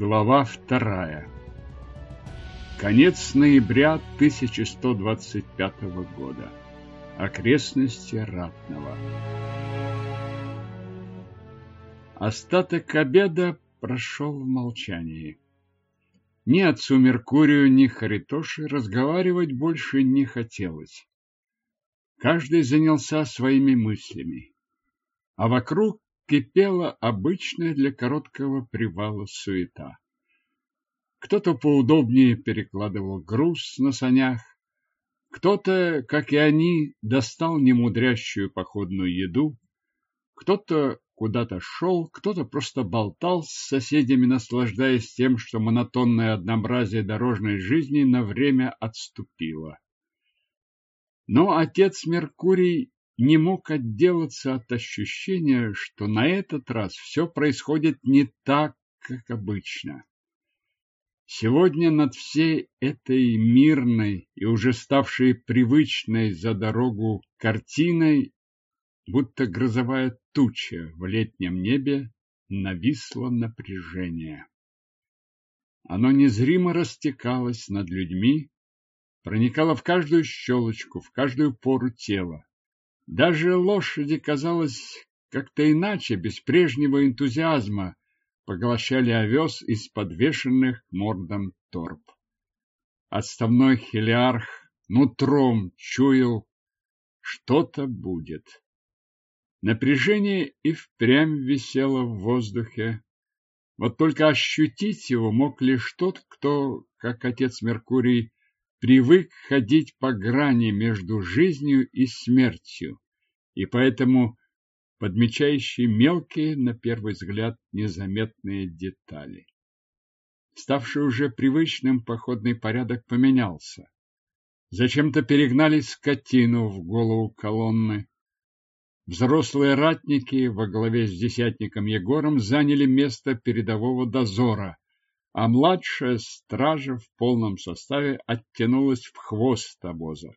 Глава вторая. Конец ноября 1125 года. Окрестности Ратного. Остаток обеда прошел в молчании. Ни отцу Меркурию, ни Харитоши разговаривать больше не хотелось. Каждый занялся своими мыслями. А вокруг кипела обычная для короткого привала суета. Кто-то поудобнее перекладывал груз на санях, кто-то, как и они, достал немудрящую походную еду, кто-то куда-то шел, кто-то просто болтал с соседями, наслаждаясь тем, что монотонное однообразие дорожной жизни на время отступило. Но отец Меркурий не мог отделаться от ощущения, что на этот раз все происходит не так, как обычно. Сегодня над всей этой мирной и уже ставшей привычной за дорогу картиной, будто грозовая туча в летнем небе, нависло напряжение. Оно незримо растекалось над людьми, проникало в каждую щелочку, в каждую пору тела. Даже лошади, казалось, как-то иначе, без прежнего энтузиазма, поглощали овес из подвешенных мордом торп. Отставной хелиарх нутром чуял, что-то будет. Напряжение и впрямь висело в воздухе. Вот только ощутить его мог лишь тот, кто, как отец Меркурий, привык ходить по грани между жизнью и смертью, и поэтому подмечающий мелкие, на первый взгляд, незаметные детали. Ставший уже привычным походный порядок поменялся. Зачем-то перегнали скотину в голову колонны. Взрослые ратники во главе с десятником Егором заняли место передового дозора, а младшая стража в полном составе оттянулась в хвост обоза.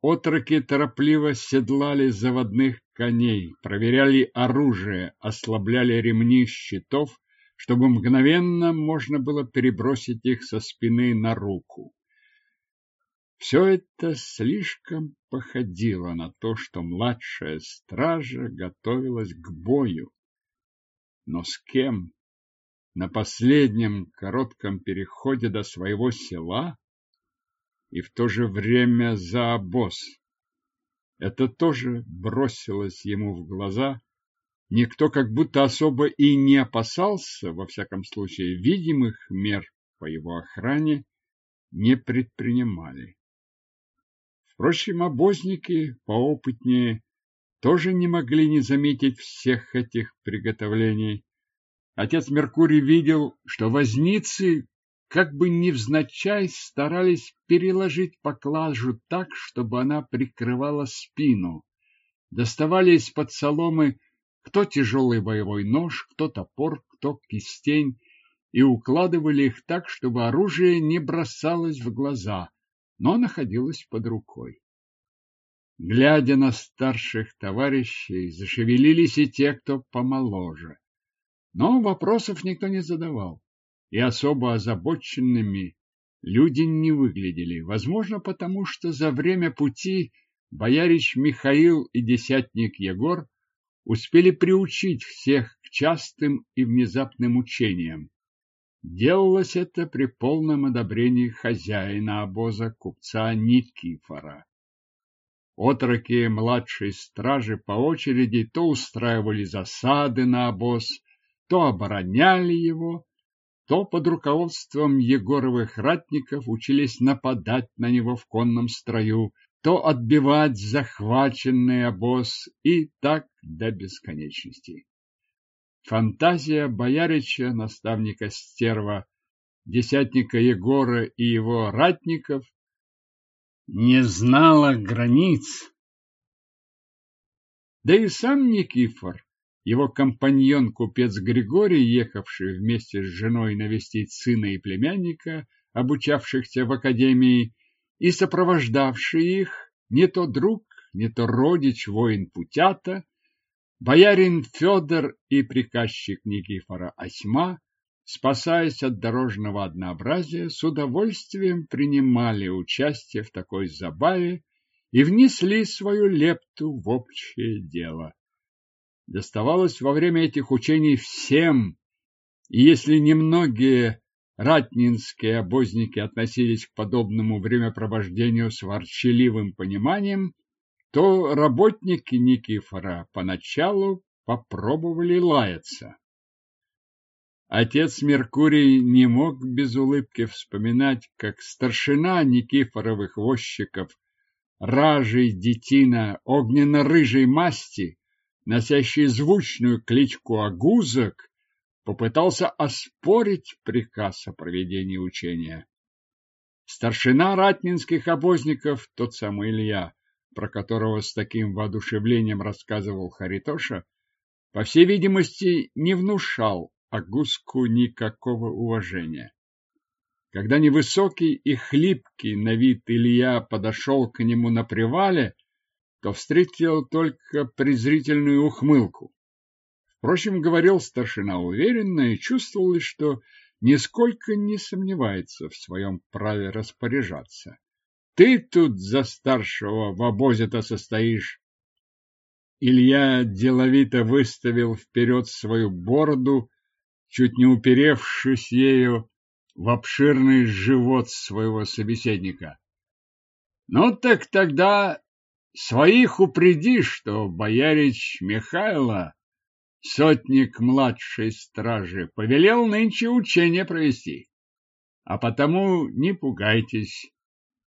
Отроки торопливо седлали заводных коней, проверяли оружие, ослабляли ремни щитов, чтобы мгновенно можно было перебросить их со спины на руку. Все это слишком походило на то, что младшая стража готовилась к бою. Но с кем? На последнем коротком переходе до своего села и в то же время за обоз. Это тоже бросилось ему в глаза. Никто как будто особо и не опасался, во всяком случае, видимых мер по его охране не предпринимали. Впрочем, обозники поопытнее тоже не могли не заметить всех этих приготовлений. Отец Меркурий видел, что возницы как бы невзначай старались переложить поклажу так, чтобы она прикрывала спину. Доставали из-под соломы кто тяжелый боевой нож, кто топор, кто кистень, и укладывали их так, чтобы оружие не бросалось в глаза, но находилось под рукой. Глядя на старших товарищей, зашевелились и те, кто помоложе. Но вопросов никто не задавал, и особо озабоченными люди не выглядели, возможно, потому что за время пути боярич Михаил и десятник Егор успели приучить всех к частым и внезапным учениям. Делалось это при полном одобрении хозяина обоза купца Никифора. Отроки младшей стражи по очереди то устраивали засады на обоз, то обороняли его, то под руководством Егоровых ратников учились нападать на него в конном строю, то отбивать захваченный обоз и так до бесконечности. Фантазия боярича, наставника Стерва, десятника Егора и его ратников не знала границ. Да и сам Никифор его компаньон, купец Григорий, ехавший вместе с женой навестить сына и племянника, обучавшихся в академии, и сопровождавший их, не то друг, не то родич воин Путята, боярин Федор и приказчик Никифора Осьма, спасаясь от дорожного однообразия, с удовольствием принимали участие в такой забаве и внесли свою лепту в общее дело. Доставалось во время этих учений всем, и если немногие ратнинские обозники относились к подобному времяпровождению с ворчаливым пониманием, то работники Никифора поначалу попробовали лаяться. Отец Меркурий не мог без улыбки вспоминать, как старшина Никифоровых возчиков, ражий детина огненно-рыжей масти, носящий звучную кличку Агузок, попытался оспорить приказ о проведении учения. Старшина ратнинских обозников, тот самый Илья, про которого с таким воодушевлением рассказывал Харитоша, по всей видимости, не внушал Агуску никакого уважения. Когда невысокий и хлипкий на вид Илья подошел к нему на привале, то встретил только презрительную ухмылку. Впрочем, говорил старшина уверенно и чувствовал, что нисколько не сомневается в своем праве распоряжаться. Ты тут за старшего в обозе-то состоишь. Илья деловито выставил вперед свою бороду, чуть не уперевшись ею в обширный живот своего собеседника. Ну так тогда своих упреди, что боярич Михайло, сотник младшей стражи, повелел нынче учение провести. А потому не пугайтесь.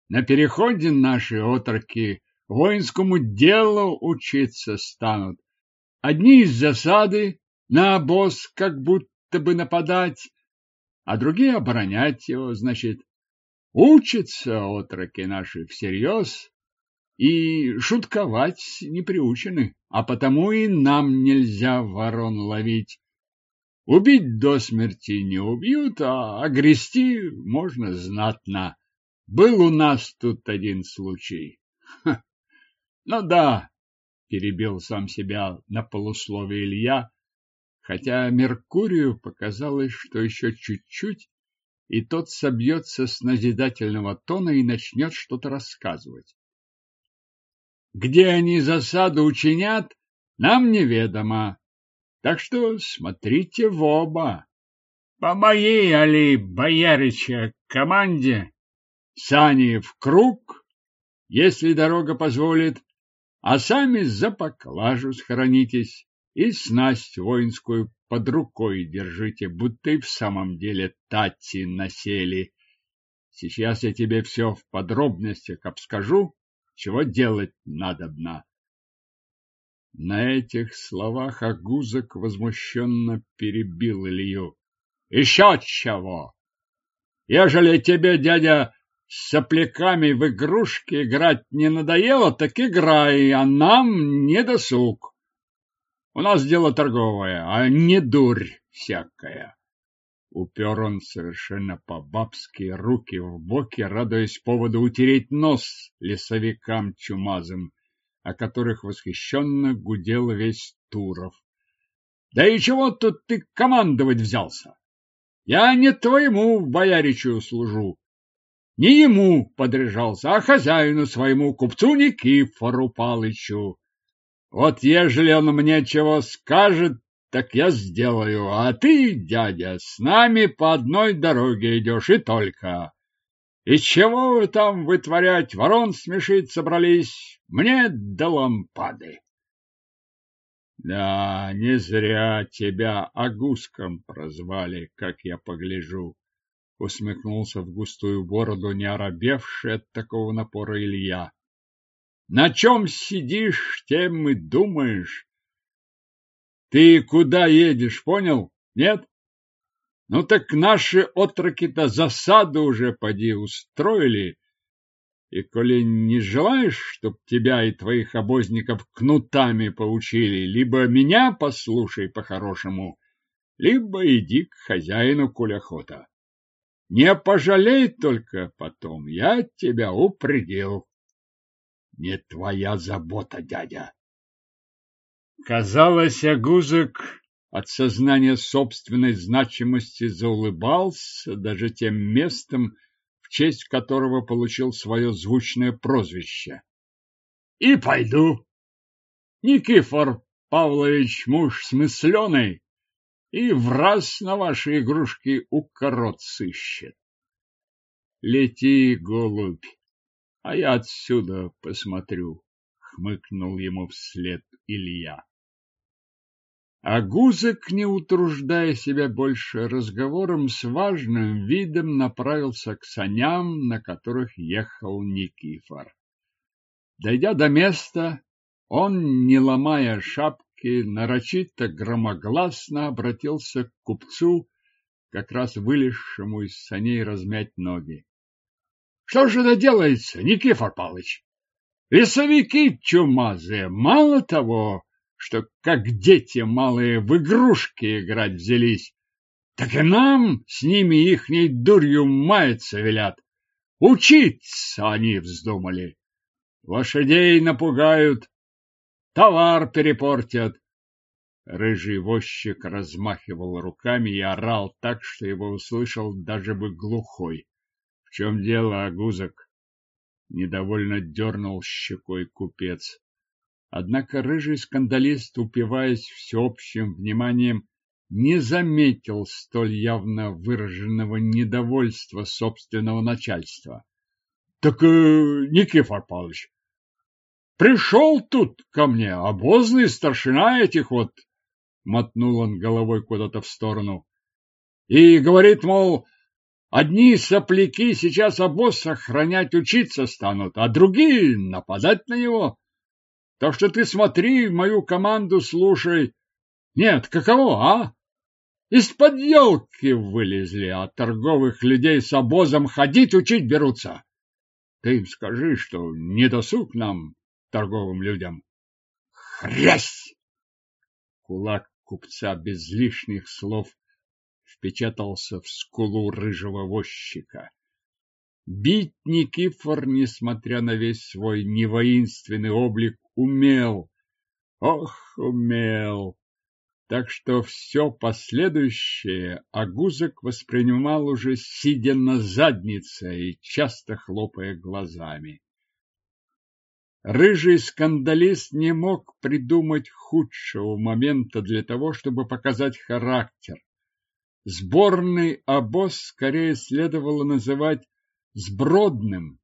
На переходе наши отроки воинскому делу учиться станут. Одни из засады на обоз как будто бы нападать, а другие оборонять его, значит. Учатся отроки наши всерьез и шутковать не приучены, а потому и нам нельзя ворон ловить. Убить до смерти не убьют, а огрести можно знатно. Был у нас тут один случай. Ха. Ну да, перебил сам себя на полусловие Илья, хотя Меркурию показалось, что еще чуть-чуть, и тот собьется с назидательного тона и начнет что-то рассказывать. Где они засаду учинят, нам неведомо, так что смотрите в оба. По моей, Али Боярича, команде сани в круг, если дорога позволит, а сами за поклажу схоронитесь и снасть воинскую под рукой держите, будто и в самом деле тати насели. Сейчас я тебе все в подробностях обскажу, чего делать надобно. На этих словах Агузок возмущенно перебил Илью. Еще чего! Ежели тебе, дядя, с сопляками в игрушки играть не надоело, так играй, а нам не досуг. У нас дело торговое, а не дурь всякая. Упер он совершенно по-бабски руки в боки, радуясь поводу утереть нос лесовикам чумазым, о которых восхищенно гудел весь Туров. Да и чего тут ты командовать взялся? Я не твоему бояричу служу, не ему подряжался, а хозяину своему, купцу Никифору Палычу. Вот ежели он мне чего скажет, так я сделаю, а ты, дядя, с нами по одной дороге идешь и только. И чего вы там вытворять, ворон смешить собрались? Мне до лампады. Да, не зря тебя Агуском прозвали, как я погляжу. Усмехнулся в густую бороду, не оробевший от такого напора Илья. На чем сидишь, тем и думаешь. Ты куда едешь, понял? Нет? Ну так наши отроки-то засаду уже поди устроили. И коли не желаешь, чтоб тебя и твоих обозников кнутами поучили, либо меня послушай по-хорошему, либо иди к хозяину, коль охота. Не пожалей только потом, я тебя упредил не твоя забота, дядя. Казалось, Агузок от сознания собственной значимости заулыбался даже тем местом, в честь которого получил свое звучное прозвище. И пойду. Никифор Павлович муж смысленый и в раз на ваши игрушки укорот сыщет. Лети, голубь, а я отсюда посмотрю, хмыкнул ему вслед Илья. А Гузок, не утруждая себя больше разговором, с важным видом направился к саням, на которых ехал Никифор. Дойдя до места, он, не ломая шапки, нарочито громогласно обратился к купцу, как раз вылезшему из саней размять ноги. — Что же это делается, Никифор Павлович? Лесовики чумазые, мало того, что как дети малые в игрушки играть взялись, так и нам с ними ихней дурью маяться велят. Учиться они вздумали. Лошадей напугают, товар перепортят. Рыжий возчик размахивал руками и орал так, что его услышал даже бы глухой. — В чем дело, Агузок? — недовольно дернул щекой купец. Однако рыжий скандалист, упиваясь всеобщим вниманием, не заметил столь явно выраженного недовольства собственного начальства. — Так, э, Никифор Павлович, пришел тут ко мне обозный старшина этих вот, — мотнул он головой куда-то в сторону, — и говорит, мол, одни сопляки сейчас обоз охранять учиться станут, а другие нападать на него. Так что ты смотри, мою команду слушай. Нет, каково, а? Из-под елки вылезли, а торговых людей с обозом ходить учить берутся. Ты им скажи, что не досуг нам, торговым людям. Хрясь! Кулак купца без лишних слов впечатался в скулу рыжего возчика. Бить Никифор, несмотря на весь свой невоинственный облик, умел. Ох, умел! Так что все последующее Агузок воспринимал уже сидя на заднице и часто хлопая глазами. Рыжий скандалист не мог придумать худшего момента для того, чтобы показать характер. Сборный обоз скорее следовало называть сбродным,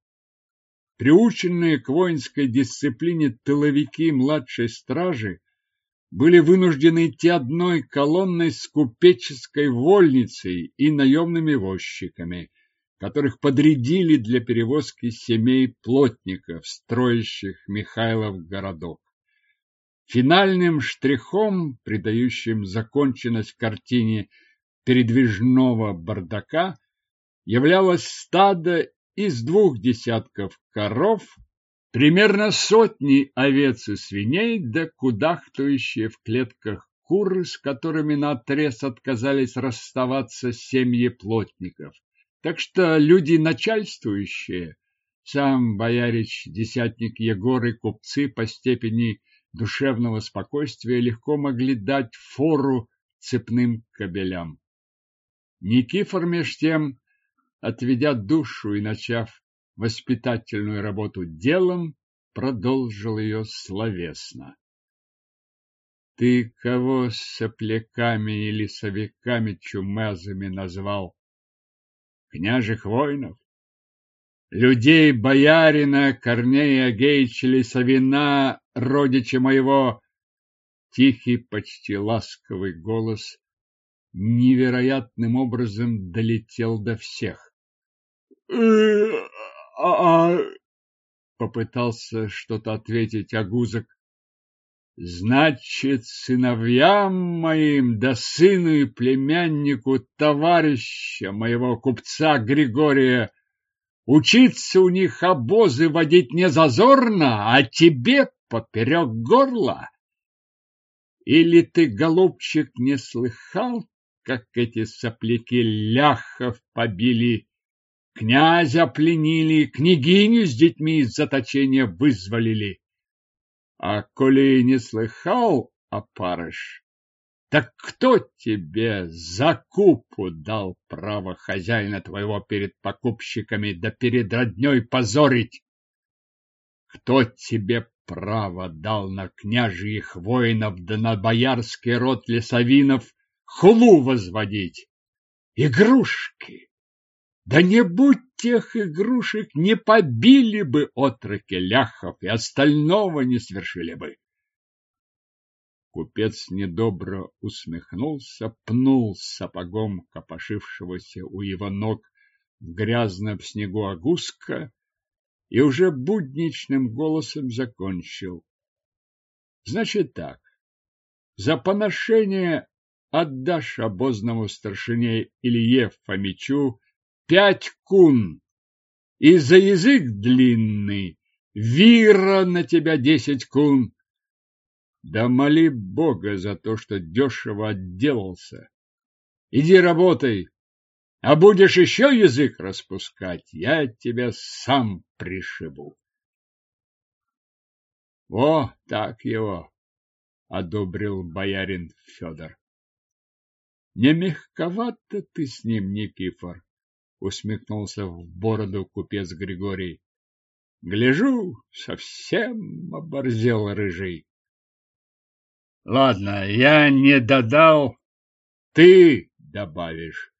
Приученные к воинской дисциплине тыловики младшей стражи были вынуждены идти одной колонной с купеческой вольницей и наемными возчиками, которых подрядили для перевозки семей плотников, строящих Михайлов городок. Финальным штрихом, придающим законченность картине передвижного бардака, являлось стадо из двух десятков коров, примерно сотни овец и свиней, да кудахтающие в клетках куры, с которыми наотрез отказались расставаться семьи плотников. Так что люди начальствующие, сам боярич, десятник Егор и купцы по степени душевного спокойствия легко могли дать фору цепным кобелям. Никифор меж тем отведя душу и начав воспитательную работу делом, продолжил ее словесно. Ты кого сопляками или совиками чумазами назвал? Княжих воинов? Людей боярина Корнея Агеича Лисовина, родича моего, тихий, почти ласковый голос невероятным образом долетел до всех. А, попытался что-то ответить Агузок. Значит, сыновьям моим, да сыну и племяннику товарища моего купца Григория, учиться у них обозы водить не зазорно, а тебе поперек горла? Или ты, голубчик, не слыхал, как эти сопляки ляхов побили Князя пленили, княгиню с детьми из заточения вызволили. А коли не слыхал, опарыш, Так кто тебе за купу дал право хозяина твоего перед покупщиками да перед родней позорить? Кто тебе право дал на княжьих воинов да на боярский род лесовинов хулу возводить? Игрушки! Да не будь тех игрушек, не побили бы отроки ляхов и остального не свершили бы. Купец недобро усмехнулся, пнул сапогом копошившегося у его ног в грязном снегу огуска и уже будничным голосом закончил. Значит так, за поношение отдашь обозному старшине Илье Фомичу пять кун, и за язык длинный вира на тебя десять кун. Да моли Бога за то, что дешево отделался. Иди работай, а будешь еще язык распускать, я тебя сам пришибу. О, так его, одобрил боярин Федор. Не мягковато ты с ним, Никифор, усмехнулся в бороду купец Григорий. Гляжу, совсем оборзел рыжий. Ладно, я не додал, ты добавишь,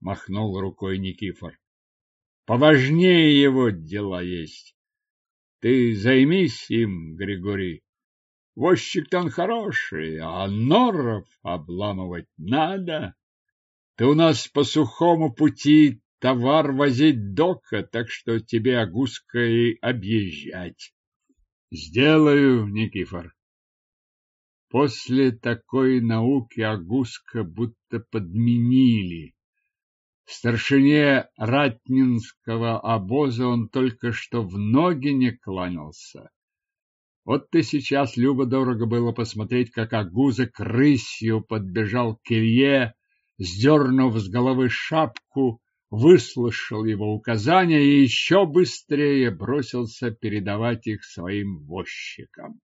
махнул рукой Никифор. Поважнее его дела есть. Ты займись им, Григорий. Возчик-то он хороший, а норов обламывать надо. Ты у нас по сухому пути товар возить дока, так что тебе Агуской объезжать. Сделаю, Никифор. После такой науки Агуска будто подменили. Старшине ратнинского обоза он только что в ноги не кланялся. Вот ты сейчас любо-дорого было посмотреть, как Агуза рысью подбежал к Илье, сдернув с головы шапку, выслушал его указания и еще быстрее бросился передавать их своим возчикам.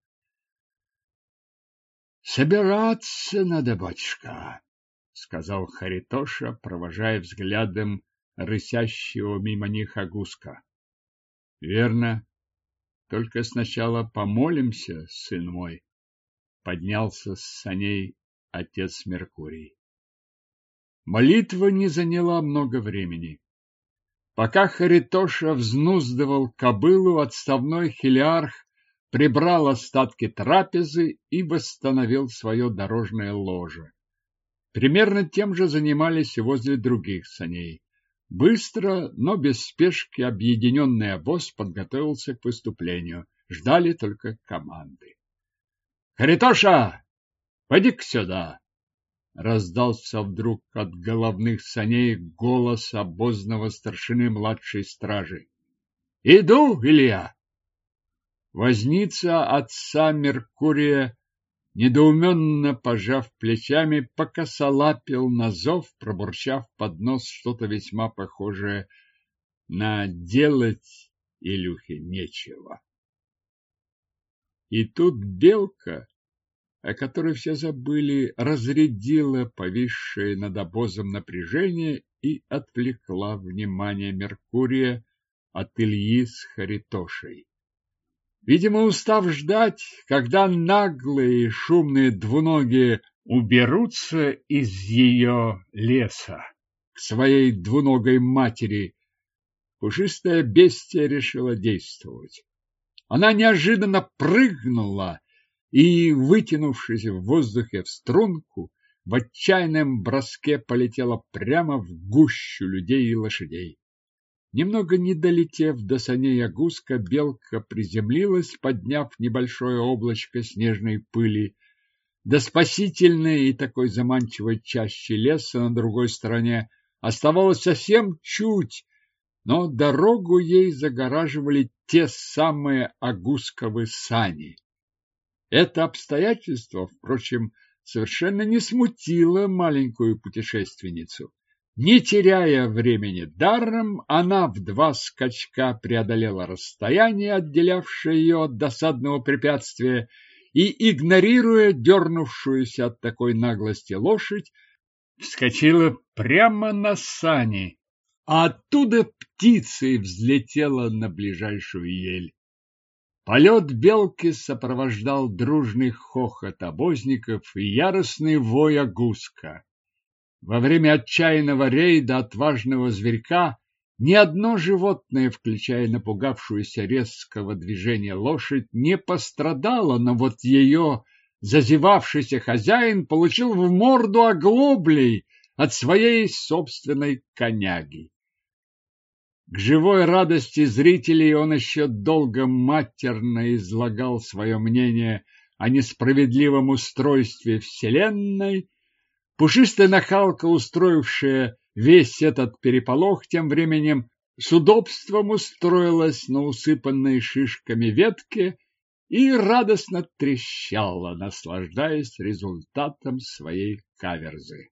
Собираться надо, батюшка, сказал Харитоша, провожая взглядом рысящего мимо них Агуска. Верно. Только сначала помолимся, сын мой. Поднялся с саней отец Меркурий. Молитва не заняла много времени. Пока Харитоша взнуздывал кобылу, отставной хилиарх прибрал остатки трапезы и восстановил свое дорожное ложе. Примерно тем же занимались и возле других саней. Быстро, но без спешки объединенный обоз подготовился к выступлению. Ждали только команды. «Харитоша, поди-ка сюда!» Раздался вдруг от головных саней голос обозного старшины младшей стражи. «Иду, Илья!» Возница отца Меркурия, недоуменно пожав плечами, покосолапил на зов, пробурчав под нос что-то весьма похожее на «делать Илюхе нечего». И тут белка, о которой все забыли, разрядила повисшее над обозом напряжение и отвлекла внимание Меркурия от Ильи с Харитошей. Видимо, устав ждать, когда наглые и шумные двуногие уберутся из ее леса к своей двуногой матери, пушистая бестия решила действовать. Она неожиданно прыгнула и, вытянувшись в воздухе в струнку, в отчаянном броске полетела прямо в гущу людей и лошадей. Немного не долетев до саней Агуска, белка приземлилась, подняв небольшое облачко снежной пыли. До спасительной и такой заманчивой чащи леса на другой стороне оставалось совсем чуть, но дорогу ей загораживали те самые агусковы сани. Это обстоятельство, впрочем, совершенно не смутило маленькую путешественницу. Не теряя времени даром, она в два скачка преодолела расстояние, отделявшее ее от досадного препятствия, и, игнорируя дернувшуюся от такой наглости лошадь, вскочила прямо на сани, а оттуда птицей взлетела на ближайшую ель. Полет белки сопровождал дружный хохот обозников и яростный вой огуска. Во время отчаянного рейда отважного зверька ни одно животное, включая напугавшуюся резкого движения лошадь, не пострадало, но вот ее зазевавшийся хозяин получил в морду оглоблей от своей собственной коняги. К живой радости зрителей он еще долго матерно излагал свое мнение о несправедливом устройстве Вселенной. Пушистая нахалка, устроившая Весь этот переполох тем временем с удобством устроилась на усыпанной шишками ветке и радостно трещала, наслаждаясь результатом своей каверзы.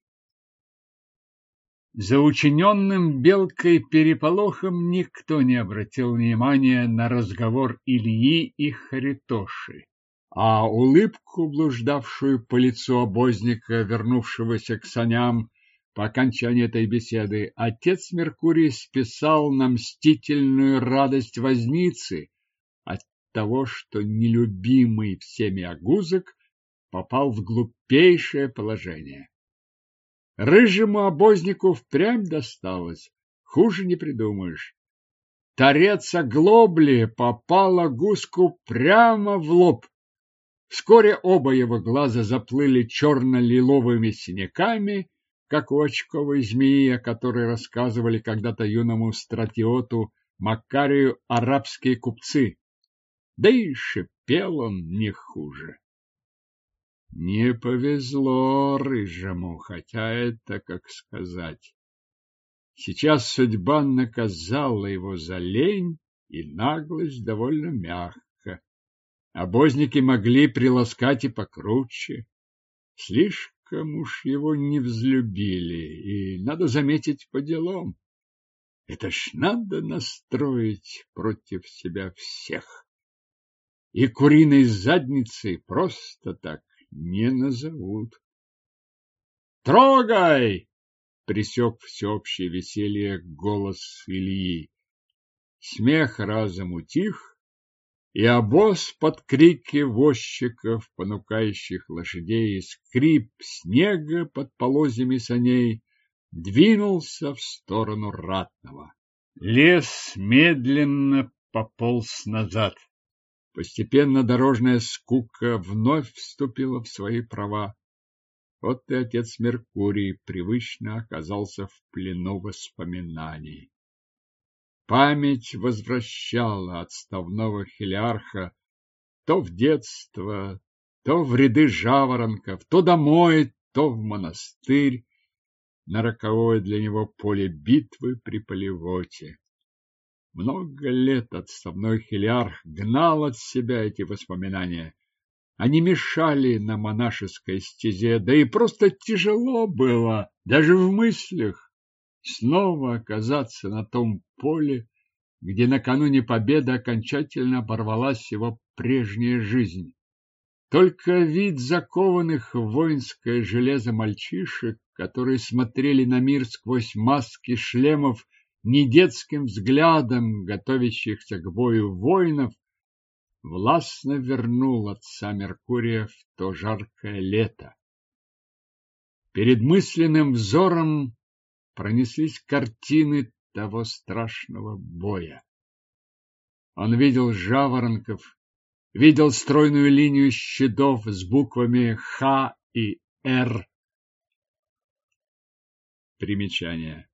За учиненным белкой переполохом никто не обратил внимания на разговор Ильи и Харитоши, а улыбку, блуждавшую по лицу обозника, вернувшегося к саням, по окончании этой беседы отец Меркурий списал на мстительную радость возницы от того, что нелюбимый всеми огузок попал в глупейшее положение. Рыжему обознику впрямь досталось, хуже не придумаешь. Торец оглобли попал огузку прямо в лоб. Вскоре оба его глаза заплыли черно-лиловыми синяками, как у очковой змеи, о которой рассказывали когда-то юному стратиоту Макарию арабские купцы. Да и шипел он не хуже. Не повезло рыжему, хотя это, как сказать. Сейчас судьба наказала его за лень и наглость довольно мягко. Обозники могли приласкать и покруче. Слишком уж его не взлюбили, и, надо заметить, по делам. Это ж надо настроить против себя всех. И куриной задницей просто так не назовут. «Трогай!» — присек всеобщее веселье голос Ильи. Смех разом утих, и обоз под крики возчиков, понукающих лошадей, скрип снега под полозьями саней двинулся в сторону ратного. Лес медленно пополз назад. Постепенно дорожная скука вновь вступила в свои права. Вот и отец Меркурий привычно оказался в плену воспоминаний. Память возвращала отставного хелиарха то в детство, то в ряды жаворонков, то домой, то в монастырь, на роковое для него поле битвы при Полевоте. Много лет отставной хелиарх гнал от себя эти воспоминания. Они мешали на монашеской стезе, да и просто тяжело было, даже в мыслях снова оказаться на том поле, где накануне победы окончательно оборвалась его прежняя жизнь. Только вид закованных в воинское железо мальчишек, которые смотрели на мир сквозь маски шлемов не детским взглядом готовящихся к бою воинов, властно вернул отца Меркурия в то жаркое лето. Перед мысленным взором пронеслись картины того страшного боя. Он видел жаворонков, видел стройную линию щитов с буквами Х и Р. Примечание.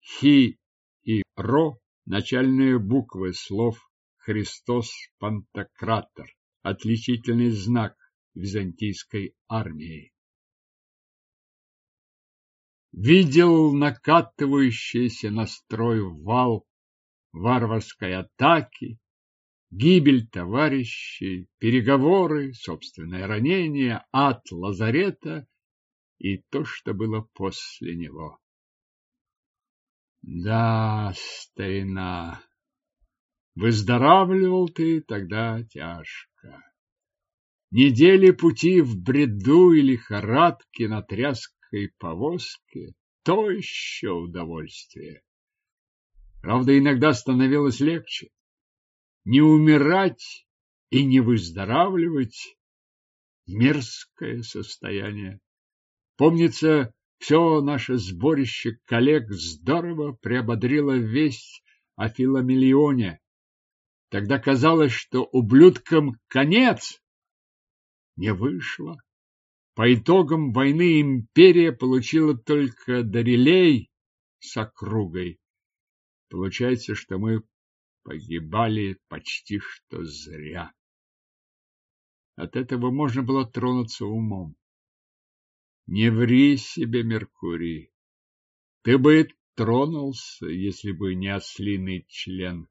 Хи и Ро – начальные буквы слов Христос Пантократор, отличительный знак византийской армии видел накатывающийся на строй вал варварской атаки, гибель товарищей, переговоры, собственное ранение, ад лазарета и то, что было после него. Да, старина, выздоравливал ты тогда тяжко. Недели пути в бреду и лихорадке на тряской повозке – то еще удовольствие. Правда, иногда становилось легче. Не умирать и не выздоравливать – мерзкое состояние. Помнится, все наше сборище коллег здорово приободрило весть о филомиллионе. Тогда казалось, что ублюдкам конец. Не вышло. По итогам войны империя получила только Дарилей с округой. Получается, что мы погибали почти что зря. От этого можно было тронуться умом. Не ври себе, Меркурий. Ты бы тронулся, если бы не ослиный член.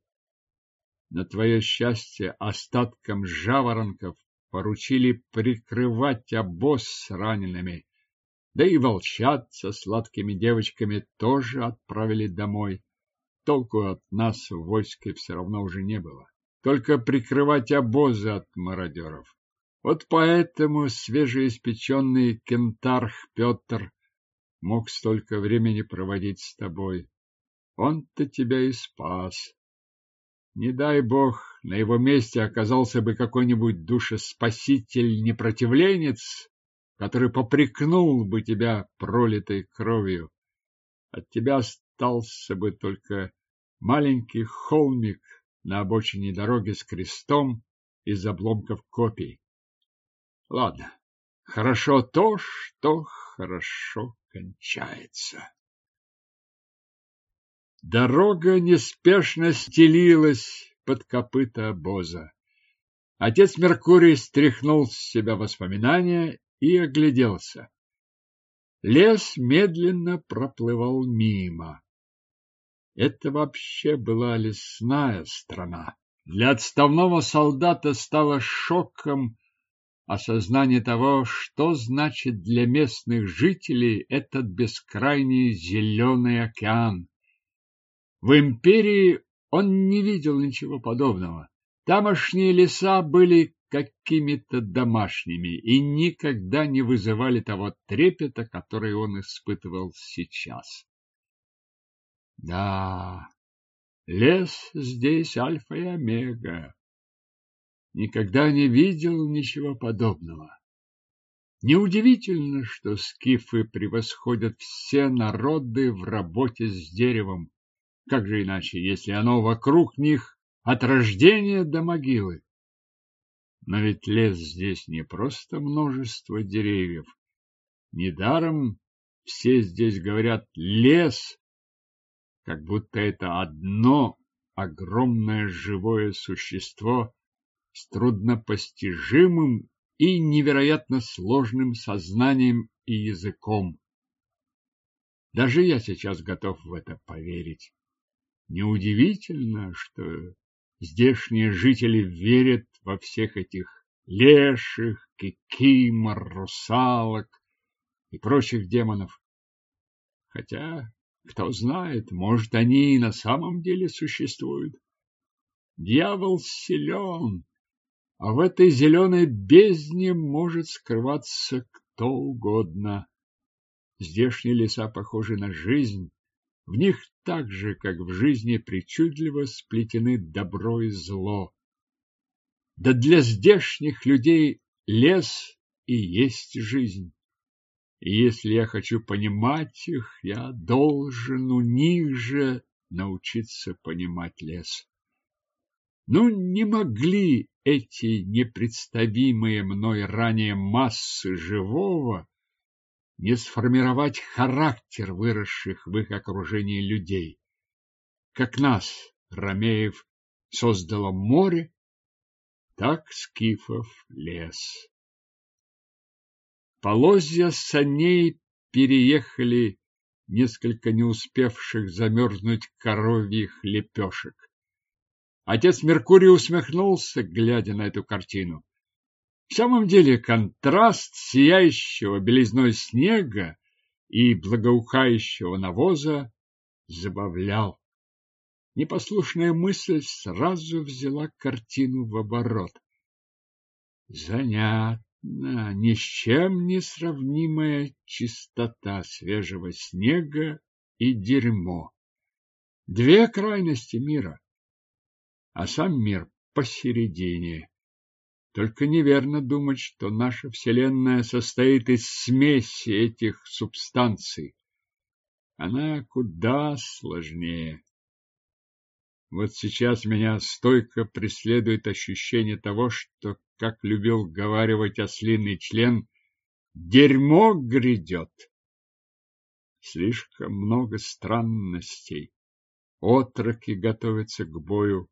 На твое счастье остаткам жаворонков поручили прикрывать обоз с ранеными, да и волчат со сладкими девочками тоже отправили домой. Толку от нас в войске все равно уже не было. Только прикрывать обозы от мародеров. Вот поэтому свежеиспеченный кентарх Петр мог столько времени проводить с тобой. Он-то тебя и спас. Не дай бог, на его месте оказался бы какой-нибудь душеспаситель-непротивленец, который попрекнул бы тебя пролитой кровью. От тебя остался бы только маленький холмик на обочине дороги с крестом из обломков копий. Ладно, хорошо то, что хорошо кончается. Дорога неспешно стелилась под копыта обоза. Отец Меркурий стряхнул с себя воспоминания и огляделся. Лес медленно проплывал мимо. Это вообще была лесная страна. Для отставного солдата стало шоком осознание того, что значит для местных жителей этот бескрайний зеленый океан. В империи он не видел ничего подобного. Тамошние леса были какими-то домашними и никогда не вызывали того трепета, который он испытывал сейчас. Да, лес здесь альфа и омега никогда не видел ничего подобного. Неудивительно, что скифы превосходят все народы в работе с деревом. Как же иначе, если оно вокруг них от рождения до могилы? Но ведь лес здесь не просто множество деревьев. Недаром все здесь говорят «лес», как будто это одно огромное живое существо, с труднопостижимым и невероятно сложным сознанием и языком. Даже я сейчас готов в это поверить. Неудивительно, что здешние жители верят во всех этих леших, кикимор, русалок и прочих демонов. Хотя, кто знает, может, они и на самом деле существуют. Дьявол силен, а в этой зеленой бездне может скрываться кто угодно. Здешние леса похожи на жизнь. В них так же, как в жизни, причудливо сплетены добро и зло. Да для здешних людей лес и есть жизнь. И если я хочу понимать их, я должен у них же научиться понимать лес. Ну, не могли эти непредставимые мной ранее массы живого не сформировать характер выросших в их окружении людей. Как нас, Ромеев, создало море, так скифов лес. Полозья саней переехали несколько не успевших замерзнуть коровьих лепешек. Отец Меркурий усмехнулся, глядя на эту картину. В самом деле контраст сияющего белизной снега и благоухающего навоза забавлял. Непослушная мысль сразу взяла картину в оборот. Занятно, ни с чем не сравнимая чистота свежего снега и дерьмо. Две крайности мира, а сам мир посередине. Только неверно думать, что наша Вселенная состоит из смеси этих субстанций. Она куда сложнее. Вот сейчас меня стойко преследует ощущение того, что, как любил говаривать ослиный член, дерьмо грядет. Слишком много странностей. Отроки готовятся к бою.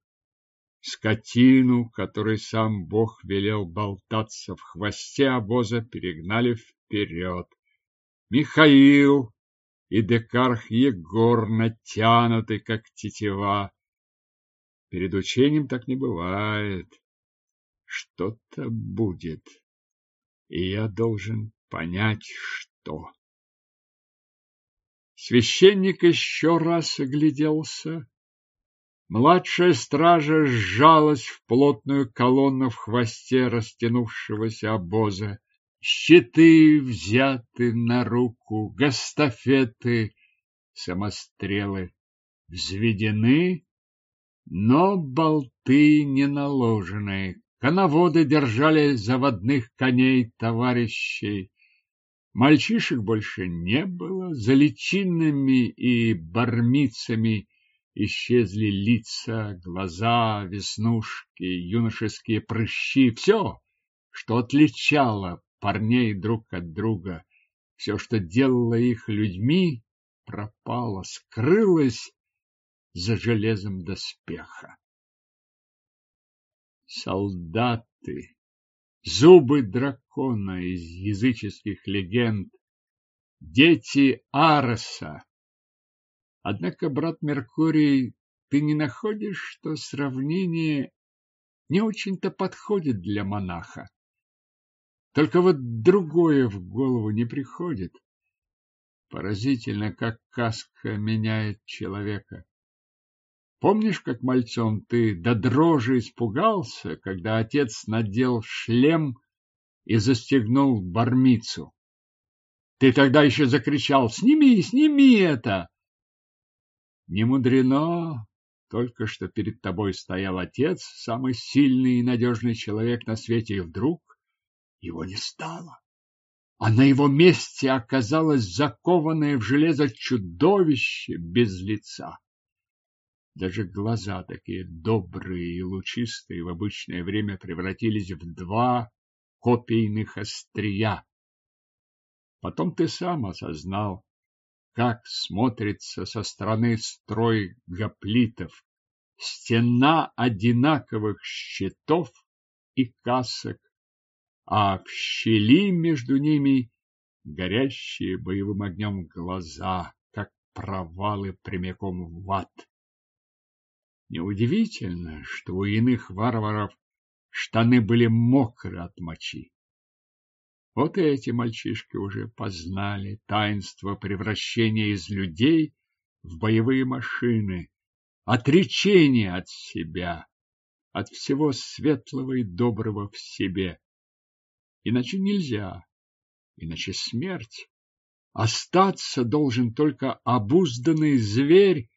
Скотину, которой сам Бог велел болтаться в хвосте обоза, перегнали вперед. Михаил и Декарх Егор натянуты, как тетива. Перед учением так не бывает. Что-то будет, и я должен понять, что. Священник еще раз огляделся. Младшая стража сжалась в плотную колонну в хвосте растянувшегося обоза. Щиты взяты на руку, гастафеты, самострелы взведены, но болты не наложены. Коноводы держали заводных коней товарищей. Мальчишек больше не было, за личинами и бармицами исчезли лица, глаза, веснушки, юношеские прыщи, все, что отличало парней друг от друга, все, что делало их людьми, пропало, скрылось за железом доспеха. Солдаты, зубы дракона из языческих легенд, дети Ареса. Однако, брат Меркурий, ты не находишь, что сравнение не очень-то подходит для монаха? Только вот другое в голову не приходит. Поразительно, как каска меняет человека. Помнишь, как мальцом ты до дрожи испугался, когда отец надел шлем и застегнул бармицу? Ты тогда еще закричал «Сними, сними это!» Не мудрено, только что перед тобой стоял отец, самый сильный и надежный человек на свете, и вдруг его не стало. А на его месте оказалось закованное в железо чудовище без лица. Даже глаза, такие добрые и лучистые, в обычное время превратились в два копейных острия. Потом ты сам осознал, как смотрится со стороны строй гоплитов, стена одинаковых щитов и касок, а в щели между ними горящие боевым огнем глаза, как провалы прямиком в ад. Неудивительно, что у иных варваров штаны были мокры от мочи. Вот и эти мальчишки уже познали таинство превращения из людей в боевые машины, отречение от себя, от всего светлого и доброго в себе. Иначе нельзя, иначе смерть. Остаться должен только обузданный зверь,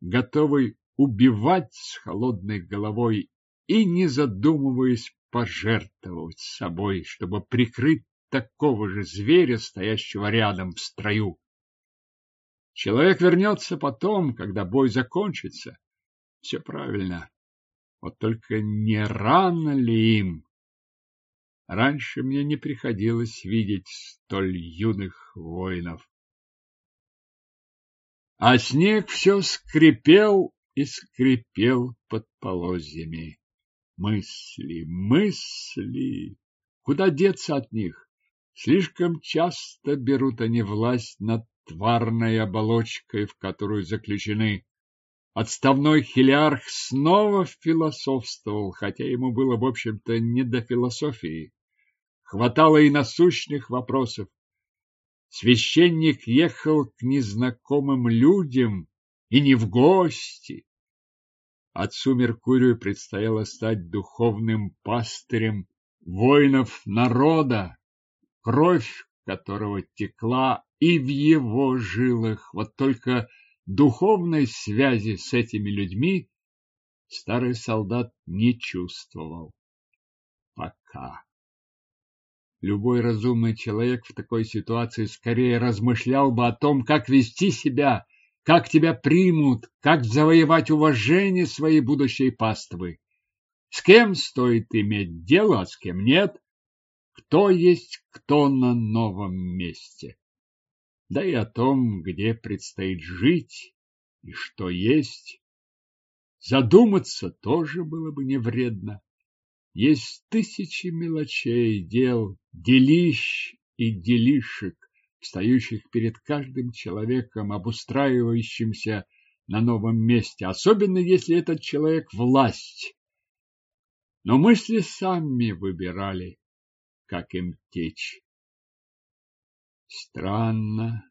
готовый убивать с холодной головой и, не задумываясь, пожертвовать собой, чтобы прикрыть такого же зверя, стоящего рядом в строю. Человек вернется потом, когда бой закончится. Все правильно. Вот только не рано ли им? Раньше мне не приходилось видеть столь юных воинов. А снег все скрипел и скрипел под полозьями. Мысли, мысли! Куда деться от них? Слишком часто берут они власть над тварной оболочкой, в которую заключены. Отставной хилиарх снова философствовал, хотя ему было, в общем-то, не до философии. Хватало и насущных вопросов. Священник ехал к незнакомым людям, и не в гости. Отцу Меркурию предстояло стать духовным пастырем воинов народа, кровь которого текла и в его жилах. Вот только духовной связи с этими людьми старый солдат не чувствовал. Пока. Любой разумный человек в такой ситуации скорее размышлял бы о том, как вести себя, как тебя примут, как завоевать уважение своей будущей паствы. С кем стоит иметь дело, а с кем нет? Кто есть кто на новом месте? Да и о том, где предстоит жить и что есть. Задуматься тоже было бы не вредно. Есть тысячи мелочей, дел, делищ и делишек, встающих перед каждым человеком, обустраивающимся на новом месте, особенно если этот человек власть. Но мысли сами выбирали, как им течь. Странно,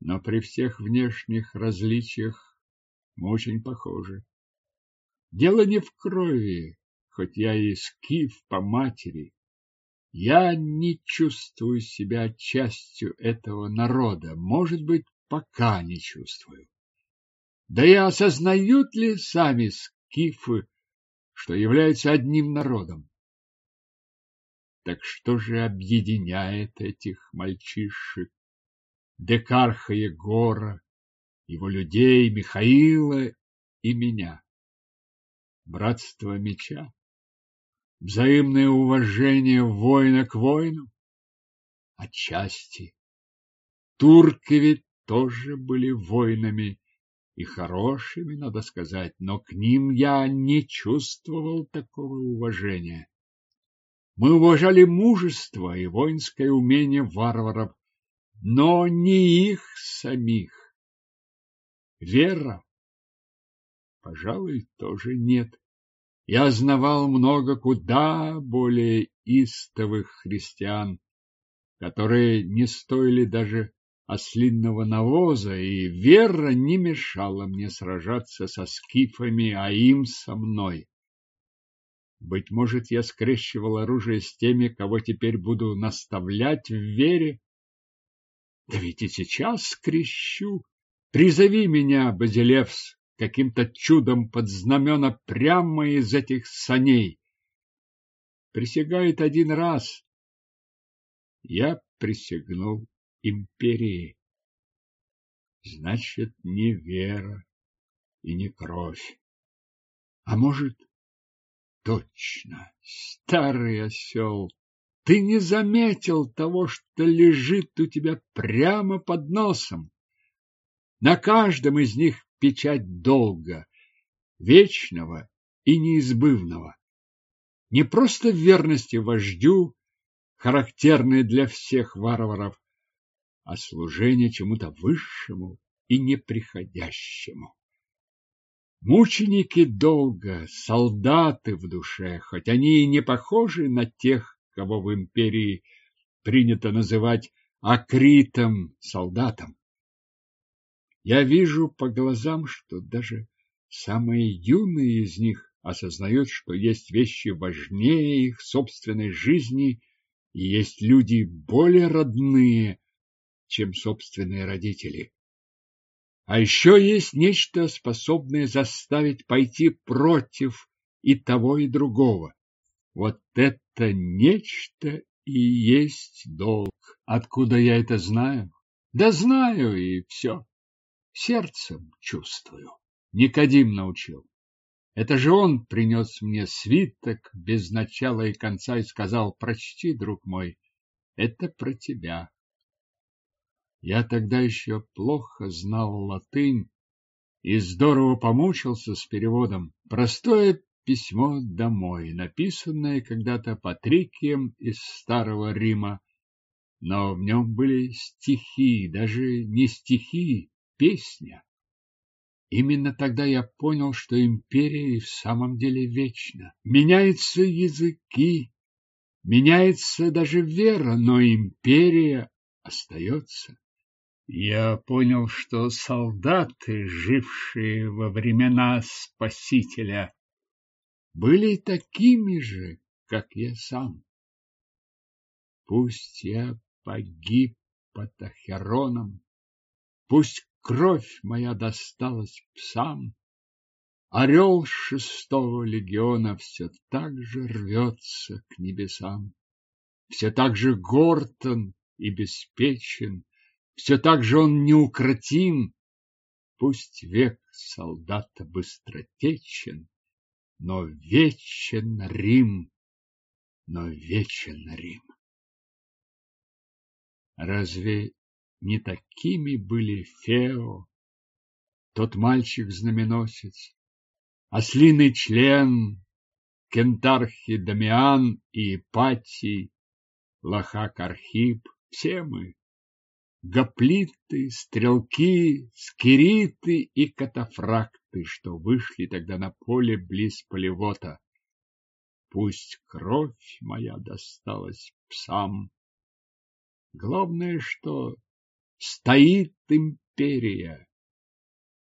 но при всех внешних различиях мы очень похожи. Дело не в крови, хоть я и скиф по матери, я не чувствую себя частью этого народа, может быть, пока не чувствую. Да и осознают ли сами скифы, что являются одним народом? Так что же объединяет этих мальчишек? Декарха Егора, его людей, Михаила и меня. Братство меча взаимное уважение воина к воину? Отчасти. Турки ведь тоже были воинами и хорошими, надо сказать, но к ним я не чувствовал такого уважения. Мы уважали мужество и воинское умение варваров, но не их самих. Вера, пожалуй, тоже нет. Я знавал много куда более истовых христиан, которые не стоили даже ослинного навоза, и вера не мешала мне сражаться со скифами, а им со мной. Быть может, я скрещивал оружие с теми, кого теперь буду наставлять в вере? Да ведь и сейчас скрещу. Призови меня, Базилевс, каким-то чудом под знамена прямо из этих саней. Присягает один раз. Я присягнул империи. Значит, не вера и не кровь. А может, точно, старый осел, ты не заметил того, что лежит у тебя прямо под носом. На каждом из них печать долга, вечного и неизбывного. Не просто верности вождю, характерной для всех варваров, а служение чему-то высшему и неприходящему. Мученики долга, солдаты в душе, хоть они и не похожи на тех, кого в империи принято называть акритом солдатом. Я вижу по глазам, что даже самые юные из них осознают, что есть вещи важнее их собственной жизни и есть люди более родные, чем собственные родители. А еще есть нечто, способное заставить пойти против и того, и другого. Вот это нечто и есть долг. Откуда я это знаю? Да знаю, и все. Сердцем чувствую. Никодим научил. Это же он принес мне свиток без начала и конца и сказал, прочти, друг мой, это про тебя. Я тогда еще плохо знал латынь и здорово помучился с переводом. Простое письмо домой, написанное когда-то Патрикием из Старого Рима, но в нем были стихи, даже не стихи, песня. Именно тогда я понял, что империя и в самом деле вечна. Меняются языки, меняется даже вера, но империя остается. Я понял, что солдаты, жившие во времена Спасителя, были такими же, как я сам. Пусть я погиб под Ахероном, пусть кровь моя досталась псам, Орел шестого легиона все так же рвется к небесам. Все так же гортон и беспечен, все так же он неукротим. Пусть век солдата быстротечен, но вечен Рим, но вечен Рим. Разве не такими были Фео, тот мальчик-знаменосец, ослиный член, кентархи Дамиан и Ипатий, Лохак Архип, все мы, гоплиты, стрелки, скириты и катафракты, что вышли тогда на поле близ полевота. Пусть кровь моя досталась псам. Главное, что стоит империя.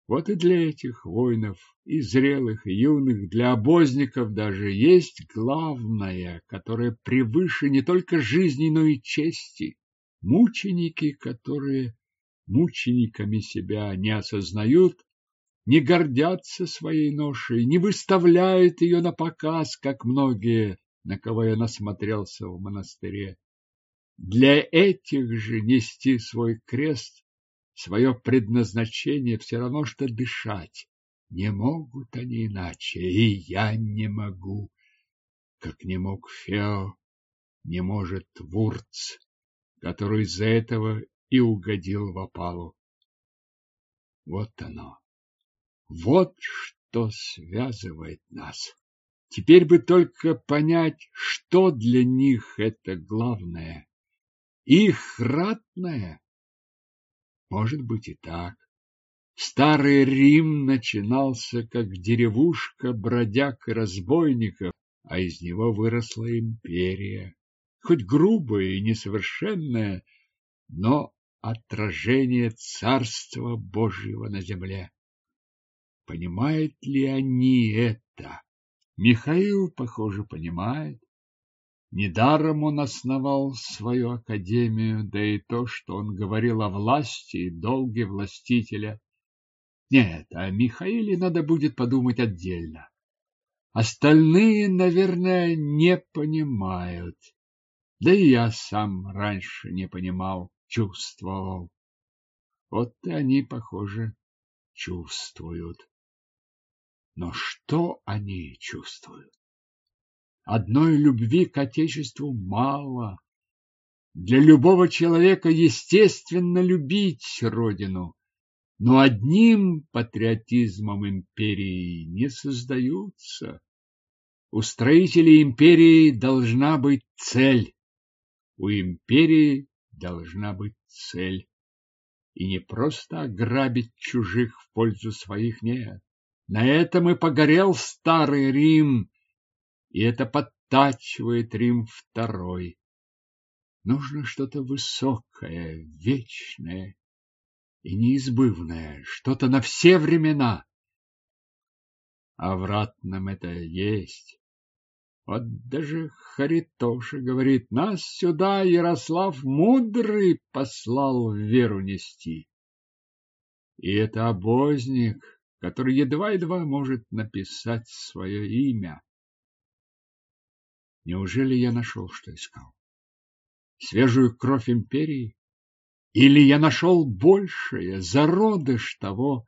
Вот и для этих воинов, и зрелых, и юных, для обозников даже есть главное, которое превыше не только жизни, но и чести. Мученики, которые мучениками себя не осознают, не гордятся своей ношей, не выставляют ее на показ, как многие, на кого я насмотрелся в монастыре. Для этих же нести свой крест свое предназначение все равно, что дышать. Не могут они иначе, и я не могу, как не мог Фео, не может Вурц, который из-за этого и угодил в опалу. Вот оно. Вот что связывает нас. Теперь бы только понять, что для них это главное. Их ратное может быть и так. Старый Рим начинался как деревушка бродяг и разбойников, а из него выросла империя. Хоть грубая и несовершенная, но отражение Царства Божьего на земле. Понимают ли они это? Михаил, похоже, понимает. Недаром он основал свою академию, да и то, что он говорил о власти и долге властителя. Нет, о Михаиле надо будет подумать отдельно. Остальные, наверное, не понимают. Да и я сам раньше не понимал, чувствовал. Вот и они, похоже, чувствуют. Но что они чувствуют? Одной любви к Отечеству мало. Для любого человека естественно любить Родину, но одним патриотизмом империи не создаются. У строителей империи должна быть цель. У империи должна быть цель. И не просто ограбить чужих в пользу своих, нет. На этом и погорел старый Рим, и это подтачивает Рим второй. Нужно что-то высокое, вечное и неизбывное, что-то на все времена. А в ратном это есть. Вот даже Харитоша говорит, нас сюда Ярослав Мудрый послал веру нести. И это обозник, который едва-едва может написать свое имя. Неужели я нашел, что искал? Свежую кровь империи? Или я нашел большее, зародыш того,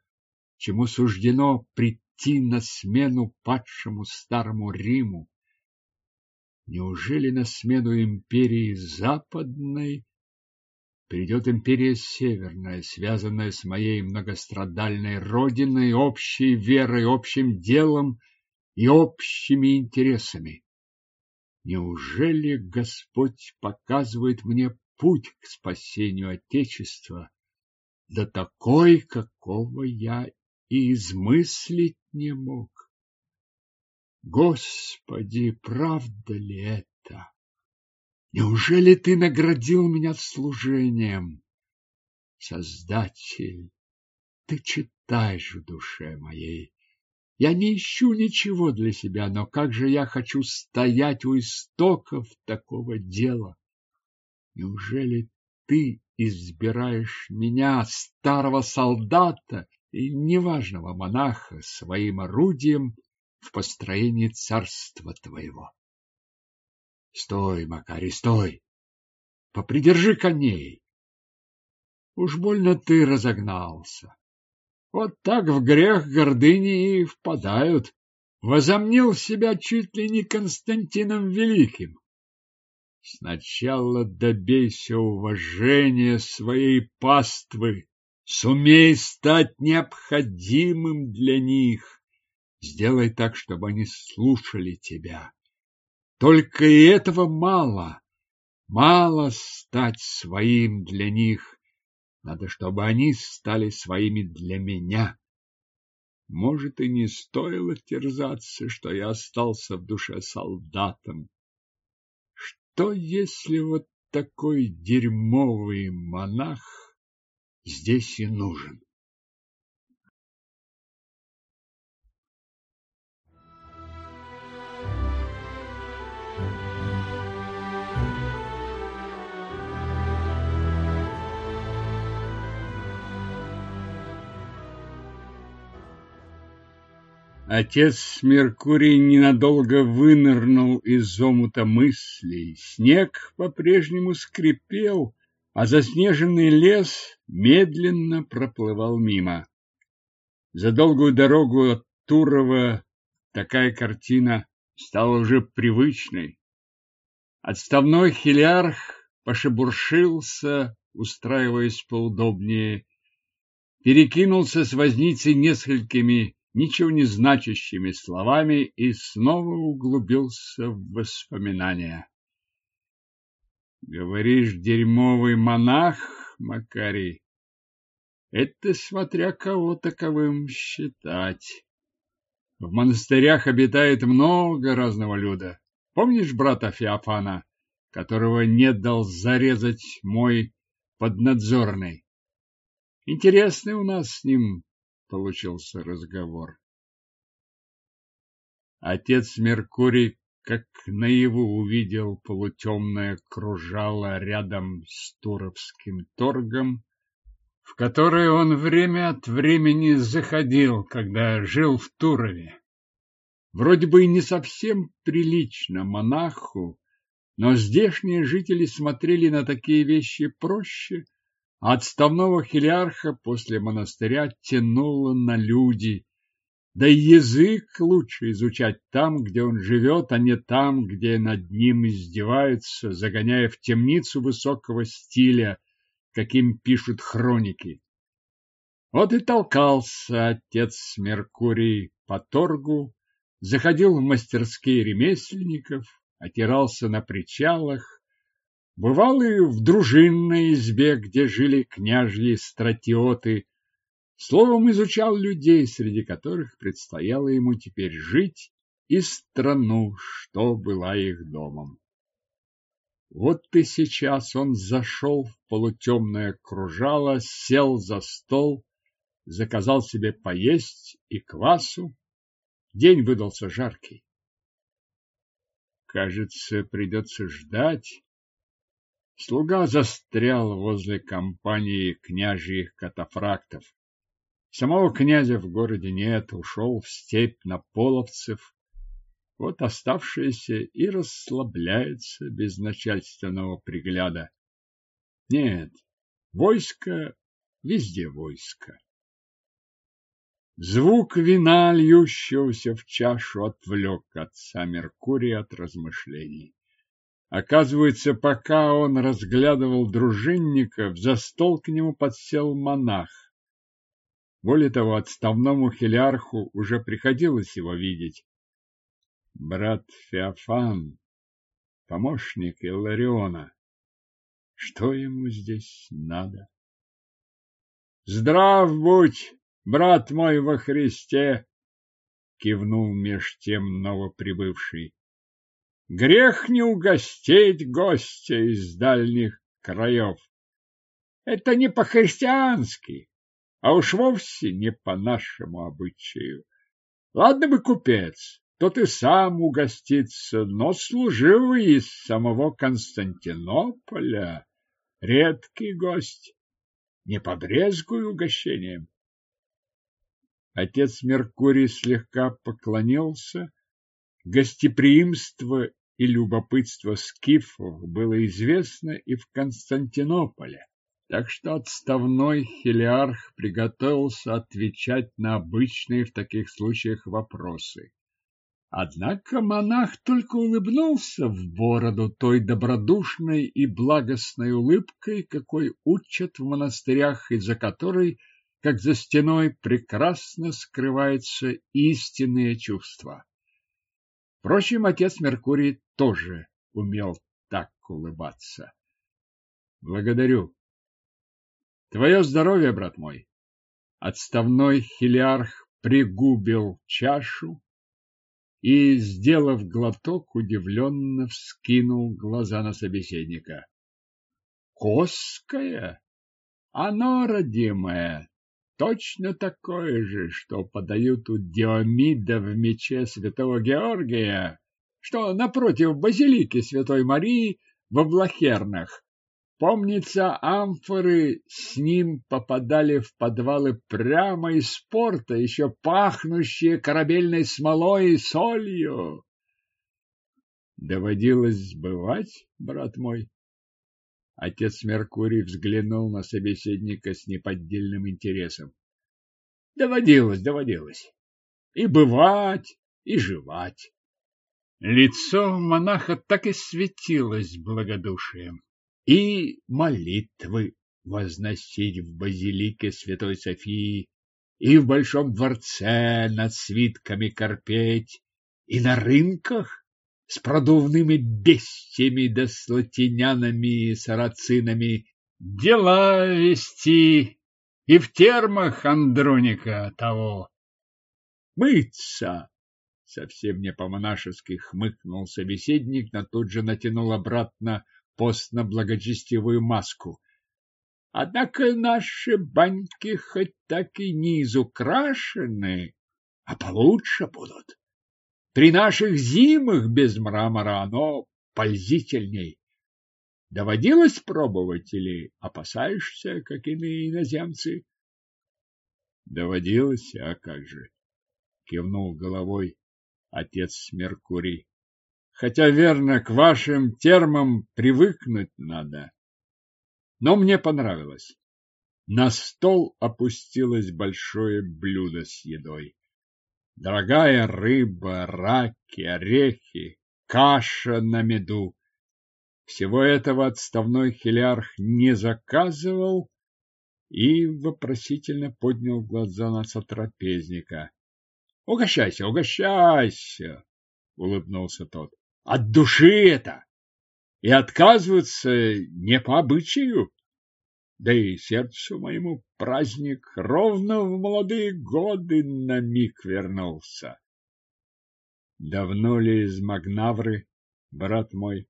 чему суждено прийти на смену падшему старому Риму? Неужели на смену империи западной придет империя северная, связанная с моей многострадальной родиной, общей верой, общим делом и общими интересами? Неужели Господь показывает мне путь к спасению Отечества, да такой, какого я и измыслить не мог? Господи, правда ли это? Неужели ты наградил меня служением? Создатель, ты читаешь в душе моей, Я не ищу ничего для себя, но как же я хочу стоять у истоков такого дела? Неужели ты избираешь меня, старого солдата и неважного монаха, своим орудием в построении царства твоего? Стой, Макарий, стой! Попридержи коней! Уж больно ты разогнался. Вот так в грех гордыни и впадают. Возомнил себя чуть ли не Константином Великим. Сначала добейся уважения своей паствы, сумей стать необходимым для них. Сделай так, чтобы они слушали тебя. Только и этого мало. Мало стать своим для них. Надо, чтобы они стали своими для меня. Может, и не стоило терзаться, что я остался в душе солдатом. Что, если вот такой дерьмовый монах здесь и нужен? Отец Меркурий ненадолго вынырнул из омута мыслей. Снег по-прежнему скрипел, а заснеженный лес медленно проплывал мимо. За долгую дорогу от Турова такая картина стала уже привычной. Отставной хилярх пошебуршился, устраиваясь поудобнее, перекинулся с возницей несколькими ничего не значащими словами и снова углубился в воспоминания. Говоришь, дерьмовый монах, Макарий? Это смотря кого таковым считать. В монастырях обитает много разного люда. Помнишь брата Феофана, которого не дал зарезать мой поднадзорный? Интересный у нас с ним получился разговор. Отец Меркурий как наяву увидел полутемное кружало рядом с Туровским торгом, в которое он время от времени заходил, когда жил в Турове. Вроде бы и не совсем прилично монаху, но здешние жители смотрели на такие вещи проще, отставного хилярха после монастыря тянуло на люди. Да и язык лучше изучать там, где он живет, а не там, где над ним издеваются, загоняя в темницу высокого стиля, каким пишут хроники. Вот и толкался отец Меркурий по торгу, заходил в мастерские ремесленников, отирался на причалах, Бывал и в дружинной избе, где жили княжьи стратиоты. Словом, изучал людей, среди которых предстояло ему теперь жить, и страну, что была их домом. Вот и сейчас он зашел в полутемное кружало, сел за стол, заказал себе поесть и квасу. День выдался жаркий. Кажется, придется ждать, Слуга застрял возле компании княжьих катафрактов. Самого князя в городе нет, ушел в степь на половцев. Вот оставшиеся и расслабляется без начальственного пригляда. Нет, войско везде войско. Звук вина, льющегося в чашу, отвлек отца Меркурия от размышлений. Оказывается, пока он разглядывал дружинников, за стол к нему подсел монах. Более того, отставному хилярху уже приходилось его видеть. Брат Феофан, помощник Иллариона. Что ему здесь надо? Здрав будь, брат мой во Христе! Кивнул меж тем новоприбывший. Грех не угостить гостя из дальних краев. Это не по-христиански, а уж вовсе не по нашему обычаю. Ладно бы купец, то ты сам угоститься, но служивый из самого Константинополя, редкий гость, не побрезгуй угощением. Отец Меркурий слегка поклонился. Гостеприимство и любопытство скифов было известно и в Константинополе, так что отставной хелиарх приготовился отвечать на обычные в таких случаях вопросы. Однако монах только улыбнулся в бороду той добродушной и благостной улыбкой, какой учат в монастырях, из-за которой – как за стеной прекрасно скрываются истинные чувства. Впрочем, отец Меркурий тоже умел так улыбаться. Благодарю. Твое здоровье, брат мой. Отставной хилиарх пригубил чашу и, сделав глоток, удивленно вскинул глаза на собеседника. Коская? Оно, родимое, точно такое же, что подают у Диомида в мече святого Георгия, что напротив базилики Святой Марии во Влахернах. Помнится, амфоры с ним попадали в подвалы прямо из порта, еще пахнущие корабельной смолой и солью. Доводилось сбывать, брат мой? Отец Меркурий взглянул на собеседника с неподдельным интересом. Доводилось, доводилось. И бывать, и жевать. Лицо монаха так и светилось благодушием. И молитвы возносить в базилике Святой Софии, и в Большом дворце над свитками корпеть, и на рынках с продувными бестиями да с и сарацинами дела вести и в термах Андроника того. Мыться! Совсем не по-монашески хмыкнул собеседник, но тут же натянул обратно постно-благочестивую маску. Однако наши баньки хоть так и не изукрашены, а получше будут. При наших зимах без мрамора оно пользительней. Доводилось пробовать или опасаешься, как иные иноземцы? Доводилось, а как же? Кивнул головой отец Меркурий. Хотя, верно, к вашим термам привыкнуть надо. Но мне понравилось. На стол опустилось большое блюдо с едой. Дорогая рыба, раки, орехи, каша на меду. Всего этого отставной хилярх не заказывал и вопросительно поднял глаза на сотрапезника. — Угощайся, угощайся! — улыбнулся тот. — От души это! И отказываться не по обычаю. Да и сердцу моему праздник ровно в молодые годы на миг вернулся. Давно ли из Магнавры, брат мой?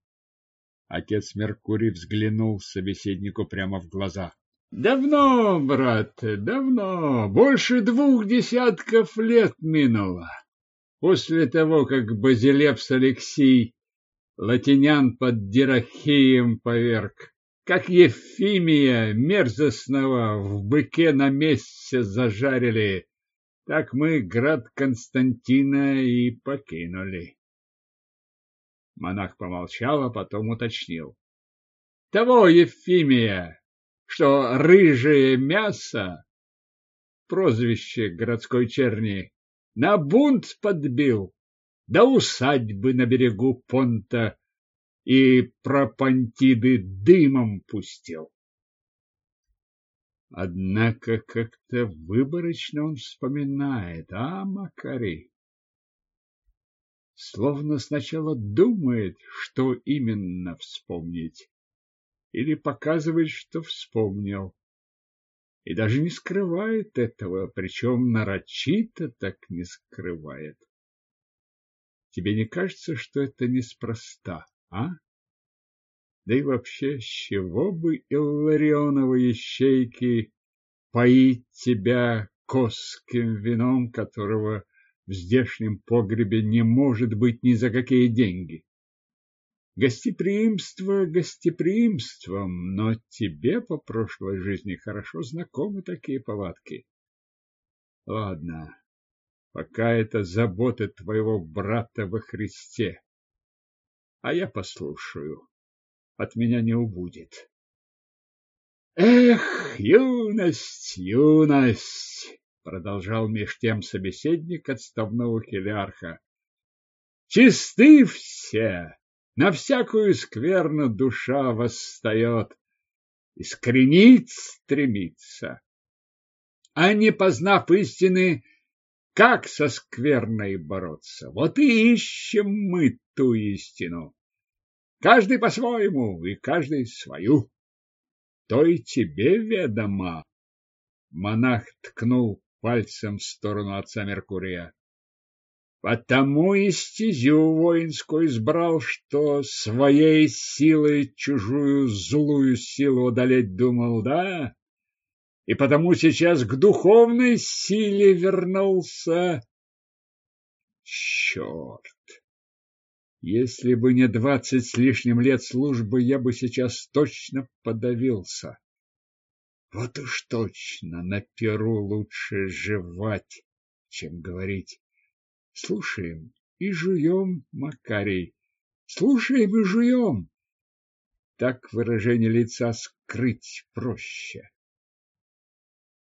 Отец Меркурий взглянул собеседнику прямо в глаза. Давно, брат, давно, больше двух десятков лет минуло. После того, как Базилевс Алексей латинян под Дирахеем поверг как Ефимия мерзостного в быке на месте зажарили, так мы град Константина и покинули. Монах помолчал, а потом уточнил. Того Ефимия, что рыжее мясо, прозвище городской черни, на бунт подбил, да усадьбы на берегу понта и пропантиды дымом пустил. Однако как-то выборочно он вспоминает, а, Макарий? Словно сначала думает, что именно вспомнить, или показывает, что вспомнил. И даже не скрывает этого, причем нарочито так не скрывает. Тебе не кажется, что это неспроста? А? Да и вообще, с чего бы Илларионовые щейки поить тебя коским вином, которого в здешнем погребе не может быть ни за какие деньги. Гостеприимство гостеприимством, но тебе по прошлой жизни хорошо знакомы такие повадки. Ладно, пока это заботы твоего брата во Христе. А я послушаю. От меня не убудет. Эх, юность, юность, продолжал меж тем собеседник отставного хелиарха. Чисты все, на всякую скверну душа восстает, искоренить стремится. А не познав истины, как со скверной бороться? Вот и ищем мы ту истину. Каждый по-своему и каждый свою. То и тебе ведомо. Монах ткнул пальцем в сторону отца Меркурия. Потому и стезю воинскую избрал, что своей силой чужую злую силу одолеть думал, да? И потому сейчас к духовной силе вернулся. Черт! Если бы не двадцать с лишним лет службы, я бы сейчас точно подавился. Вот уж точно на перу лучше жевать, чем говорить. Слушаем и жуем, Макарий. Слушаем и жуем. Так выражение лица скрыть проще.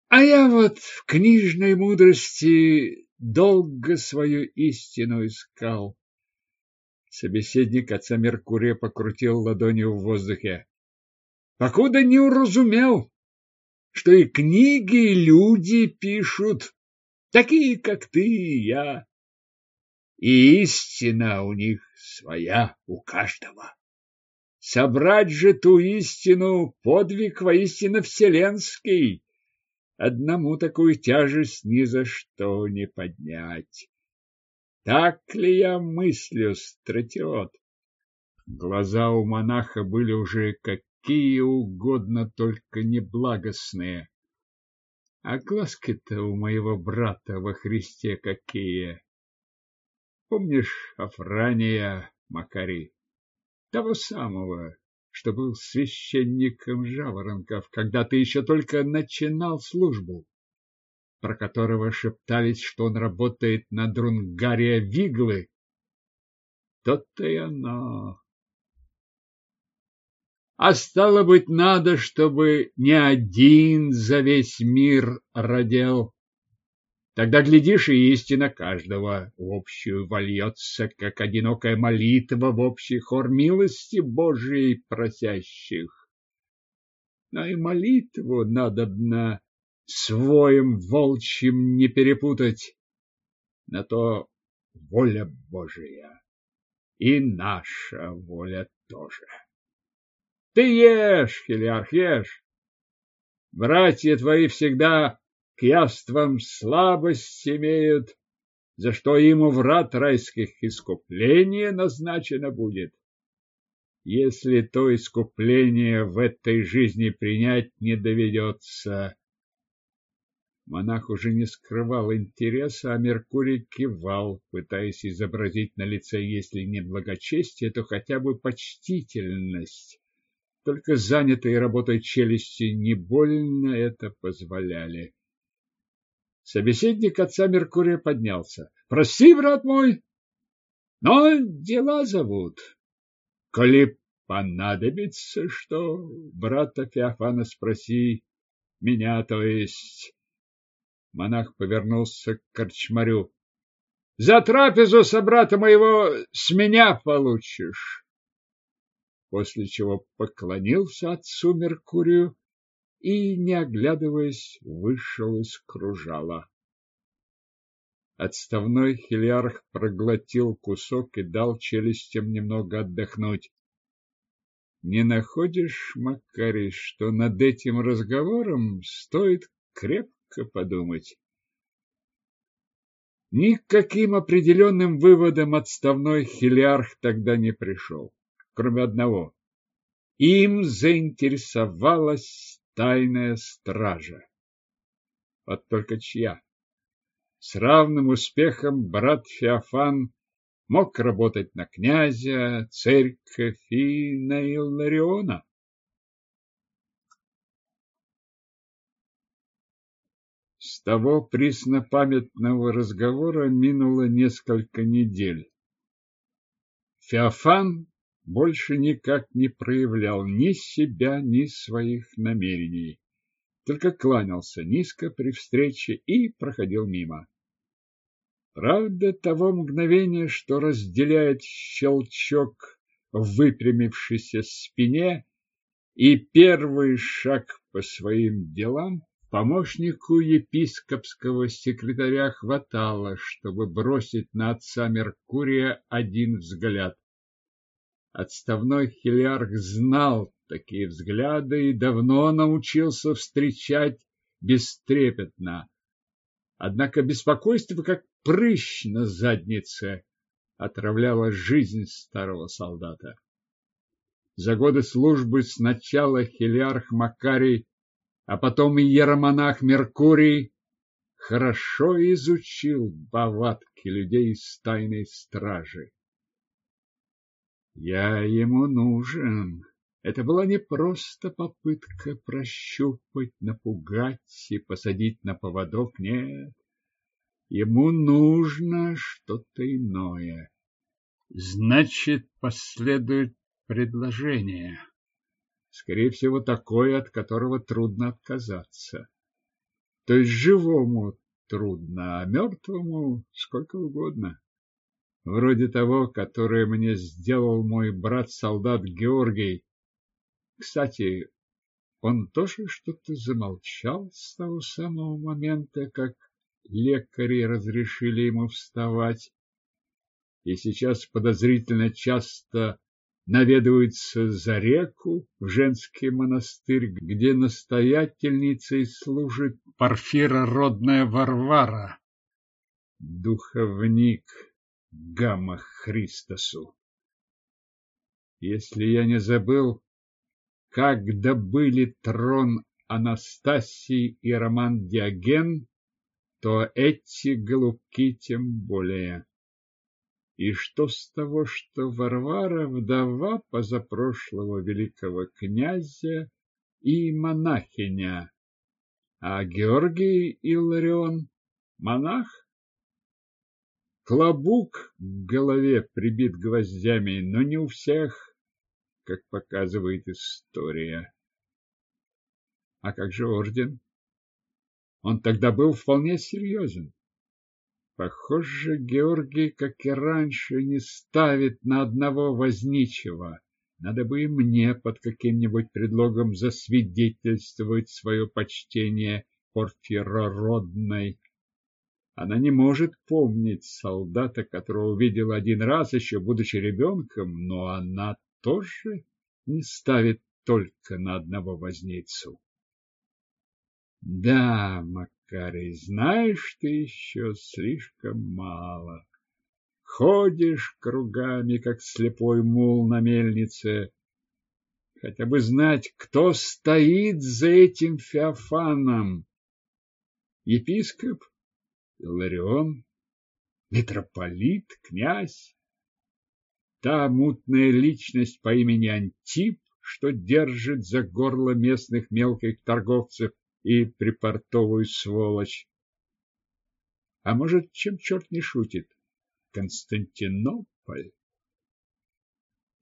А я вот в книжной мудрости долго свою истину искал. Собеседник отца Меркурия покрутил ладонью в воздухе. Покуда не уразумел, что и книги и люди пишут, такие, как ты и я и истина у них своя у каждого. Собрать же ту истину — подвиг воистину вселенский. Одному такую тяжесть ни за что не поднять. Так ли я мыслю, стратиот? Глаза у монаха были уже какие угодно, только неблагостные. А глазки-то у моего брата во Христе какие! Помнишь Афрания Макари? Того самого, что был священником Жаворонков, когда ты еще только начинал службу, про которого шептались, что он работает на Друнгария Виглы. То-то и оно. А стало быть, надо, чтобы не один за весь мир родил, Тогда, глядишь, и истина каждого в общую вольется, как одинокая молитва в общий хор милости Божией просящих. Но и молитву надобно своим волчьим не перепутать. На то воля Божия и наша воля тоже. Ты ешь, Хелиарх, ешь. Братья твои всегда к яствам слабость имеют, за что им у врат райских искупление назначено будет. Если то искупление в этой жизни принять не доведется, Монах уже не скрывал интереса, а Меркурий кивал, пытаясь изобразить на лице, если не благочестие, то хотя бы почтительность. Только занятые работой челюсти не больно это позволяли. Собеседник отца Меркурия поднялся. — Прости, брат мой, но дела зовут. Коли понадобится, что брата Феофана спроси, меня, то есть... Монах повернулся к корчмарю. — За трапезу собрата моего с меня получишь. После чего поклонился отцу Меркурию и, не оглядываясь, вышел из кружала. Отставной хилиарх проглотил кусок и дал челюстям немного отдохнуть. Не находишь, Макарий, что над этим разговором стоит крепко подумать? Никаким определенным выводом отставной хилиарх тогда не пришел, кроме одного. Им заинтересовалась тайная стража. Вот только чья? С равным успехом брат Феофан мог работать на князя, церковь и на Иллариона. Того преснопамятного разговора минуло несколько недель. Феофан больше никак не проявлял ни себя, ни своих намерений, только кланялся низко при встрече и проходил мимо. Правда, того мгновения, что разделяет щелчок в выпрямившейся спине и первый шаг по своим делам, помощнику епископского секретаря хватало, чтобы бросить на отца Меркурия один взгляд. Отставной хилиарх знал такие взгляды и давно научился встречать бестрепетно. Однако беспокойство, как прыщ на заднице, отравляло жизнь старого солдата. За годы службы сначала хилиарх Макарий, а потом и иеромонах Меркурий хорошо изучил повадки людей из тайной стражи. Я ему нужен. Это была не просто попытка прощупать, напугать и посадить на поводок. Нет, ему нужно что-то иное. Значит, последует предложение. Скорее всего, такое, от которого трудно отказаться. То есть живому трудно, а мертвому сколько угодно вроде того, которое мне сделал мой брат-солдат Георгий. Кстати, он тоже что-то замолчал с того самого момента, как лекари разрешили ему вставать, и сейчас подозрительно часто наведывается за реку в женский монастырь, где настоятельницей служит Порфира родная Варвара. Духовник Гамма Христосу. Если я не забыл, как добыли трон Анастасии и Роман Диоген, то эти голубки тем более. И что с того, что Варвара вдова позапрошлого великого князя и монахиня, а Георгий Илларион монах? Клобук в голове прибит гвоздями, но не у всех, как показывает история. А как же орден? Он тогда был вполне серьезен. Похоже, Георгий, как и раньше, не ставит на одного возничего. Надо бы и мне под каким-нибудь предлогом засвидетельствовать свое почтение Порфирородной она не может помнить солдата, которого увидела один раз, еще будучи ребенком, но она тоже не ставит только на одного возницу. Да, Макарий, знаешь ты еще слишком мало. Ходишь кругами, как слепой мул на мельнице. Хотя бы знать, кто стоит за этим Феофаном. Епископ? Иларион, митрополит, князь, та мутная личность по имени Антип, что держит за горло местных мелких торговцев и припортовую сволочь. А может, чем черт не шутит, Константинополь?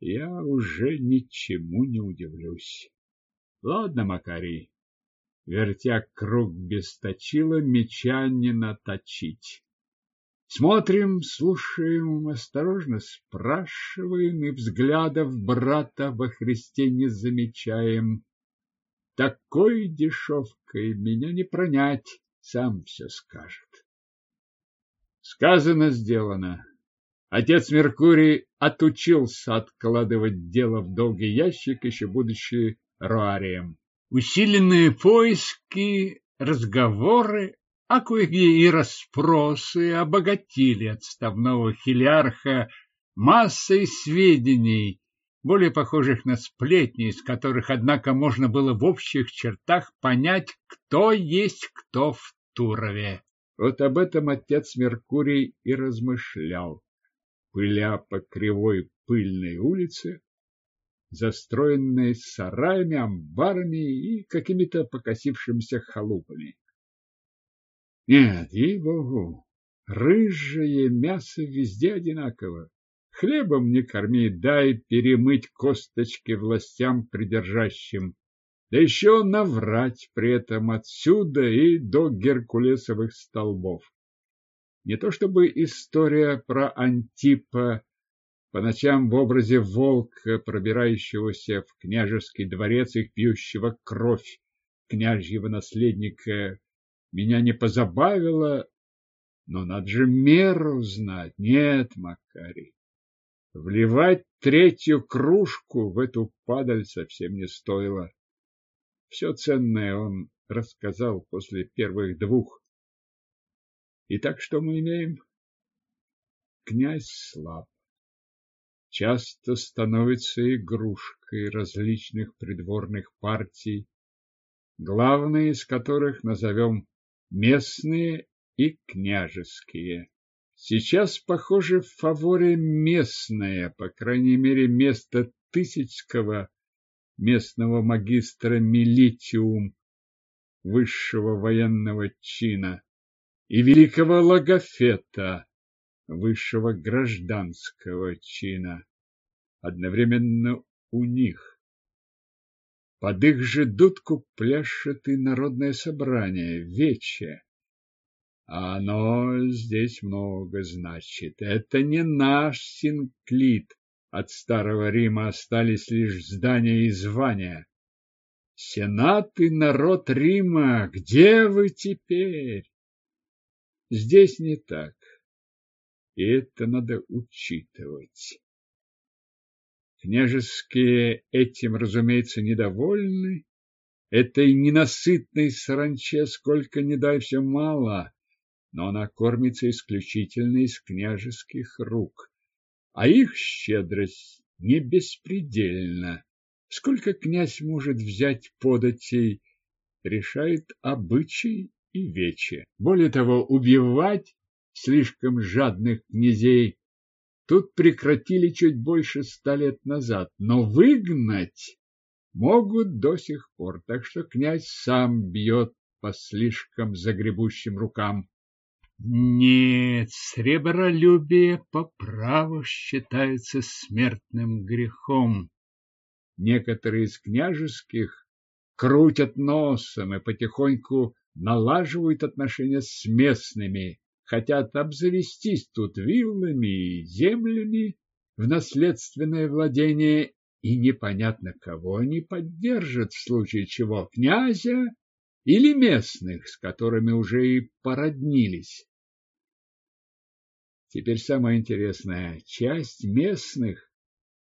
Я уже ничему не удивлюсь. Ладно, Макарий, вертя круг без точила, меча не наточить. Смотрим, слушаем, осторожно спрашиваем и взглядов брата во Христе не замечаем. Такой дешевкой меня не пронять, сам все скажет. Сказано, сделано. Отец Меркурий отучился откладывать дело в долгий ящик, еще будучи руарием. Усиленные поиски, разговоры, а кое-где и расспросы обогатили отставного хилиарха массой сведений, более похожих на сплетни, из которых, однако, можно было в общих чертах понять, кто есть кто в Турове. Вот об этом отец Меркурий и размышлял, пыля по кривой пыльной улице, застроенной сараями, амбарами и какими-то покосившимися халупами. Нет, ей-богу, рыжее мясо везде одинаково. Хлебом не корми, дай перемыть косточки властям придержащим. Да еще наврать при этом отсюда и до геркулесовых столбов. Не то чтобы история про Антипа по ночам в образе волка, пробирающегося в княжеский дворец и пьющего кровь княжьего наследника, меня не позабавила, но надо же меру знать. Нет, Макарий, вливать третью кружку в эту падаль совсем не стоило. Все ценное он рассказал после первых двух. Итак, что мы имеем? Князь слаб. Часто становится игрушкой различных придворных партий, главные из которых назовем местные и княжеские. Сейчас, похоже, в фаворе местное, по крайней мере, место Тысячского местного магистра Милитиум высшего военного чина и великого логофета высшего гражданского чина одновременно у них. Под их же дудку пляшет и народное собрание, вече. А оно здесь много значит. Это не наш синклит. От Старого Рима остались лишь здания и звания. Сенат и народ Рима, где вы теперь? Здесь не так. И это надо учитывать. Княжеские этим, разумеется, недовольны. Этой ненасытной саранче сколько ни дай все мало, но она кормится исключительно из княжеских рук, а их щедрость не беспредельна. Сколько князь может взять податей, решает обычай и вече. Более того, убивать слишком жадных князей тут прекратили чуть больше ста лет назад, но выгнать могут до сих пор, так что князь сам бьет по слишком загребущим рукам. Нет, сребролюбие по праву считается смертным грехом. Некоторые из княжеских крутят носом и потихоньку налаживают отношения с местными, хотят обзавестись тут виллами и землями в наследственное владение, и непонятно, кого они поддержат в случае чего, князя или местных, с которыми уже и породнились. Теперь самое интересное, часть местных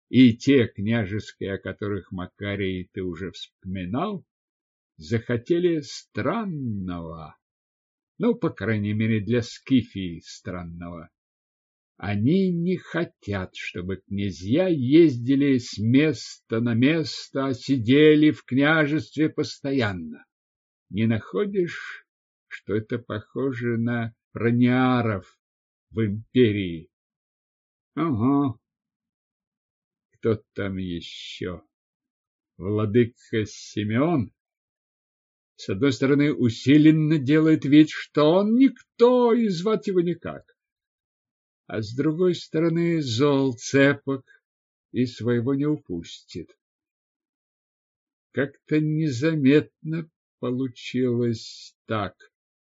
и те княжеские, о которых Макарий ты уже вспоминал, захотели странного ну, по крайней мере, для Скифии странного. Они не хотят, чтобы князья ездили с места на место, а сидели в княжестве постоянно. Не находишь, что это похоже на прониаров в империи? Ага. Кто там еще? Владыка Симеон? С одной стороны, усиленно делает вид, что он никто и звать его никак. А с другой стороны, зол цепок и своего не упустит. Как-то незаметно получилось так,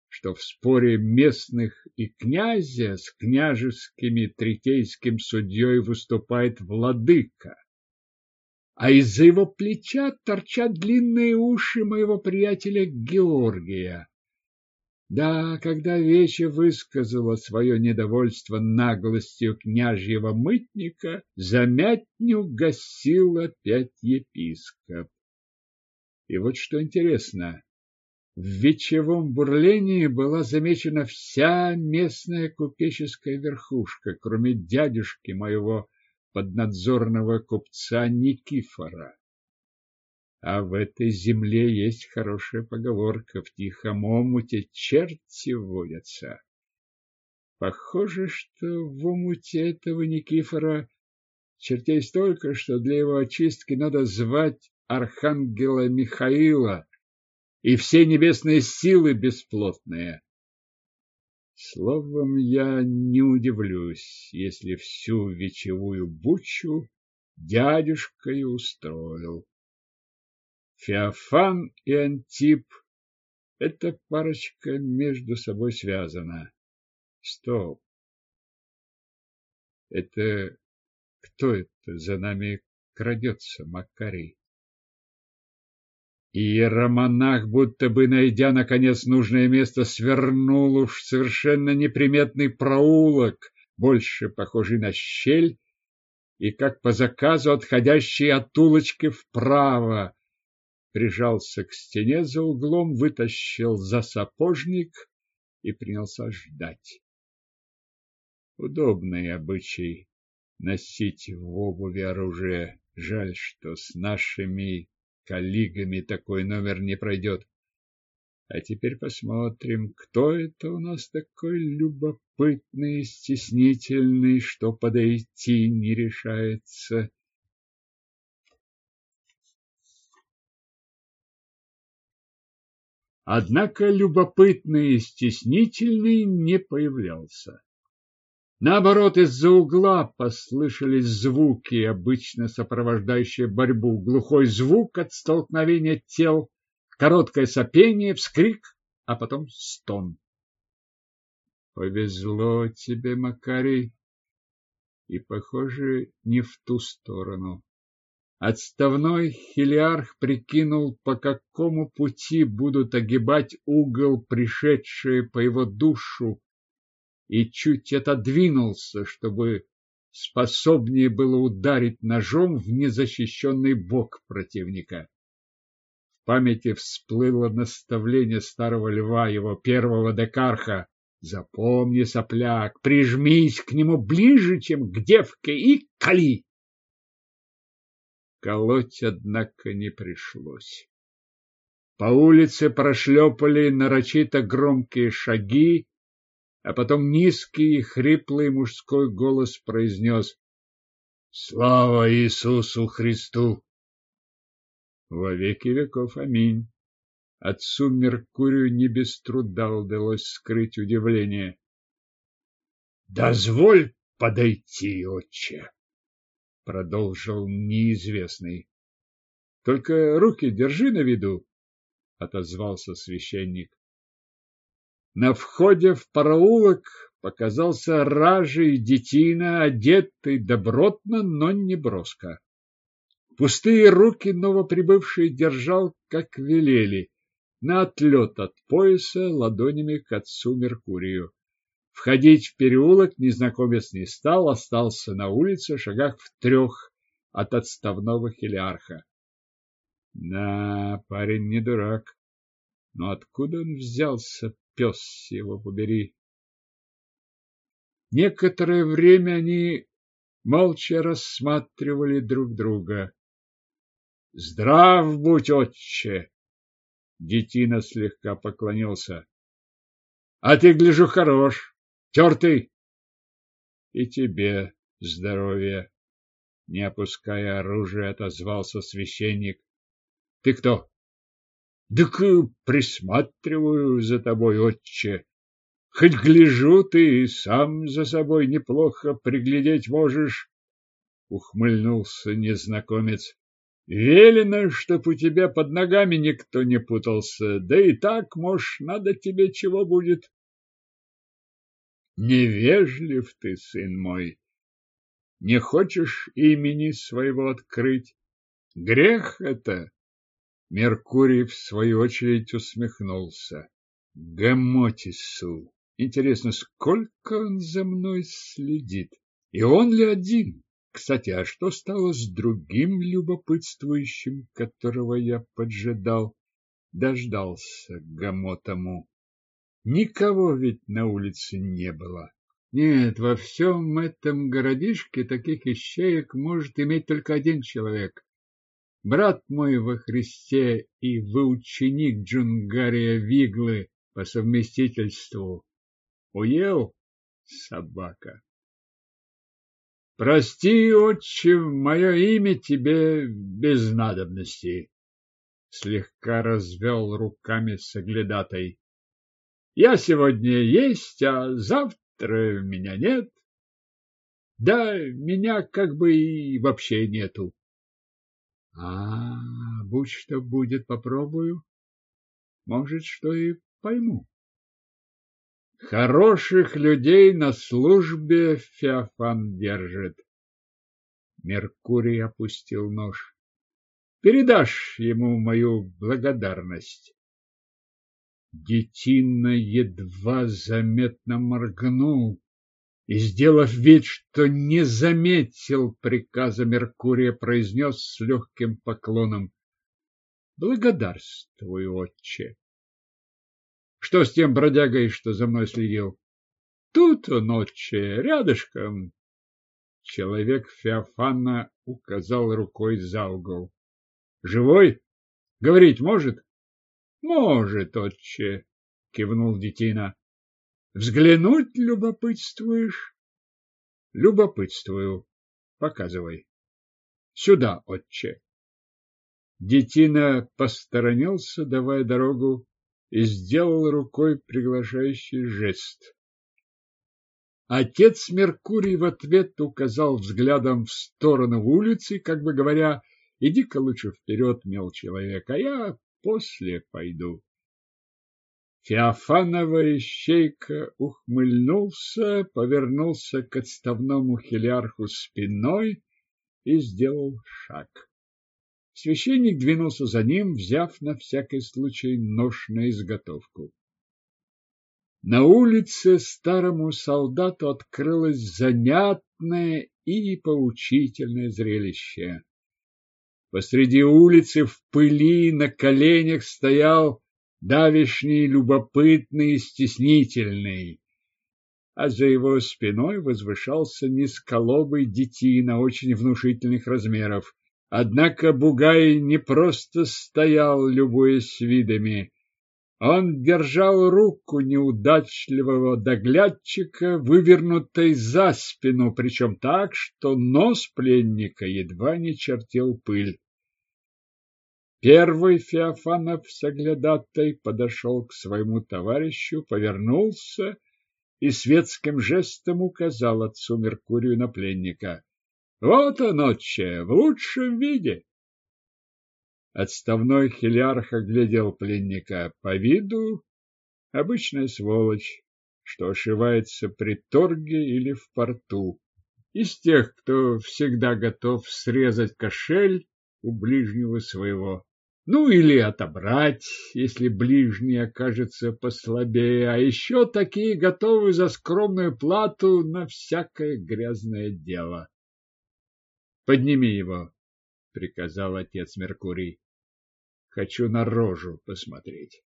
что в споре местных и князя с княжескими третейским судьей выступает владыка а из-за его плеча торчат длинные уши моего приятеля Георгия. Да, когда Вече высказала свое недовольство наглостью княжьего мытника, замятню гасил опять епископ. И вот что интересно, в вечевом бурлении была замечена вся местная купеческая верхушка, кроме дядюшки моего поднадзорного купца Никифора. А в этой земле есть хорошая поговорка: в тихом омуте черти водятся. Похоже, что в омуте этого Никифора чертей столько, что для его очистки надо звать архангела Михаила и все небесные силы бесплотные. Словом, я не удивлюсь, если всю вечевую бучу дядюшка и устроил. Феофан и Антип — эта парочка между собой связана. Стоп. Это кто это за нами крадется, Макарий? Иеромонах, будто бы найдя, наконец, нужное место, свернул уж совершенно неприметный проулок, больше похожий на щель, и, как по заказу, отходящий от улочки вправо, прижался к стене за углом, вытащил за сапожник и принялся ждать. Удобный обычай носить в обуви оружие. Жаль, что с нашими коллегами такой номер не пройдет. А теперь посмотрим, кто это у нас такой любопытный стеснительный, что подойти не решается. Однако любопытный и стеснительный не появлялся. Наоборот, из-за угла послышались звуки, обычно сопровождающие борьбу. Глухой звук от столкновения тел, короткое сопение, вскрик, а потом стон. Повезло тебе, Макарий, и, похоже, не в ту сторону. Отставной хилиарх прикинул, по какому пути будут огибать угол, пришедшие по его душу, и чуть отодвинулся, чтобы способнее было ударить ножом в незащищенный бок противника. В памяти всплыло наставление старого льва, его первого декарха. Запомни, сопляк, прижмись к нему ближе, чем к девке, и кали. Колоть, однако, не пришлось. По улице прошлепали нарочито громкие шаги, а потом низкий и хриплый мужской голос произнес «Слава Иисусу Христу!» Во веки веков аминь. Отцу Меркурию не без труда удалось скрыть удивление. «Дозволь подойти, отче!» продолжил неизвестный. Только руки держи на виду, отозвался священник. На входе в параулок показался ражий детина, одетый добротно, но не броско. Пустые руки новоприбывший держал, как велели, на отлет от пояса ладонями к отцу Меркурию. Входить в переулок незнакомец не стал, остался на улице, шагах в трех от отставного хелиарха. Да, парень не дурак. Но откуда он взялся, пес его побери? Некоторое время они молча рассматривали друг друга. Здрав будь, отче! Детина слегка поклонился. А ты, гляжу, хорош. Тертый! И тебе здоровья! Не опуская оружие, отозвался священник. Ты кто? Так присматриваю за тобой, отче. Хоть гляжу, ты и сам за собой неплохо приглядеть можешь, ухмыльнулся незнакомец. Велено, чтоб у тебя под ногами никто не путался, да и так, может, надо тебе чего будет. Невежлив ты, сын мой. Не хочешь имени своего открыть? Грех это. Меркурий, в свою очередь, усмехнулся. Гамотису. Интересно, сколько он за мной следит? И он ли один? Кстати, а что стало с другим любопытствующим, которого я поджидал? Дождался Гамотому. Никого ведь на улице не было. Нет, во всем этом городишке таких ищеек может иметь только один человек. Брат мой во Христе и выученик Джунгария Виглы по совместительству. Уел собака. Прости, отче, мое имя тебе без надобности. Слегка развел руками соглядатой. Я сегодня есть, а завтра меня нет. Да, меня как бы и вообще нету. А, будь что будет, попробую. Может, что и пойму. Хороших людей на службе Феофан держит. Меркурий опустил нож. Передашь ему мою благодарность. Детина едва заметно моргнул и, сделав вид, что не заметил приказа Меркурия, произнес с легким поклоном «Благодарствую, отче!» Что с тем бродягой, что за мной следил? Тут он, отче, рядышком. Человек Феофана указал рукой за угол. Живой? Говорить может? Может, отче, кивнул детина. Взглянуть любопытствуешь? Любопытствую. Показывай. Сюда, отче. Детина посторонился, давая дорогу и сделал рукой приглашающий жест. Отец Меркурий в ответ указал взглядом в сторону улицы, как бы говоря, иди-ка лучше вперед, мел человек, а я после пойду. Феофанова ищейка ухмыльнулся, повернулся к отставному хилярху спиной и сделал шаг. Священник двинулся за ним, взяв на всякий случай нож на изготовку. На улице старому солдату открылось занятное и поучительное зрелище. Посреди улицы в пыли на коленях стоял давишний, любопытный стеснительный, а за его спиной возвышался низколобый детина очень внушительных размеров. Однако Бугай не просто стоял, любуясь видами. Он держал руку неудачливого доглядчика, вывернутой за спину, причем так, что нос пленника едва не чертил пыль. Первый Феофанов соглядатой подошел к своему товарищу, повернулся и светским жестом указал отцу Меркурию на пленника. Вот он, отче, в лучшем виде. Отставной хилярх оглядел пленника. По виду обычная сволочь, что ошивается при торге или в порту. Из тех, кто всегда готов срезать кошель у ближнего своего. Ну или отобрать, если ближний окажется послабее, а еще такие готовы за скромную плату на всякое грязное дело. Подними его, приказал отец Меркурий. Хочу на рожу посмотреть.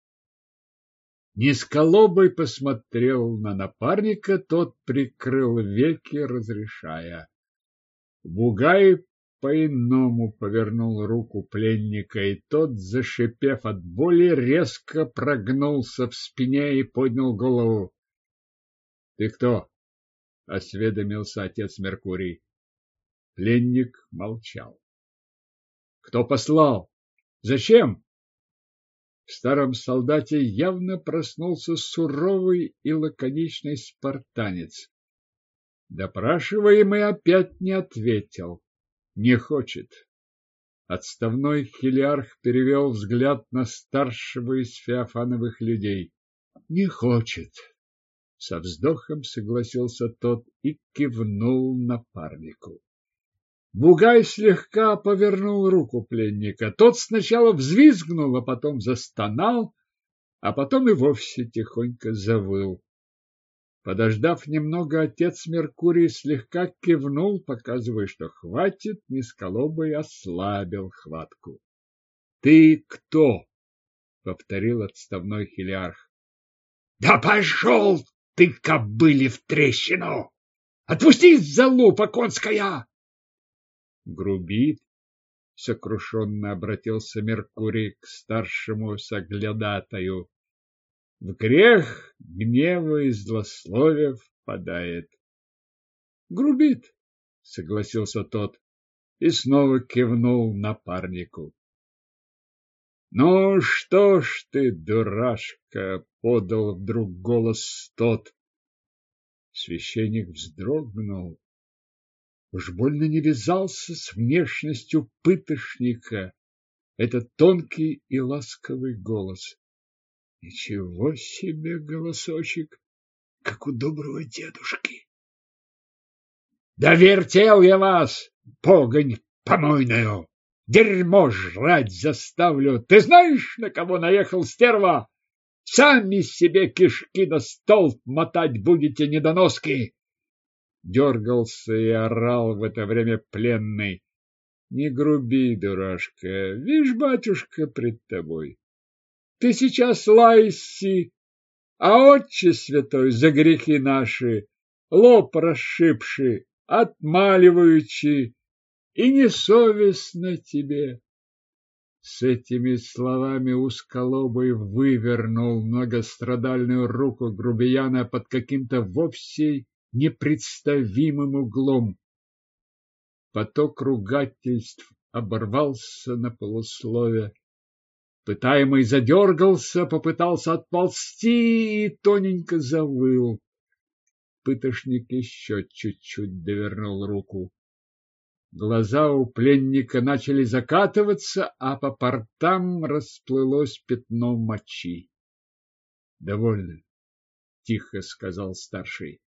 Низколобый посмотрел на напарника, тот прикрыл веки, разрешая. Бугай по-иному повернул руку пленника, и тот, зашипев от боли, резко прогнулся в спине и поднял голову. — Ты кто? — осведомился отец Меркурий. Пленник молчал. Кто послал? Зачем? В старом солдате явно проснулся суровый и лаконичный спартанец. Допрашиваемый опять не ответил. Не хочет. Отставной хилиарх перевел взгляд на старшего из феофановых людей. Не хочет. Со вздохом согласился тот и кивнул напарнику. Бугай слегка повернул руку пленника. Тот сначала взвизгнул, а потом застонал, а потом и вовсе тихонько завыл. Подождав немного, отец Меркурий слегка кивнул, показывая, что хватит, низколобый ослабил хватку. — Ты кто? — повторил отставной хилиарх. — Да пошел ты, кобыли, в трещину! Отпусти, залупа конская! грубит, сокрушенно обратился Меркурий к старшему соглядатаю. В грех гнева и злословия впадает. Грубит, согласился тот и снова кивнул напарнику. Ну что ж ты, дурашка, подал вдруг голос тот. Священник вздрогнул. Уж больно не вязался с внешностью пытошника этот тонкий и ласковый голос. Ничего себе голосочек, как у доброго дедушки. Да вертел я вас, погонь помойную! Дерьмо жрать заставлю! Ты знаешь, на кого наехал стерва? Сами себе кишки на стол мотать будете, недоноски! Дергался и орал в это время пленный. Не груби, дурашка, видишь, батюшка пред тобой. Ты сейчас лайси, а отче святой за грехи наши, лоб расшибший, отмаливаючи, и несовестно тебе. С этими словами узколобый вывернул многострадальную руку грубияна под каким-то вовсе непредставимым углом. Поток ругательств оборвался на полуслове. Пытаемый задергался, попытался отползти и тоненько завыл. Пытошник еще чуть-чуть довернул руку. Глаза у пленника начали закатываться, а по портам расплылось пятно мочи. — Довольно, — тихо сказал старший.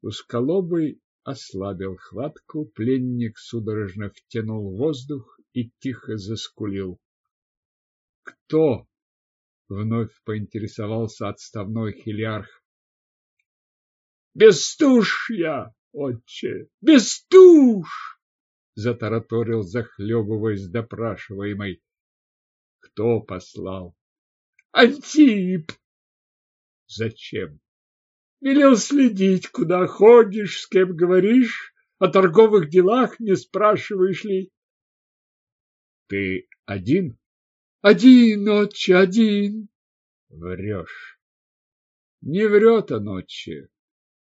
Усколобый ослабил хватку, пленник судорожно втянул воздух и тихо заскулил. — Кто? — вновь поинтересовался отставной хилиарх. Бестушья, отче, бестуш! Затараторил, захлебываясь допрашиваемый. Кто послал? Антип. Зачем? Велел следить, куда ходишь, с кем говоришь, о торговых делах не спрашиваешь ли. Ты один? Один, отче, один. Врешь. Не врет он, отче.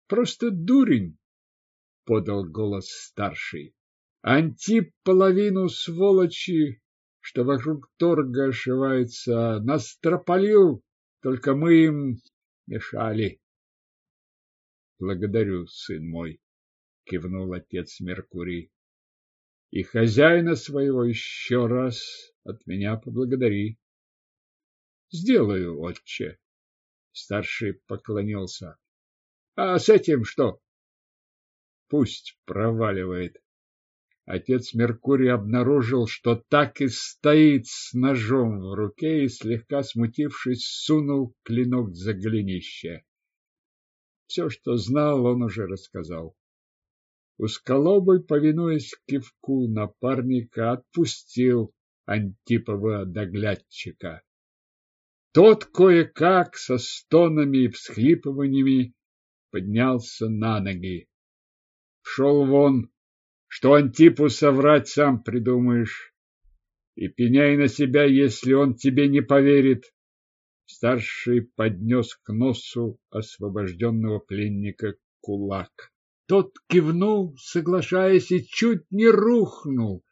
Просто дурень, — подал голос старший. Антип половину сволочи, что вокруг торга ошивается, настропалил, только мы им мешали. Благодарю, сын мой, — кивнул отец Меркурий. И хозяина своего еще раз от меня поблагодари. Сделаю, отче. Старший поклонился. А с этим что? Пусть проваливает. Отец Меркурий обнаружил, что так и стоит с ножом в руке и, слегка смутившись, сунул клинок за голенище. Все, что знал, он уже рассказал. Усколобый, повинуясь кивку напарника, отпустил Антипова доглядчика. Тот кое-как со стонами и всхлипываниями поднялся на ноги. Шел вон, что Антипу соврать сам придумаешь. И пеняй на себя, если он тебе не поверит. Старший поднес к носу освобожденного пленника кулак. Тот кивнул, соглашаясь, и чуть не рухнул.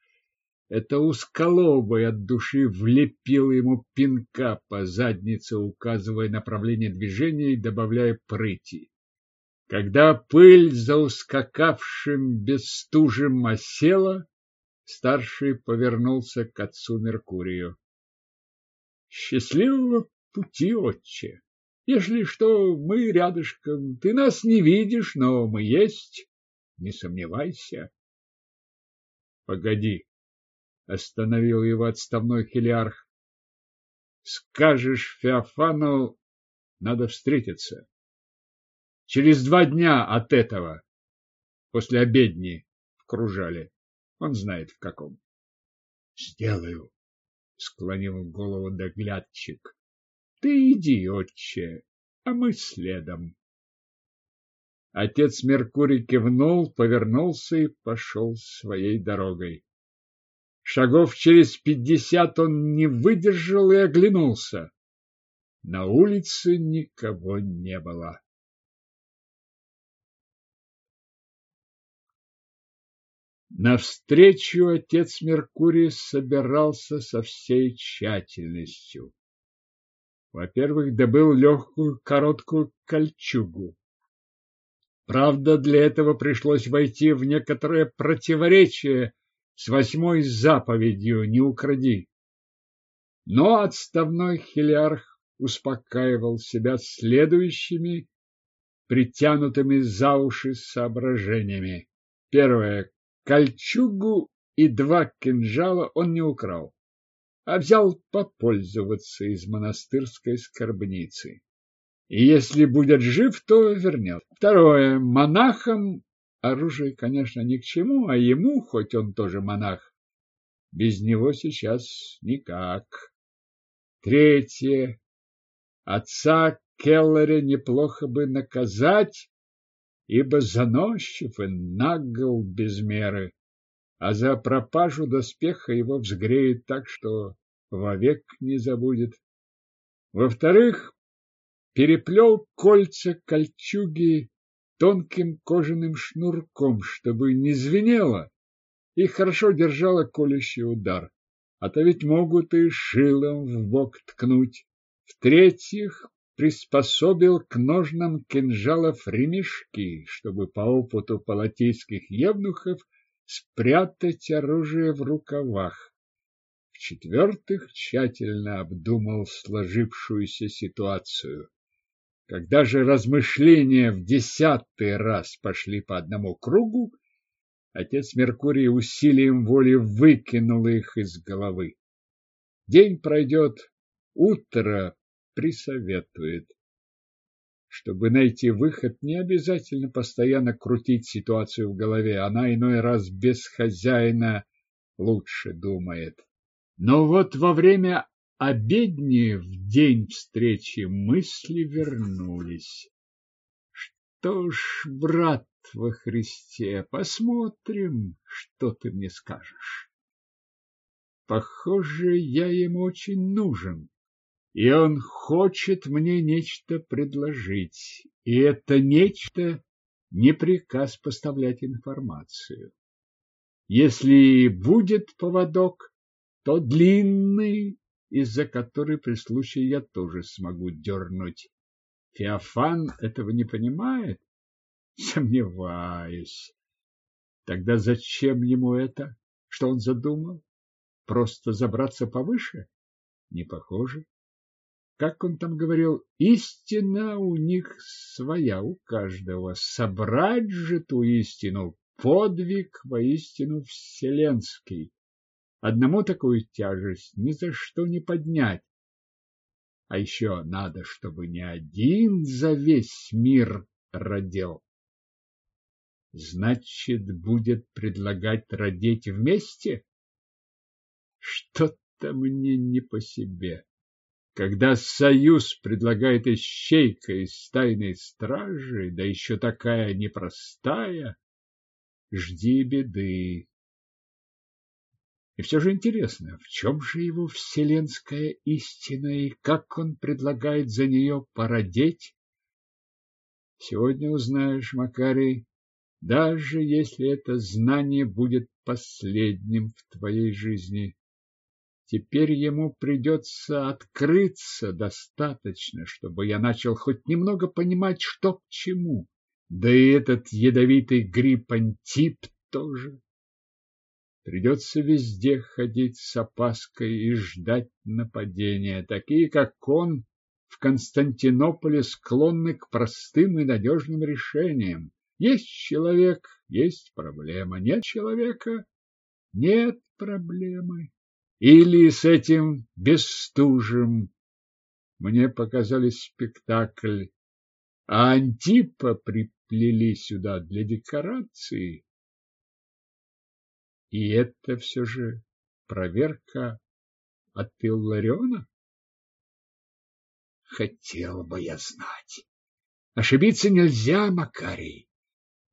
Это узколобый от души влепил ему пинка по заднице, указывая направление движения и добавляя прыти. Когда пыль за ускакавшим бесстужим осела, старший повернулся к отцу Меркурию. Счастливого пути, отче! Если что, мы рядышком. Ты нас не видишь, но мы есть. Не сомневайся. Погоди, остановил его отставной хилиарх. Скажешь Феофану, надо встретиться. Через два дня от этого, после обедни, в. Он знает в каком. Сделаю, склонил голову доглядчик. Ты иди, отче, а мы следом. Отец Меркурий кивнул, повернулся и пошел своей дорогой. Шагов через пятьдесят он не выдержал и оглянулся. На улице никого не было. Навстречу отец Меркурий собирался со всей тщательностью. Во-первых, добыл легкую короткую кольчугу. Правда, для этого пришлось войти в некоторое противоречие с восьмой заповедью «Не укради». Но отставной хилиарх успокаивал себя следующими притянутыми за уши соображениями. Первое. Кольчугу и два кинжала он не украл, а взял попользоваться из монастырской скорбницы. И если будет жив, то вернет. Второе. Монахам оружие, конечно, ни к чему, а ему, хоть он тоже монах, без него сейчас никак. Третье. Отца Келлера неплохо бы наказать, ибо заносчив и нагл без меры, а за пропажу доспеха его взгреет так, что вовек не забудет. Во-вторых, переплел кольца кольчуги тонким кожаным шнурком, чтобы не звенело и хорошо держала колющий удар. А то ведь могут и шилом в бок ткнуть. В-третьих, приспособил к ножнам кинжалов ремешки, чтобы по опыту палатийских евнухов спрятать оружие в рукавах. В-четвертых, тщательно обдумал сложившуюся ситуацию. Когда же размышления в десятый раз пошли по одному кругу, отец Меркурий усилием воли выкинул их из головы. День пройдет, утро присоветует. Чтобы найти выход, не обязательно постоянно крутить ситуацию в голове. Она иной раз без хозяина лучше думает. Но вот во время обедни в день встречи мысли вернулись. Что ж, брат во Христе, посмотрим, что ты мне скажешь. Похоже, я ему очень нужен и он хочет мне нечто предложить, и это нечто не приказ поставлять информацию. Если будет поводок, то длинный, из-за которой при случае я тоже смогу дернуть. Феофан этого не понимает? Сомневаюсь. Тогда зачем ему это? Что он задумал? Просто забраться повыше? Не похоже. Как он там говорил, истина у них своя, у каждого. Собрать же ту истину – подвиг воистину вселенский. Одному такую тяжесть ни за что не поднять. А еще надо, чтобы не один за весь мир родил. Значит, будет предлагать родить вместе? Что-то мне не по себе. Когда союз предлагает ищейка из тайной стражи, да еще такая непростая, жди беды. И все же интересно, в чем же его вселенская истина и как он предлагает за нее породеть? Сегодня узнаешь, Макарий, даже если это знание будет последним в твоей жизни. Теперь ему придется открыться достаточно, чтобы я начал хоть немного понимать, что к чему. Да и этот ядовитый гриб Антип тоже. Придется везде ходить с опаской и ждать нападения. Такие, как он, в Константинополе склонны к простым и надежным решениям. Есть человек, есть проблема. Нет человека, нет проблемы или с этим Бестужем. Мне показали спектакль, а Антипа приплели сюда для декорации. И это все же проверка от Иллариона? Хотел бы я знать. Ошибиться нельзя, Макарий.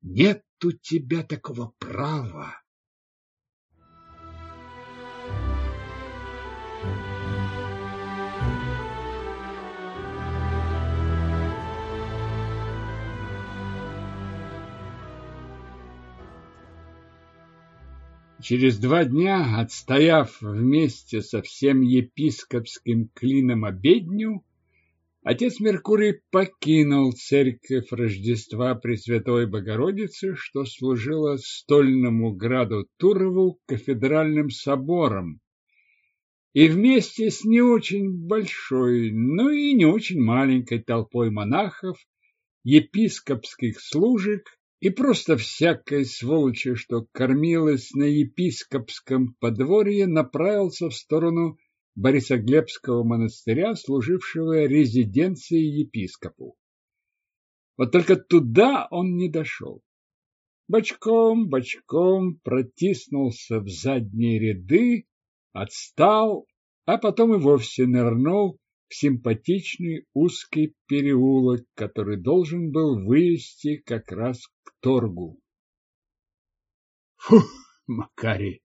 Нет у тебя такого права. Через два дня, отстояв вместе со всем епископским клином обедню, отец Меркурий покинул церковь Рождества Пресвятой Богородицы, что служила стольному граду Турову кафедральным собором, и вместе с не очень большой, но и не очень маленькой толпой монахов, епископских служек и просто всякой сволочи, что кормилась на епископском подворье, направился в сторону Борисоглебского монастыря, служившего резиденцией епископу. Вот только туда он не дошел. Бочком, бочком протиснулся в задние ряды, отстал, а потом и вовсе нырнул в симпатичный узкий переулок, который должен был вывести как раз к торгу. Фу, Макарий!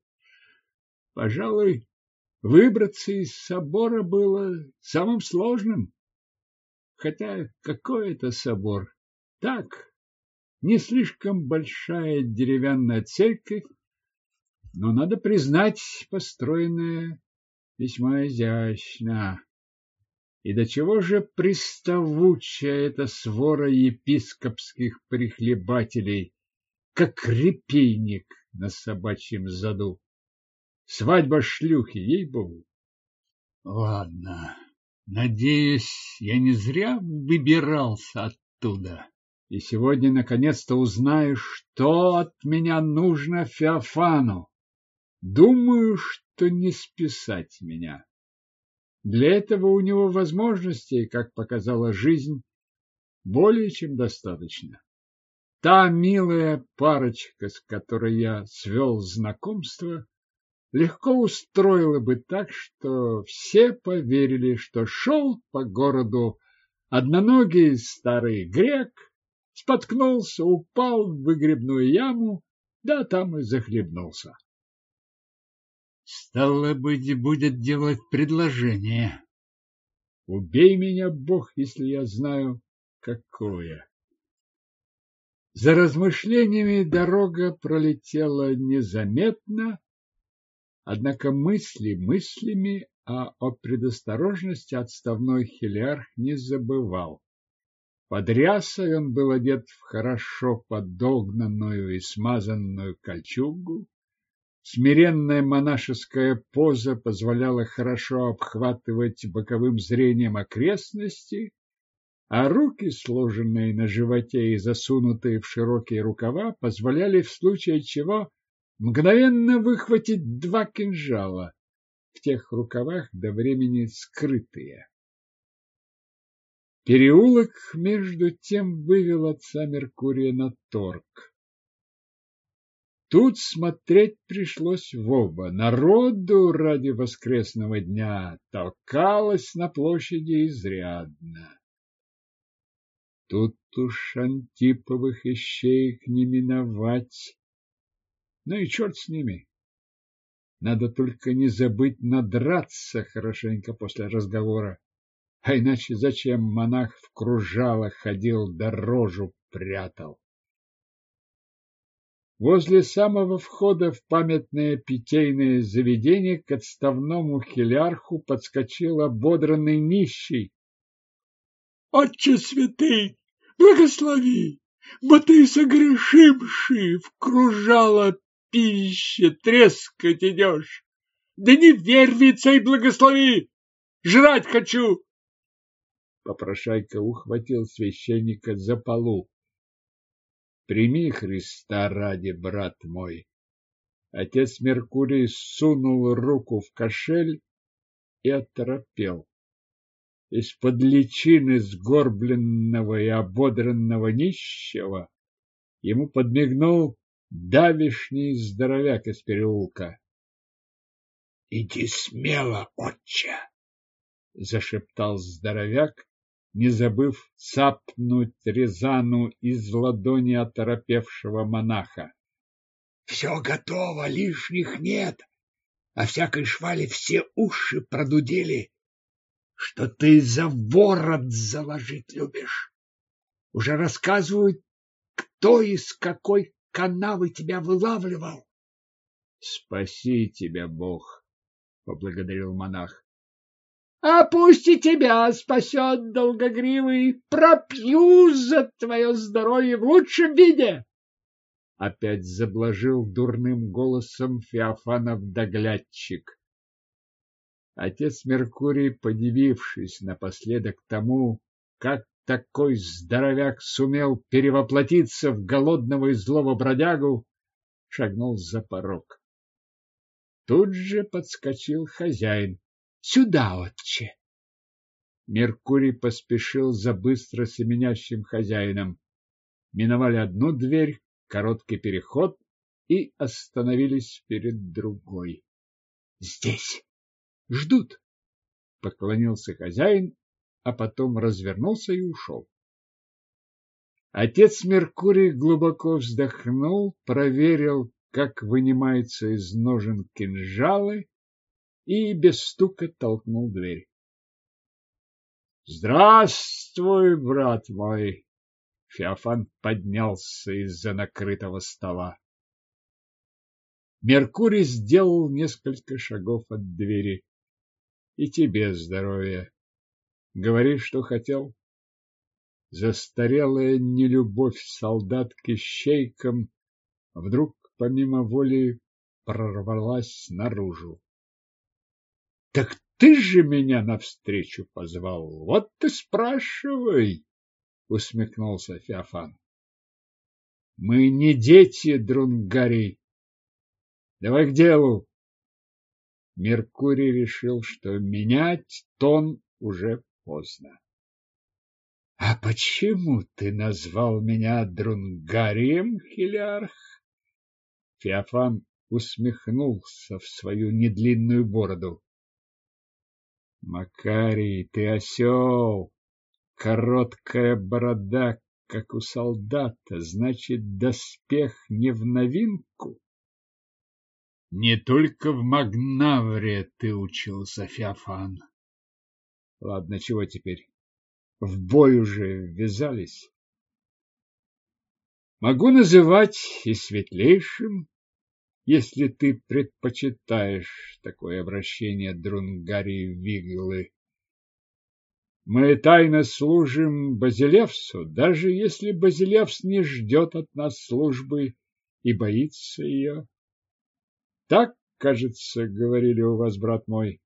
Пожалуй, выбраться из собора было самым сложным. Хотя какой это собор? Так, не слишком большая деревянная церковь, но, надо признать, построенная весьма изящно. И до чего же приставучая эта свора епископских прихлебателей, как репейник на собачьем заду. Свадьба шлюхи, ей-богу. Ладно, надеюсь, я не зря выбирался оттуда. И сегодня наконец-то узнаю, что от меня нужно Феофану. Думаю, что не списать меня. Для этого у него возможностей, как показала жизнь, более чем достаточно. Та милая парочка, с которой я свел знакомство, легко устроила бы так, что все поверили, что шел по городу одноногий старый грек, споткнулся, упал в выгребную яму, да там и захлебнулся. Стало быть, будет делать предложение. Убей меня, Бог, если я знаю, какое. За размышлениями дорога пролетела незаметно, однако мысли мыслями, а о предосторожности отставной хилиарх не забывал. Под рясой он был одет в хорошо подогнанную и смазанную кольчугу, Смиренная монашеская поза позволяла хорошо обхватывать боковым зрением окрестности, а руки, сложенные на животе и засунутые в широкие рукава, позволяли в случае чего мгновенно выхватить два кинжала, в тех рукавах до времени скрытые. Переулок, между тем, вывел отца Меркурия на торг. Тут смотреть пришлось в оба. Народу ради воскресного дня толкалось на площади изрядно. Тут уж Антиповых ищеек не миновать. Ну и черт с ними. Надо только не забыть надраться хорошенько после разговора. А иначе зачем монах в кружалах ходил, дорожу прятал? Возле самого входа в памятное питейное заведение к отставному хилярху подскочил ободранный нищий. — Отче святый, благослови, бо ты согрешивший в кружало пище трескать идешь. Да не вервица и благослови, жрать хочу. Попрошайка ухватил священника за полу. Прими Христа ради, брат мой. Отец Меркурий сунул руку в кошель и оторопел. Из-под личины сгорбленного и ободранного нищего ему подмигнул давишний здоровяк из переулка. — Иди смело, отче! — зашептал здоровяк не забыв цапнуть Рязану из ладони оторопевшего монаха. — Все готово, лишних нет, а всякой швали все уши продудели, что ты за ворот заложить любишь. Уже рассказывают, кто из какой канавы тебя вылавливал. Спаси тебя, Бог, поблагодарил монах. А пусть и тебя спасет долгогривый, пропью за твое здоровье в лучшем виде. Опять заблажил дурным голосом Феофанов доглядчик. Отец Меркурий, подивившись напоследок тому, как такой здоровяк сумел перевоплотиться в голодного и злого бродягу, шагнул за порог. Тут же подскочил хозяин. Сюда, отче! Меркурий поспешил за быстро семенящим хозяином. Миновали одну дверь, короткий переход и остановились перед другой. Здесь ждут, поклонился хозяин, а потом развернулся и ушел. Отец Меркурий глубоко вздохнул, проверил, как вынимаются из ножен кинжалы, и без стука толкнул дверь. Здравствуй, брат мой! Феофан поднялся из-за накрытого стола. Меркурий сделал несколько шагов от двери. И тебе здоровья. Говори, что хотел. Застарелая нелюбовь солдат к ищейкам вдруг помимо воли прорвалась наружу. Так ты же меня навстречу позвал. Вот ты спрашивай усмехнулся Феофан. Мы не дети, Друнгарий. Давай к делу. Меркурий решил, что менять тон уже поздно. А почему ты назвал меня Друнгарием, Хилиарх? Феофан усмехнулся в свою недлинную бороду. Макарий, ты осел! Короткая борода, как у солдата, значит, доспех не в новинку. Не только в Магнавре ты учился, Феофан. Ладно, чего теперь? В бой уже ввязались. Могу называть и светлейшим, если ты предпочитаешь такое обращение Друнгарии Виглы. Мы тайно служим Базилевсу, даже если Базилевс не ждет от нас службы и боится ее. Так, кажется, говорили у вас, брат мой.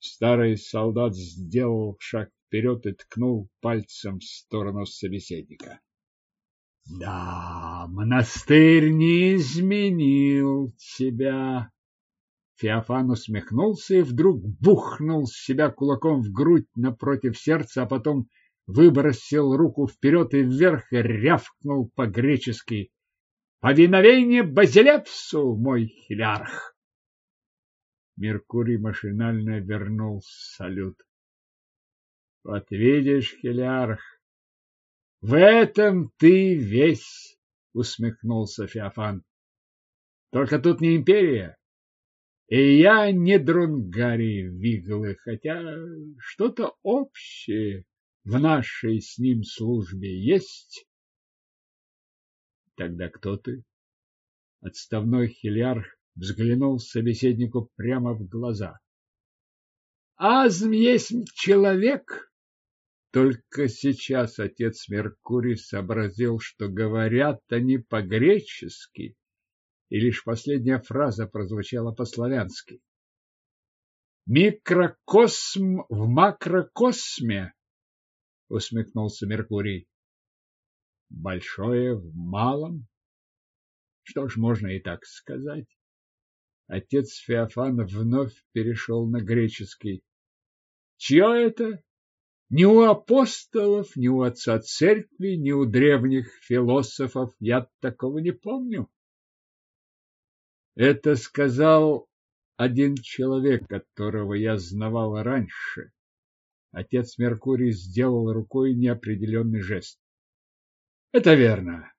Старый солдат сделал шаг вперед и ткнул пальцем в сторону собеседника. Да, монастырь не изменил тебя, Феофан усмехнулся и вдруг бухнул себя кулаком в грудь напротив сердца, а потом выбросил руку вперед и вверх и рявкнул по-гречески «Повиновение Базилевсу, мой хилярх!» Меркурий машинально вернул салют. «Вот видишь, хилярх, в этом ты весь!» — усмехнулся Феофан. «Только тут не империя, и я не Дронгари Виглы, хотя что-то общее в нашей с ним службе есть. Тогда кто ты? Отставной хилярх взглянул собеседнику прямо в глаза. Азм есть человек. Только сейчас отец Меркурий сообразил, что говорят они по-гречески и лишь последняя фраза прозвучала по-славянски. Микрокосм в макрокосме, усмехнулся Меркурий. Большое в малом? Что ж, можно и так сказать. Отец Феофан вновь перешел на греческий. Чье это? Ни у апостолов, ни у отца церкви, ни у древних философов я такого не помню. Это сказал один человек, которого я знавал раньше. Отец Меркурий сделал рукой неопределенный жест. Это верно.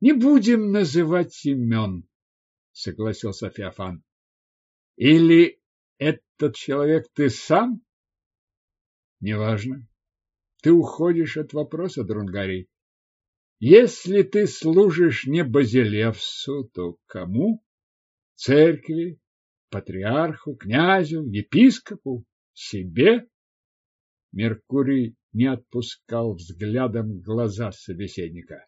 Не будем называть имен, согласился Феофан. Или этот человек ты сам? Неважно. Ты уходишь от вопроса, Друнгарий. Если ты служишь не Базилевсу, то кому? церкви, патриарху, князю, епископу, себе. Меркурий не отпускал взглядом глаза собеседника.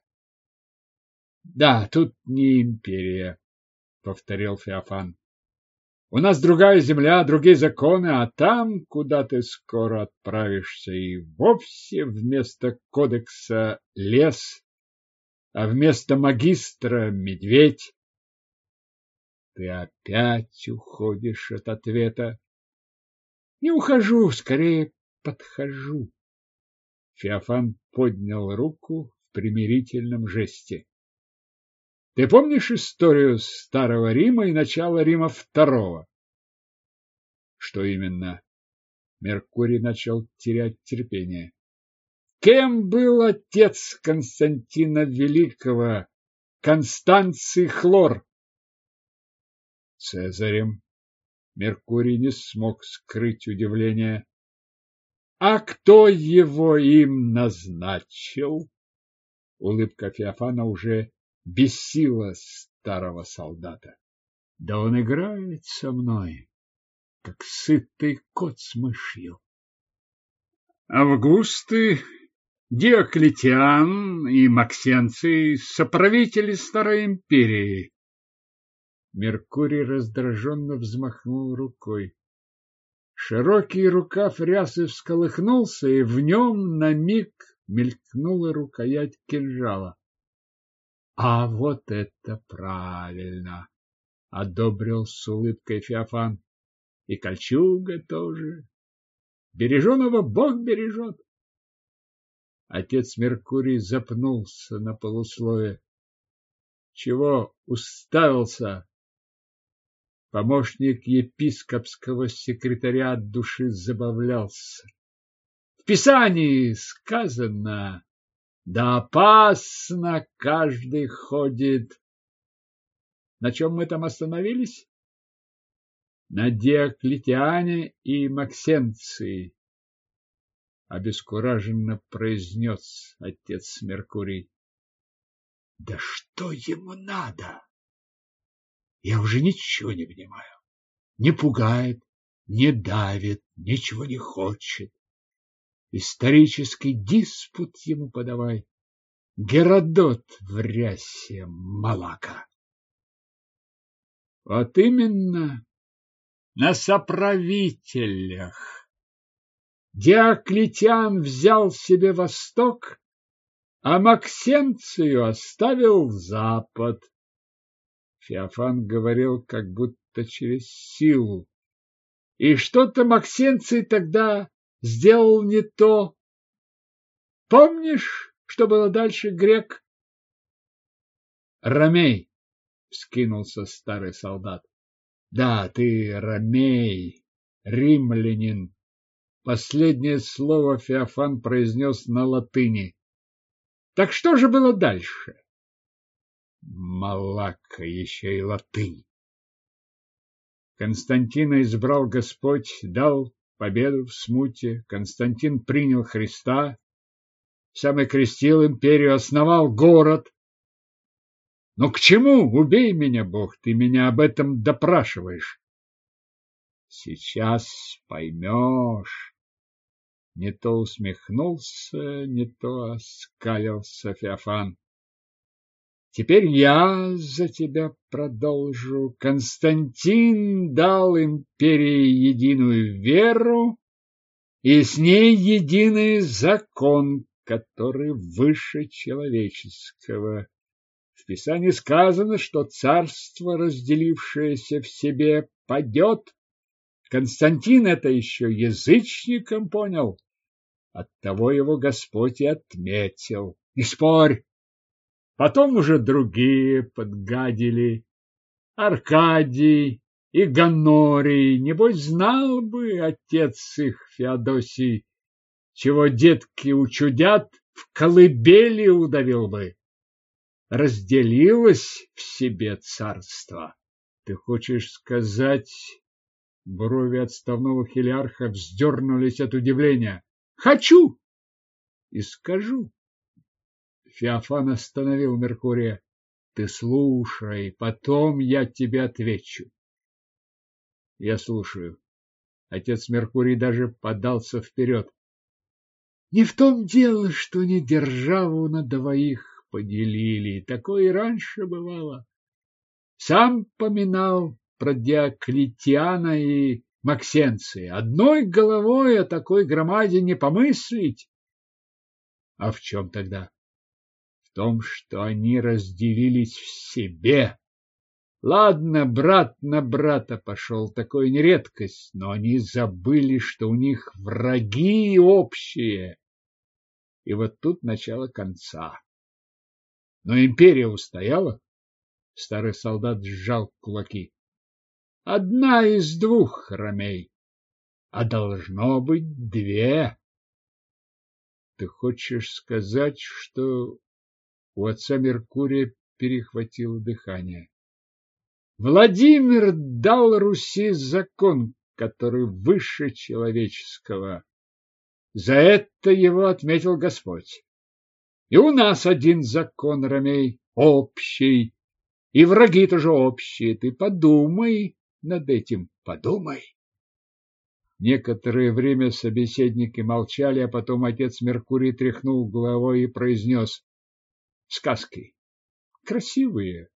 Да, тут не империя, повторил Феофан. У нас другая земля, другие законы, а там, куда ты скоро отправишься, и вовсе вместо кодекса лес, а вместо магистра медведь. Ты опять уходишь от ответа. Не ухожу, скорее подхожу. Феофан поднял руку в примирительном жесте. Ты помнишь историю Старого Рима и начала Рима Второго? Что именно? Меркурий начал терять терпение. Кем был отец Константина Великого, Констанций Хлор? Цезарем. Меркурий не смог скрыть удивление. А кто его им назначил? Улыбка Феофана уже бесила старого солдата. Да он играет со мной, как сытый кот с мышью. Августы, Диоклетиан и Максенций – соправители Старой Империи. Меркурий раздраженно взмахнул рукой. Широкий рукав рясы всколыхнулся, и в нем на миг мелькнула рукоять кинжала. — А вот это правильно! — одобрил с улыбкой Феофан. — И кольчуга тоже. Береженого Бог бережет. Отец Меркурий запнулся на полуслове. — Чего уставился? Помощник епископского секретаря от души забавлялся. В Писании сказано, да опасно каждый ходит. На чем мы там остановились? На Диоклетиане и Максенции. Обескураженно произнес отец Меркурий. Да что ему надо? Я уже ничего не понимаю. Не пугает, не давит, ничего не хочет. Исторический диспут ему подавай. Геродот в рясе Малака. Вот именно на соправителях. Диоклетиан взял себе восток, а Максенцию оставил запад. Феофан говорил как будто через силу. И что-то Максенций тогда сделал не то. Помнишь, что было дальше, грек? Ромей, вскинулся старый солдат. Да, ты Ромей, римлянин. Последнее слово Феофан произнес на латыни. Так что же было дальше? Малака, еще и латынь. Константина избрал Господь, дал победу в смуте. Константин принял Христа, сам и крестил империю, основал город. Но к чему? Убей меня, Бог, ты меня об этом допрашиваешь. Сейчас поймешь. Не то усмехнулся, не то оскалился Феофан. Теперь я за тебя продолжу. Константин дал империи единую веру и с ней единый закон, который выше человеческого. В Писании сказано, что царство, разделившееся в себе, падет. Константин это еще язычником понял. Оттого его Господь и отметил. Не спорь, Потом уже другие подгадили. Аркадий и Ганорий, небось, знал бы отец их Феодосий, чего детки учудят, в колыбели удавил бы. Разделилось в себе царство. Ты хочешь сказать... Брови отставного хилярха вздернулись от удивления. Хочу и скажу. Феофан остановил Меркурия. ты слушай, потом я тебе отвечу. Я слушаю. Отец Меркурий даже подался вперед. Не в том дело, что не державу на двоих поделили. Такое и раньше бывало. Сам поминал про Диоклетиана и Максенции. Одной головой о такой громаде не помыслить. А в чем тогда? Том, что они разделились в себе. Ладно, брат на брата пошел, такое не редкость, но они забыли, что у них враги общие. И вот тут начало конца. Но империя устояла. Старый солдат сжал кулаки. Одна из двух, Ромей, а должно быть две. Ты хочешь сказать, что у отца Меркурия перехватило дыхание? Владимир дал Руси закон, который выше человеческого. За это его отметил Господь. И у нас один закон, Ромей, общий, и враги тоже общие. Ты подумай над этим, подумай. Некоторое время собеседники молчали, а потом отец Меркурий тряхнул головой и произнес «Сказки. Красивые.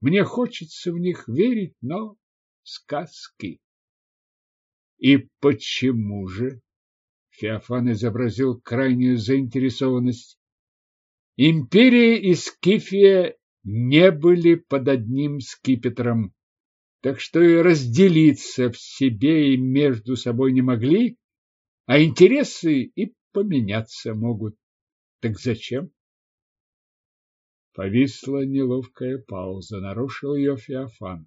Мне хочется в них верить, но сказки». «И почему же?» Феофан изобразил крайнюю заинтересованность. Империя и Скифия не были под одним скипетром так что и разделиться в себе и между собой не могли, а интересы и поменяться могут. Так зачем? Повисла неловкая пауза, нарушил ее Феофан.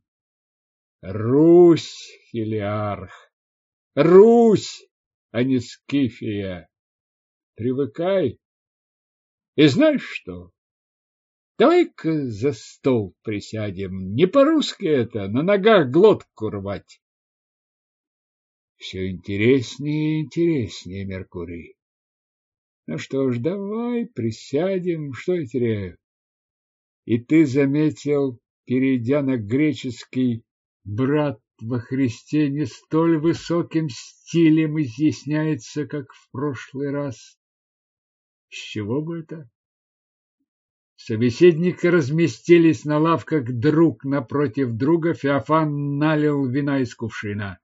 Русь, Хелиарх, Русь, а не Скифия. Привыкай. И знаешь что? Давай-ка за стол присядем. Не по-русски это, на ногах глотку рвать. Все интереснее и интереснее, Меркурий. Ну что ж, давай присядем, что я теряю? И ты заметил, перейдя на греческий, брат во Христе не столь высоким стилем изъясняется, как в прошлый раз. С чего бы это? Собеседники разместились на лавках друг напротив друга. Феофан налил вина из кувшина.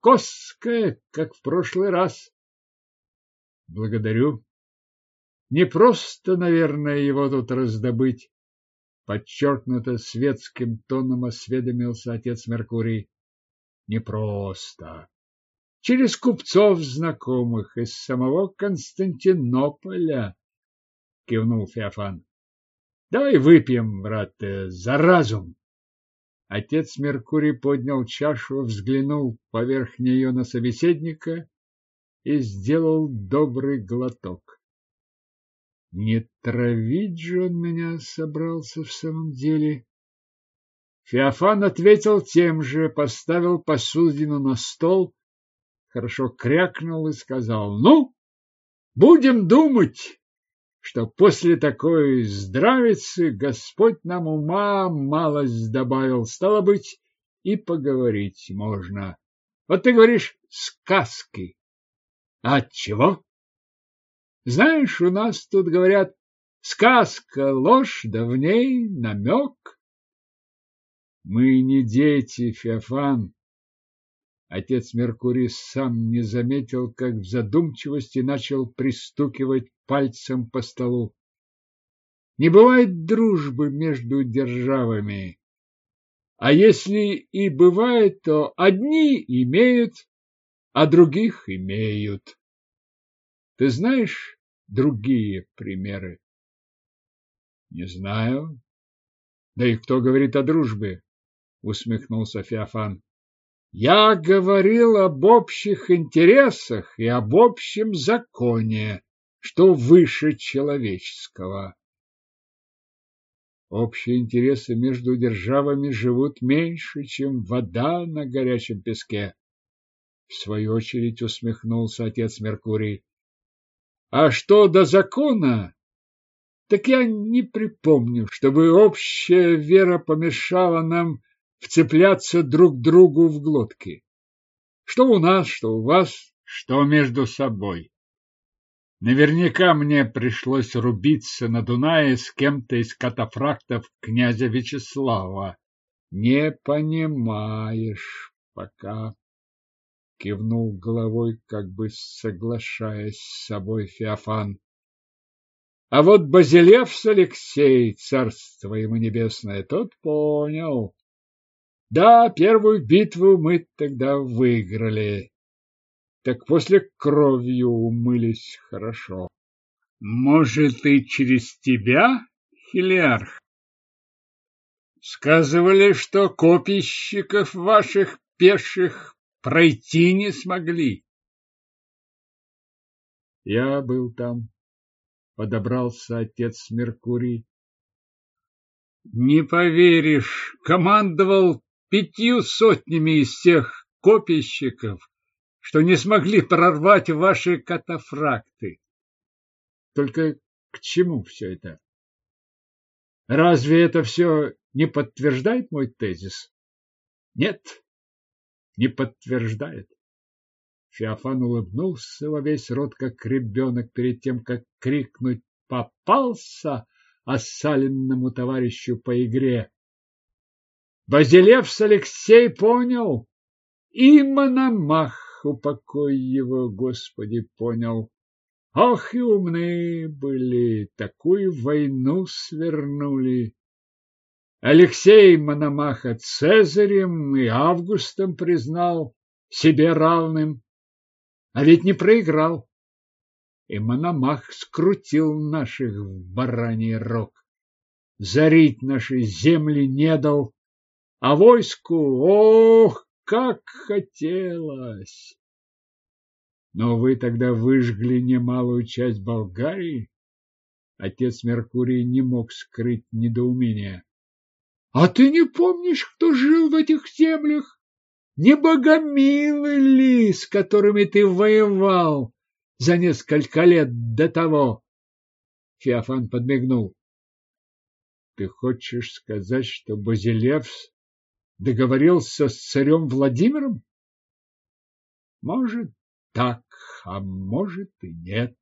Косское, как в прошлый раз. Благодарю. Не просто, наверное, его тут раздобыть. Подчеркнуто светским тоном осведомился отец Меркурий. Непросто. Через купцов знакомых из самого Константинополя, кивнул Феофан. Давай выпьем, брат, за разум. Отец Меркурий поднял чашу, взглянул поверх нее на собеседника и сделал добрый глоток. Не травить же он меня собрался в самом деле. Феофан ответил тем же, поставил посудину на стол, хорошо крякнул и сказал, ну, будем думать что после такой здравицы Господь нам ума малость добавил. Стало быть, и поговорить можно. Вот ты говоришь сказки. А от чего? Знаешь, у нас тут говорят сказка ложь, да в ней намек. Мы не дети, Феофан. Отец Меркурий сам не заметил, как в задумчивости начал пристукивать пальцем по столу. Не бывает дружбы между державами. А если и бывает, то одни имеют, а других имеют. Ты знаешь другие примеры? Не знаю. Да и кто говорит о дружбе? Усмехнулся Феофан. Я говорил об общих интересах и об общем законе, что выше человеческого. Общие интересы между державами живут меньше, чем вода на горячем песке. В свою очередь усмехнулся отец Меркурий. А что до закона, так я не припомню, чтобы общая вера помешала нам вцепляться друг другу в глотки. Что у нас, что у вас, что между собой. Наверняка мне пришлось рубиться на Дунае с кем-то из катафрактов князя Вячеслава. Не понимаешь пока. Кивнул головой, как бы соглашаясь с собой Феофан. А вот Базилевс Алексей, царство ему небесное, тот понял. Да, первую битву мы тогда выиграли. Так после кровью умылись хорошо. Может, и через тебя, Хилиарх? Сказывали, что копийщиков ваших пеших пройти не смогли. Я был там, подобрался отец Меркурий. Не поверишь, командовал пятью сотнями из тех копийщиков, что не смогли прорвать ваши катафракты. Только к чему все это? Разве это все не подтверждает мой тезис? Нет, не подтверждает. Феофан улыбнулся во весь рот, как ребенок, перед тем, как крикнуть «Попался!» осаленному товарищу по игре. Базилевс Алексей понял, и Мономах, упокой его, Господи, понял. Ох, и умные были, такую войну свернули. Алексей Мономаха Цезарем и Августом признал себе равным, а ведь не проиграл. И Мономах скрутил наших в бараний рог. Зарить наши земли не дал, а войску, ох, как хотелось! Но вы тогда выжгли немалую часть Болгарии. Отец Меркурий не мог скрыть недоумения. А ты не помнишь, кто жил в этих землях? Не богомилы ли, с которыми ты воевал за несколько лет до того? Феофан подмигнул. Ты хочешь сказать, что Базилевс договорился с царем Владимиром? Может, так, а может и нет.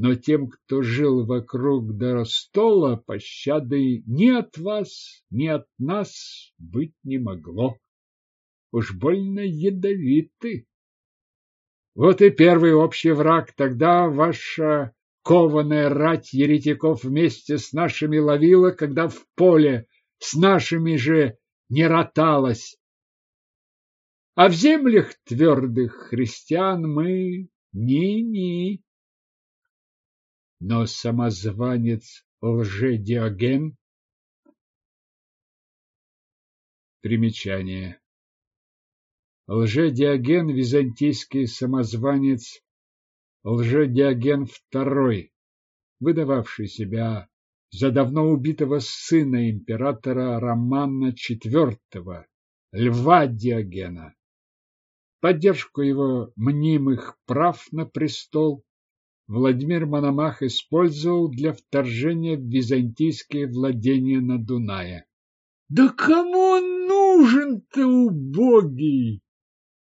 Но тем, кто жил вокруг Доростола, пощады ни от вас, ни от нас быть не могло. Уж больно ядовиты. Вот и первый общий враг. Тогда ваша кованая рать еретиков вместе с нашими ловила, когда в поле с нашими же не роталась. А в землях твердых христиан мы ни-ни. Но самозванец лже-Диоген Примечание. Лже-Диоген – византийский самозванец, лже-Диоген II, выдававший себя за давно убитого сына императора Романа IV, Льва Диогена. Поддержку его мнимых прав на престол Владимир Мономах использовал для вторжения в византийские владения на Дунае. Да кому он нужен-то, убогий?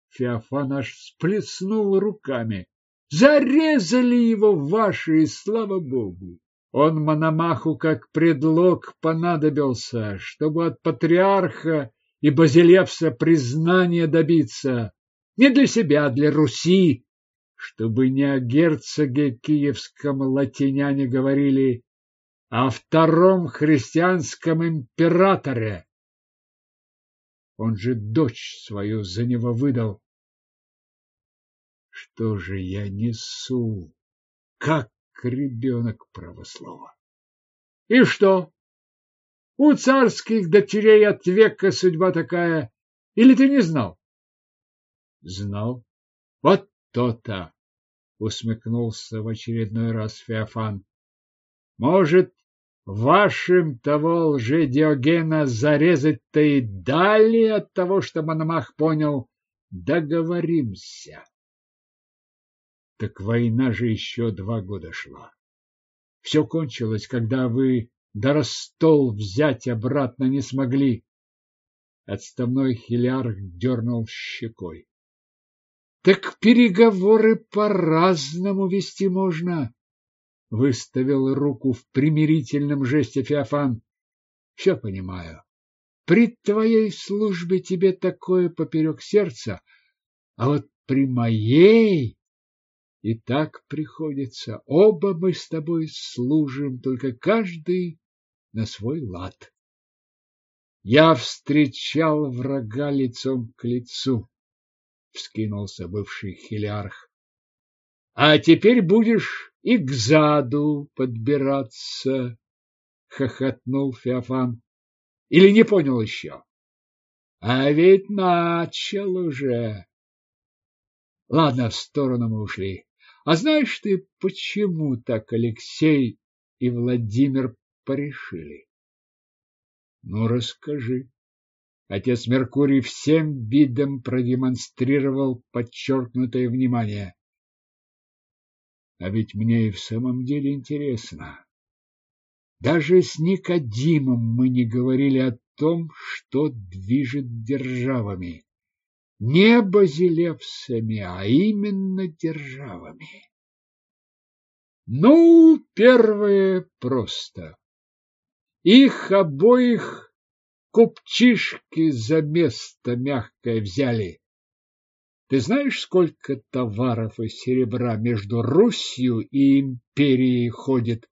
Феофан аж сплеснул руками. Зарезали его ваши, и слава богу. Он Мономаху как предлог понадобился, чтобы от патриарха и Базилевса признания добиться. Не для себя, а для Руси, чтобы не о герцоге киевском латиняне говорили, а о втором христианском императоре. Он же дочь свою за него выдал. Что же я несу? Как ребенок православа. И что? У царских дочерей от века судьба такая. Или ты не знал? Знал. Вот то-то, усмехнулся в очередной раз Феофан. Может, вашим того лже-Диогена зарезать-то и дали от того, что Мономах понял, договоримся. Так война же еще два года шла. Все кончилось, когда вы Доростол взять обратно не смогли. Отставной хилярх дернул щекой. Так переговоры по-разному вести можно. Выставил руку в примирительном жесте Феофан. Все понимаю. При твоей службе тебе такое поперек сердца, а вот при моей и так приходится. Оба мы с тобой служим, только каждый на свой лад. Я встречал врага лицом к лицу, вскинулся бывший хилярх. А теперь будешь и к заду подбираться, хохотнул Феофан. Или не понял еще? А ведь начал уже. Ладно, в сторону мы ушли. А знаешь ты, почему так Алексей и Владимир порешили? Ну, расскажи. Отец Меркурий всем видом продемонстрировал подчеркнутое внимание. А ведь мне и в самом деле интересно. Даже с Никодимом мы не говорили о том, что движет державами. Не базилевсами, а именно державами. Ну, первое просто. Их обоих купчишки за место мягкое взяли. Ты знаешь, сколько товаров и серебра между Русью и империей ходит?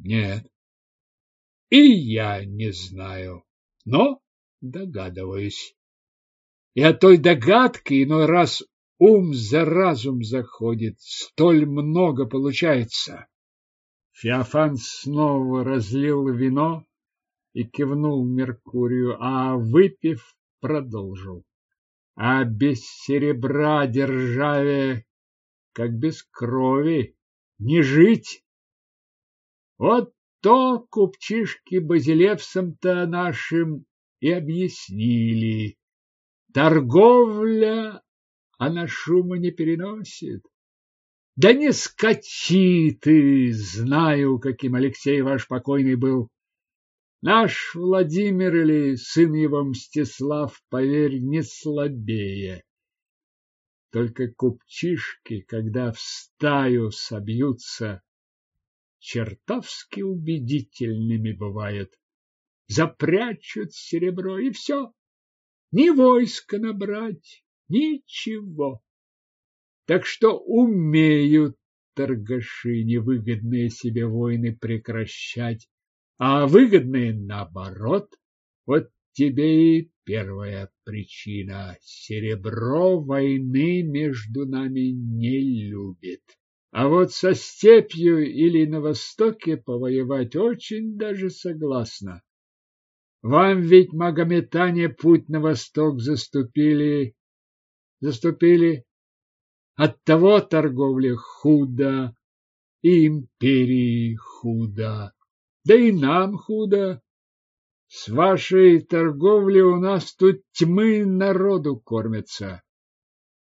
Нет. И я не знаю, но догадываюсь. И от той догадки иной раз ум за разум заходит, столь много получается. Феофан снова разлил вино и кивнул Меркурию, а, выпив, продолжил. А без серебра державе, как без крови, не жить. Вот то купчишки базилевсам-то нашим и объяснили. Торговля, она шума не переносит. Да не скачи ты, знаю, каким Алексей ваш покойный был. Наш Владимир или сын его Мстислав, поверь, не слабее. Только купчишки, когда в стаю собьются, чертовски убедительными бывают. Запрячут серебро, и все. Ни войска набрать, ничего. Так что умеют торгаши невыгодные себе войны прекращать, а выгодные наоборот. Вот тебе и первая причина. Серебро войны между нами не любит. А вот со степью или на востоке повоевать очень даже согласна. Вам ведь магометане путь на восток заступили, заступили Оттого торговля худо, и империи худо, да и нам худо. С вашей торговли у нас тут тьмы народу кормятся.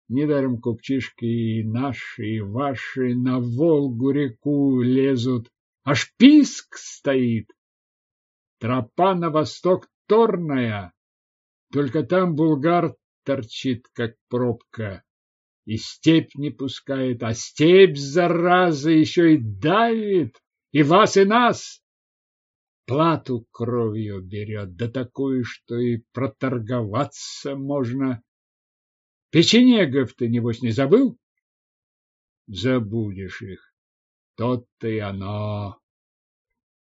Недаром купчишки и наши, и ваши на Волгу-реку лезут, аж писк стоит. Тропа на восток торная, только там булгар торчит, как пробка и степь не пускает, а степь, зараза, еще и давит, и вас, и нас. Плату кровью берет, да такую, что и проторговаться можно. Печенегов ты, небось, не забыл? Забудешь их. Тот-то и оно.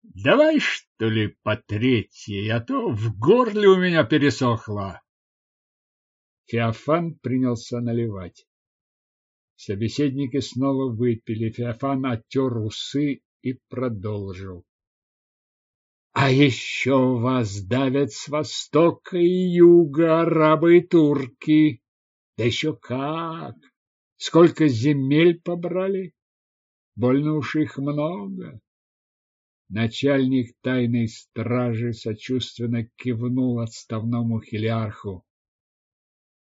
Давай, что ли, по третьей, а то в горле у меня пересохло. Феофан принялся наливать. Собеседники снова выпили. Феофан оттер усы и продолжил. А еще вас давят с востока и юга арабы и турки. Да еще как! Сколько земель побрали? Больно уж их много. Начальник тайной стражи сочувственно кивнул отставному хилиарху.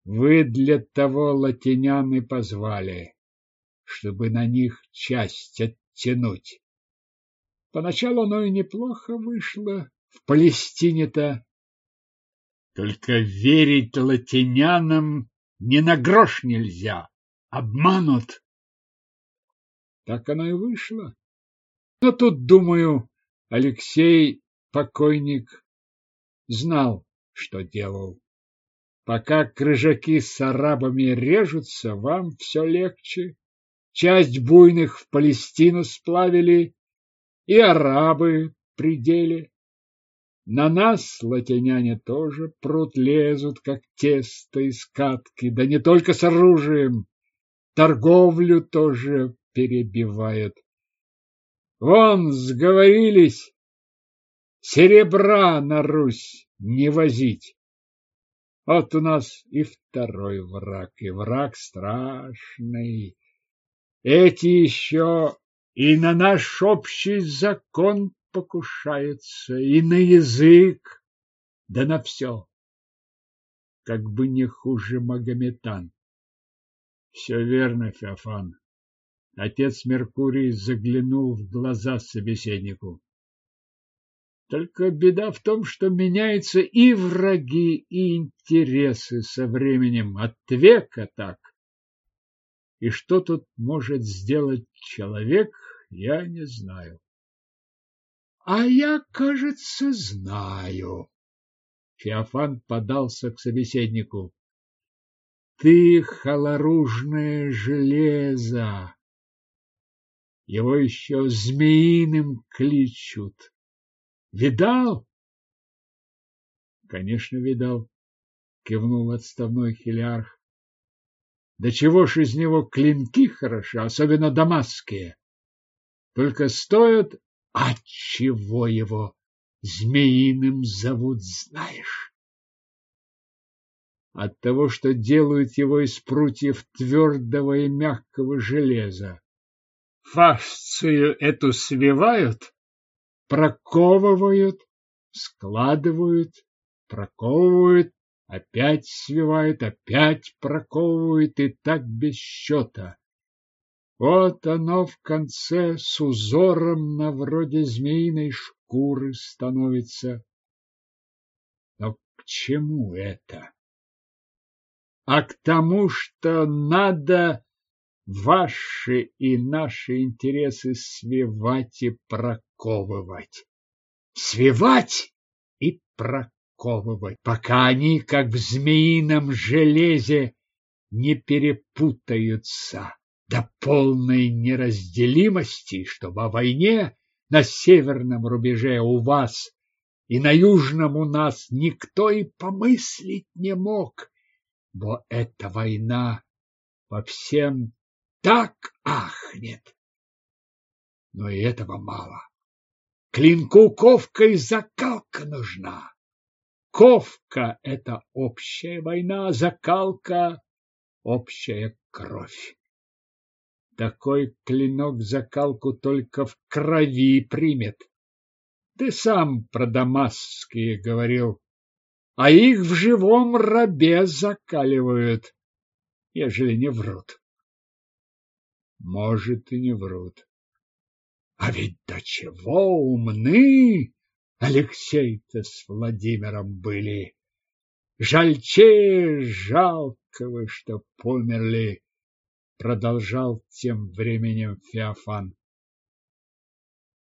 Вы для того латинян и позвали, чтобы на них часть оттянуть. Поначалу оно и неплохо вышло в Палестине-то. Только верить латинянам ни на грош нельзя. Обманут. Так оно и вышло. Но тут, думаю, Алексей, покойник, знал, что делал. Пока крыжаки с арабами режутся, вам все легче. Часть буйных в Палестину сплавили, и арабы при деле. На нас латиняне тоже прут лезут, как тесто из катки, да не только с оружием, торговлю тоже перебивают. Вон, сговорились, серебра на Русь не возить. Вот у нас и второй враг, и враг страшный. Эти еще и на наш общий закон покушаются, и на язык, да на все. Как бы не хуже Магометан. Все верно, Феофан. Отец Меркурий заглянул в глаза собеседнику. Только беда в том, что меняются и враги, и интересы со временем, от века так. И что тут может сделать человек, я не знаю. А я, кажется, знаю. Феофан подался к собеседнику. Ты холоружное железо. Его еще змеиным кличут. Видал? Конечно, видал, кивнул отставной хилиарх. Да чего ж из него клинки хороши, особенно дамасские. Только стоят, от чего его змеиным зовут, знаешь? От того, что делают его из прутьев твердого и мягкого железа. Фасцию эту свивают, проковывают, складывают, проковывают, опять свивают, опять проковывают и так без счета. Вот оно в конце с узором на вроде змеиной шкуры становится. Но к чему это? А к тому, что надо ваши и наши интересы свивать и проковывать. Свивать и проковывать, пока они, как в змеином железе, не перепутаются до полной неразделимости, чтобы о войне на северном рубеже у вас и на южном у нас никто и помыслить не мог, бо эта война во всем так ахнет. Но и этого мало. Клинку ковка и закалка нужна. Ковка — это общая война, закалка — общая кровь. Такой клинок закалку только в крови примет. Ты сам про дамасские говорил, а их в живом рабе закаливают, ежели не врут. Может, и не врут. А ведь до чего умны Алексей-то с Владимиром были. Жальче жалкого, что померли, продолжал тем временем Феофан.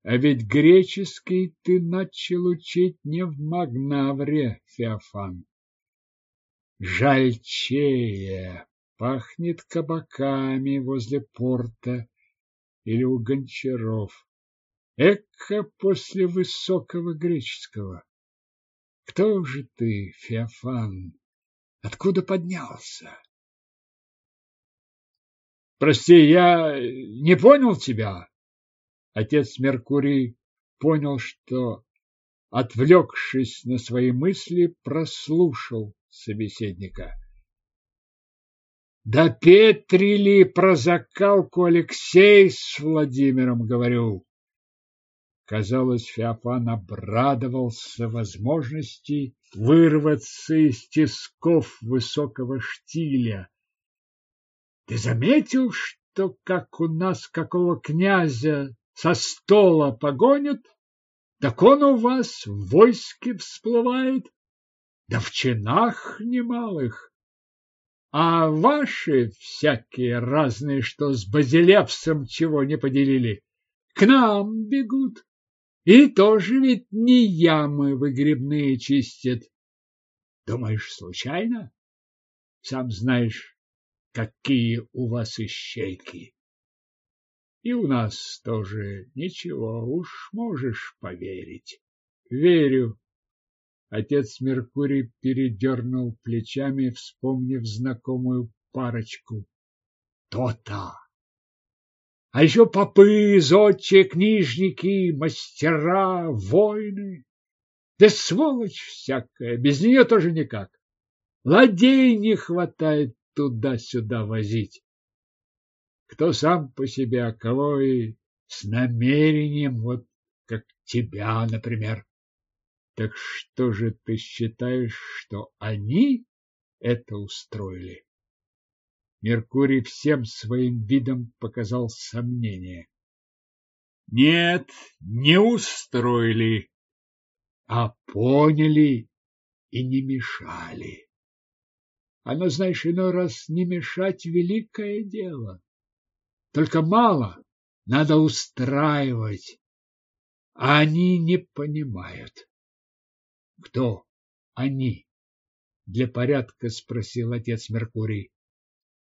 А ведь греческий ты начал учить не в Магнавре, Феофан. Жальчее Пахнет кабаками возле порта или у гончаров. Эка после высокого греческого. Кто же ты, Феофан? Откуда поднялся? Прости, я не понял тебя. Отец Меркурий понял, что, отвлекшись на свои мысли, прослушал собеседника. Да Петрили про закалку Алексей с Владимиром говорю. Казалось, Феофан обрадовался возможности вырваться из тисков высокого штиля. Ты заметил, что как у нас какого князя со стола погонят, так он у вас в войске всплывает, да в чинах немалых. А ваши всякие разные, что с Базилевсом чего не поделили, к нам бегут. И тоже ведь не ямы выгребные чистят. Думаешь, случайно? Сам знаешь, какие у вас ищейки. И у нас тоже ничего, уж можешь поверить. Верю. Отец Меркурий передернул плечами, вспомнив знакомую парочку. То-то! А еще попы, зодчие, книжники, мастера, воины. Да сволочь всякая, без нее тоже никак. Ладей не хватает туда-сюда возить. Кто сам по себе, а кого и с намерением, вот как тебя, например. Так что же ты считаешь, что они это устроили? Меркурий всем своим видом показал сомнение. Нет, не устроили, а поняли и не мешали. Оно, знаешь, иной раз не мешать великое дело. Только мало, надо устраивать. А они не понимают. Кто они? Для порядка спросил отец Меркурий.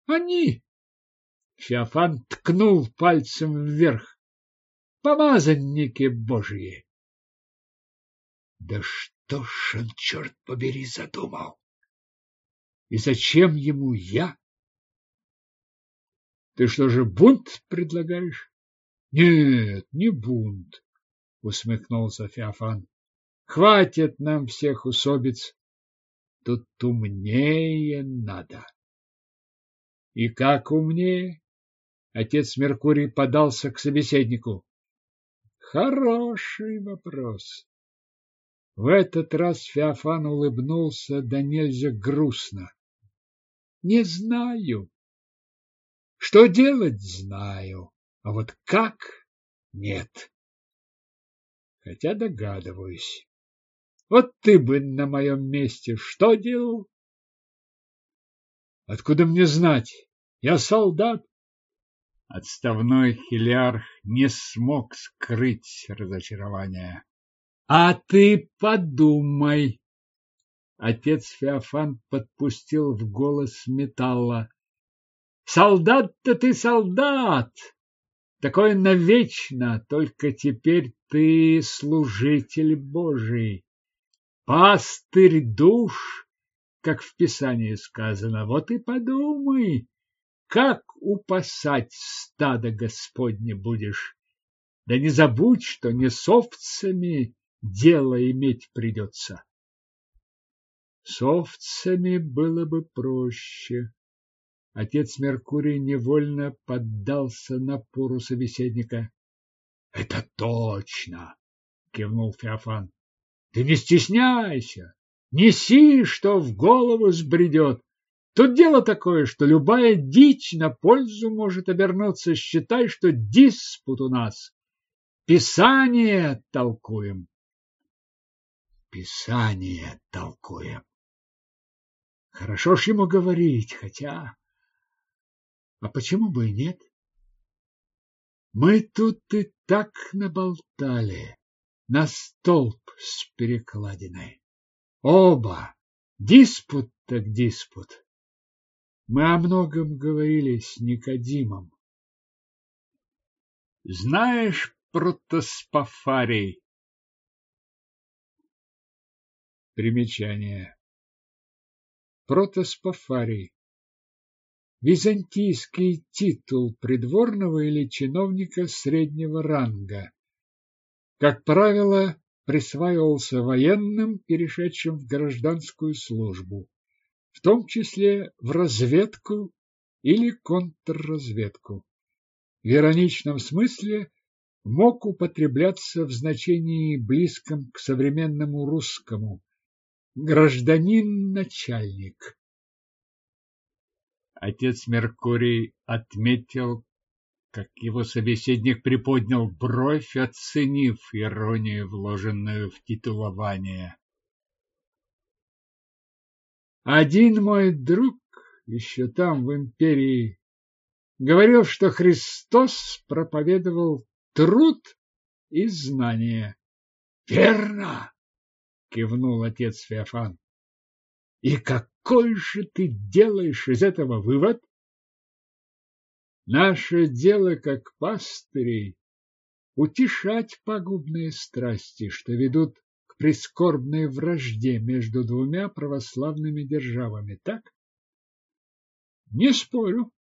Они! Феофан ткнул пальцем вверх. Помазанники божьи! Да что ж он, черт побери, задумал? И зачем ему я? Ты что же, бунт предлагаешь? Нет, не бунт, усмехнулся Феофан. Хватит нам всех усобиц. Тут умнее надо. И как умнее? Отец Меркурий подался к собеседнику. Хороший вопрос. В этот раз Феофан улыбнулся да нельзя грустно. Не знаю. Что делать, знаю, а вот как — нет. Хотя догадываюсь. Вот ты бы на моем месте что делал? Откуда мне знать? Я солдат. Отставной хилиарх не смог скрыть разочарование. А ты подумай. Отец Феофан подпустил в голос металла. Солдат-то ты солдат, такой навечно, только теперь ты служитель Божий, пастырь душ, как в Писании сказано. Вот и подумай, как упасать стадо Господне будешь. Да не забудь, что не с овцами дело иметь придется. С овцами было бы проще. Отец Меркурий невольно поддался напору собеседника. — Это точно! — кивнул Феофан. — Ты не стесняйся, неси, что в голову сбредет. Тут дело такое, что любая дичь на пользу может обернуться. Считай, что диспут у нас. Писание толкуем. Писание толкуем. Хорошо ж ему говорить, хотя... А почему бы и нет? Мы тут и так наболтали на столб с перекладиной. Оба. Диспут так диспут. Мы о многом говорили с Никодимом. Знаешь, протоспофарий? Примечание. Протоспофарий. Византийский титул придворного или чиновника среднего ранга. Как правило, присваивался военным, перешедшим в гражданскую службу, в том числе в разведку или контрразведку. В ироничном смысле мог употребляться в значении близком к современному русскому гражданин-начальник. Отец Меркурий отметил, как его собеседник приподнял бровь, оценив иронию, вложенную в титулование. Один мой друг еще там, в империи, говорил, что Христос проповедовал труд и знание. — Верно! — кивнул отец Феофан. — И какой же ты делаешь из этого вывод? Наше дело, как пастырей, утешать пагубные страсти, что ведут к прискорбной вражде между двумя православными державами, так? Не спорю,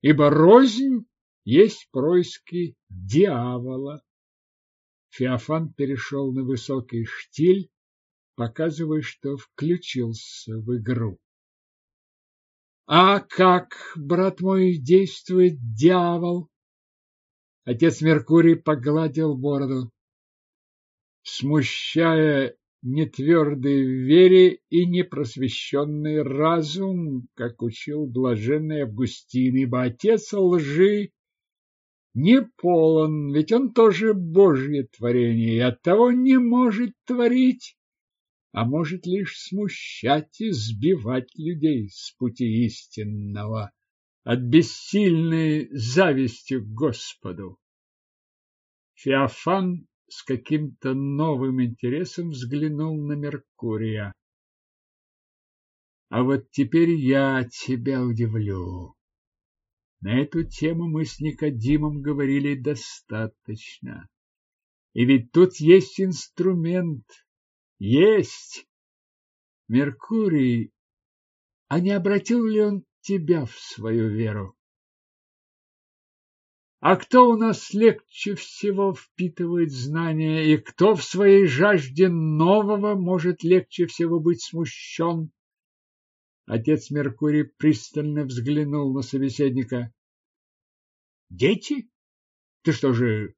ибо рознь есть происки дьявола. Феофан перешел на высокий штиль, показывая, что включился в игру. А как, брат мой, действует дьявол? Отец Меркурий погладил бороду, смущая нетвердый в вере и непросвещенный разум, как учил блаженный Августин, ибо отец лжи не полон, ведь он тоже Божье творение и оттого не может творить а может лишь смущать и сбивать людей с пути истинного от бессильной зависти к Господу. Феофан с каким-то новым интересом взглянул на Меркурия. А вот теперь я тебя удивлю. На эту тему мы с Никодимом говорили достаточно. И ведь тут есть инструмент, есть. Меркурий, а не обратил ли он тебя в свою веру? А кто у нас легче всего впитывает знания, и кто в своей жажде нового может легче всего быть смущен? Отец Меркурий пристально взглянул на собеседника. Дети? Ты что же,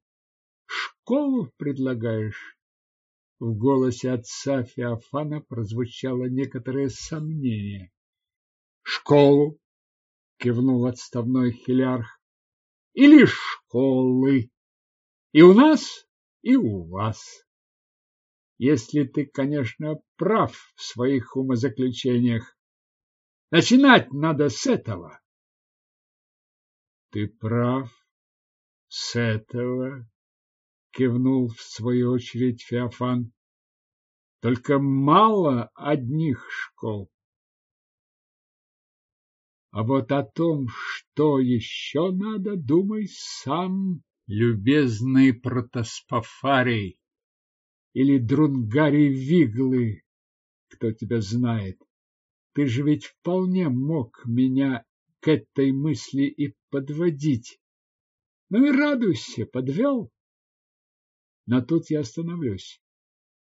школу предлагаешь? В голосе отца Феофана прозвучало некоторое сомнение. «Школу!» — кивнул отставной хилярх. «Или школы! И у нас, и у вас!» Если ты, конечно, прав в своих умозаключениях. Начинать надо с этого. Ты прав с этого, кивнул в свою очередь Феофан. Только мало одних школ. А вот о том, что еще надо, думай сам, любезный протоспофарий или Друнгарий Виглы, кто тебя знает. Ты же ведь вполне мог меня к этой мысли и подводить. Ну и радуйся, подвел. Но тут я остановлюсь.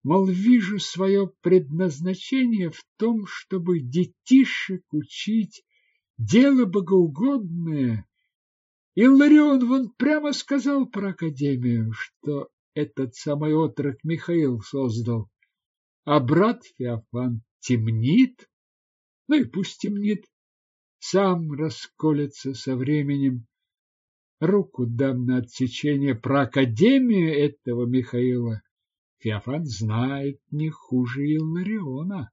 Мол, вижу свое предназначение в том, чтобы детишек учить дело богоугодное. И Ларион вон прямо сказал про академию, что этот самый отрок Михаил создал. А брат Феофан темнит, ну и пусть темнит, сам расколется со временем руку дам на отсечение про академию этого Михаила. Феофан знает не хуже Иллариона.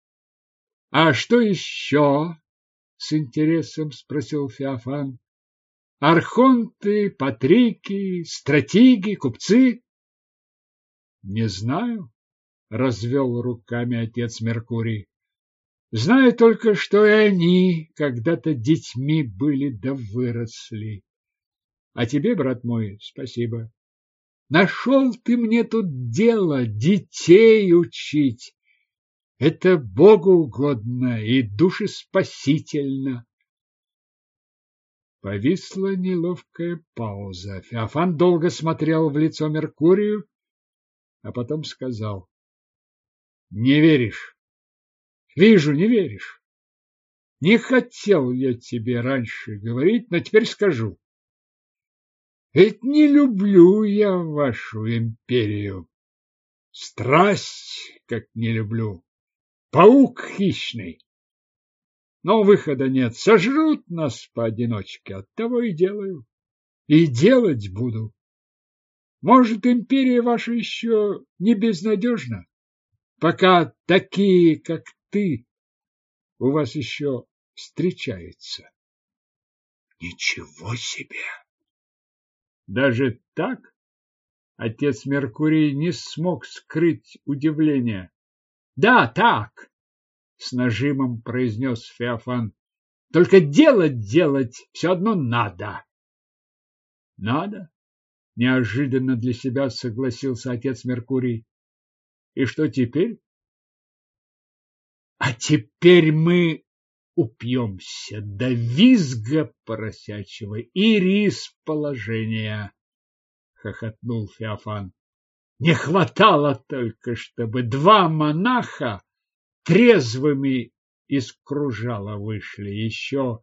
— А что еще? — с интересом спросил Феофан. — Архонты, патрики, стратеги, купцы? — Не знаю, — развел руками отец Меркурий. Знаю только, что и они когда-то детьми были да выросли. А тебе, брат мой, спасибо. Нашел ты мне тут дело детей учить. Это Богу угодно и душеспасительно. Повисла неловкая пауза. Феофан долго смотрел в лицо Меркурию, а потом сказал. — Не веришь? Вижу, не веришь. Не хотел я тебе раньше говорить, но теперь скажу. Ведь не люблю я вашу империю. Страсть, как не люблю. Паук хищный. Но выхода нет, сожрут нас поодиночке, оттого и делаю. И делать буду. Может, империя ваша еще не безнадежна, пока такие, как ты, у вас еще встречаются. Ничего себе! Даже так? Отец Меркурий не смог скрыть удивление. Да, так, с нажимом произнес Феофан. Только делать делать все одно надо. Надо? Неожиданно для себя согласился отец Меркурий. И что теперь? А теперь мы упьемся до визга поросячьего и рис положения, хохотнул Феофан. Не хватало только, чтобы два монаха трезвыми из кружала вышли, еще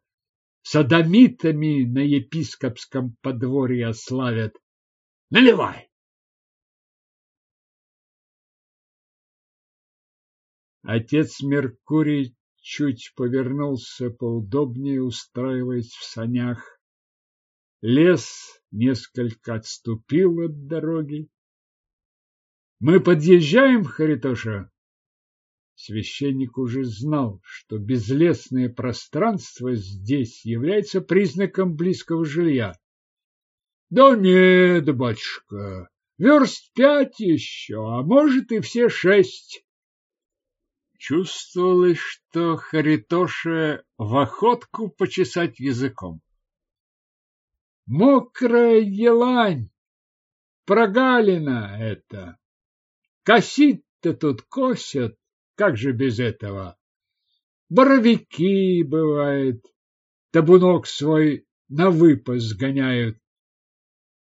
садомитами на епископском подворье славят. Наливай! Отец Меркурий чуть повернулся поудобнее, устраиваясь в санях. Лес несколько отступил от дороги. Мы подъезжаем, Харитоша? Священник уже знал, что безлесное пространство здесь является признаком близкого жилья. Да нет, батюшка, верст пять еще, а может и все шесть. Чувствовалось, что Харитоша в охотку почесать языком. Мокрая елань, прогалина это. Косить-то тут косят, как же без этого? Боровики, бывает, табунок свой на выпас гоняют.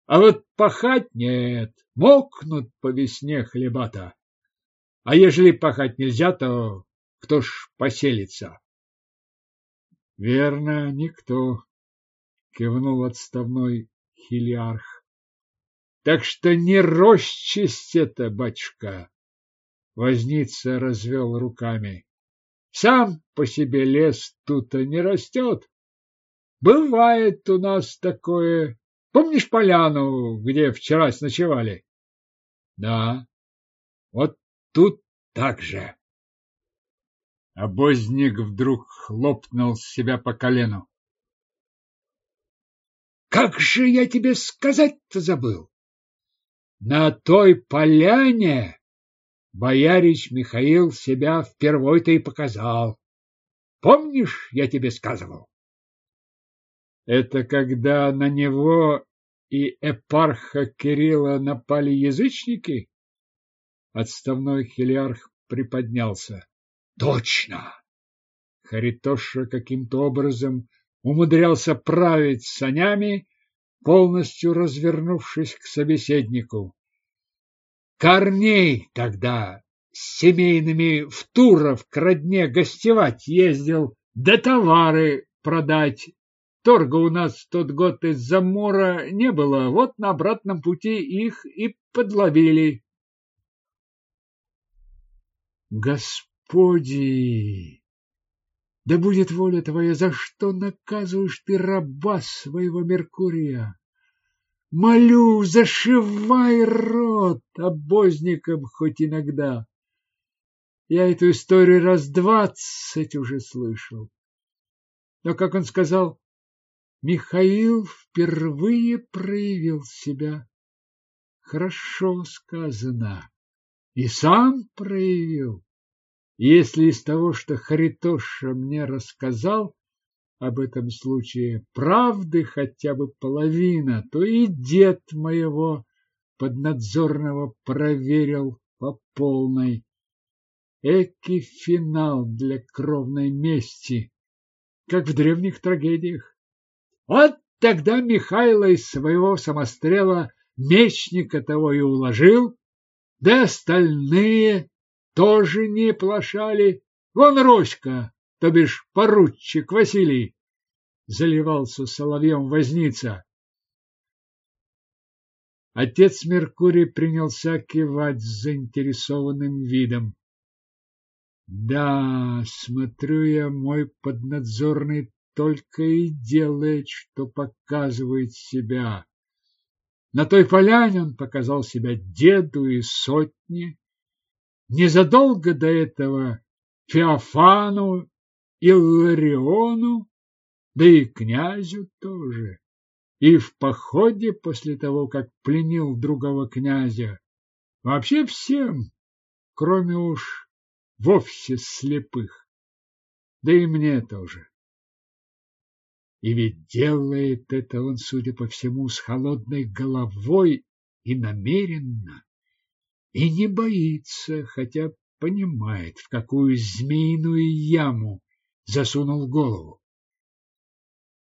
А вот пахать нет, мокнут по весне хлебата. А ежели пахать нельзя, то кто ж поселится? Верно, никто, кивнул отставной хилиарх. Так что не рощисть это, батюшка. Возница развел руками. Сам по себе лес тут не растет. Бывает у нас такое. Помнишь поляну, где вчера ночевали? Да. Вот тут так же. Обозник вдруг хлопнул себя по колену. Как же я тебе сказать-то забыл? На той поляне боярич Михаил себя впервой-то и показал. Помнишь, я тебе сказывал? Это когда на него и эпарха Кирилла напали язычники? Отставной хелиарх приподнялся. Точно! Харитоша каким-то образом умудрялся править санями, полностью развернувшись к собеседнику. Корней тогда с семейными в Туров к родне гостевать ездил, да товары продать. Торга у нас в тот год из-за мора не было, вот на обратном пути их и подловили. Господи! Да будет воля твоя, за что наказываешь ты раба своего Меркурия? Молю, зашивай рот обозникам хоть иногда. Я эту историю раз двадцать уже слышал. Но, как он сказал, Михаил впервые проявил себя. Хорошо сказано и сам проявил. Если из того, что Харитоша мне рассказал об этом случае, правды хотя бы половина, то и дед моего поднадзорного проверил по полной. Эки финал для кровной мести, как в древних трагедиях. Вот тогда Михайло из своего самострела мечника того и уложил, да остальные тоже не плашали. Вон Роська, то бишь поручик Василий, заливался соловьем возница. Отец Меркурий принялся кивать с заинтересованным видом. Да, смотрю я, мой поднадзорный только и делает, что показывает себя. На той поляне он показал себя деду и сотне. Незадолго до этого Феофану и Лариону, да и князю тоже. И в походе после того, как пленил другого князя, вообще всем, кроме уж вовсе слепых, да и мне тоже. И ведь делает это он, судя по всему, с холодной головой и намеренно, и не боится, хотя понимает, в какую змеиную яму засунул голову.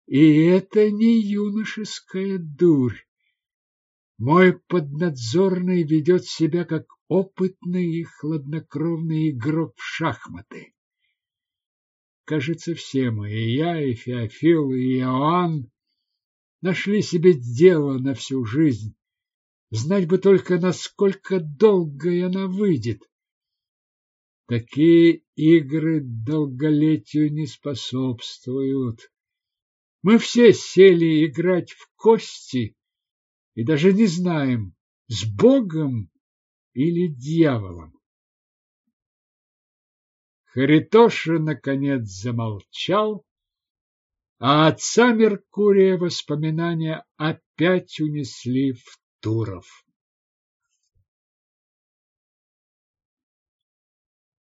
И это не юношеская дурь. Мой поднадзорный ведет себя как опытный и хладнокровный игрок в шахматы. Кажется, все мы, и я, и Феофил, и Иоанн, нашли себе дело на всю жизнь. Знать бы только, насколько долго она выйдет. Такие игры долголетию не способствуют. Мы все сели играть в кости и даже не знаем, с Богом или дьяволом. Харитоша, наконец, замолчал, а отца Меркурия воспоминания опять унесли в Туров.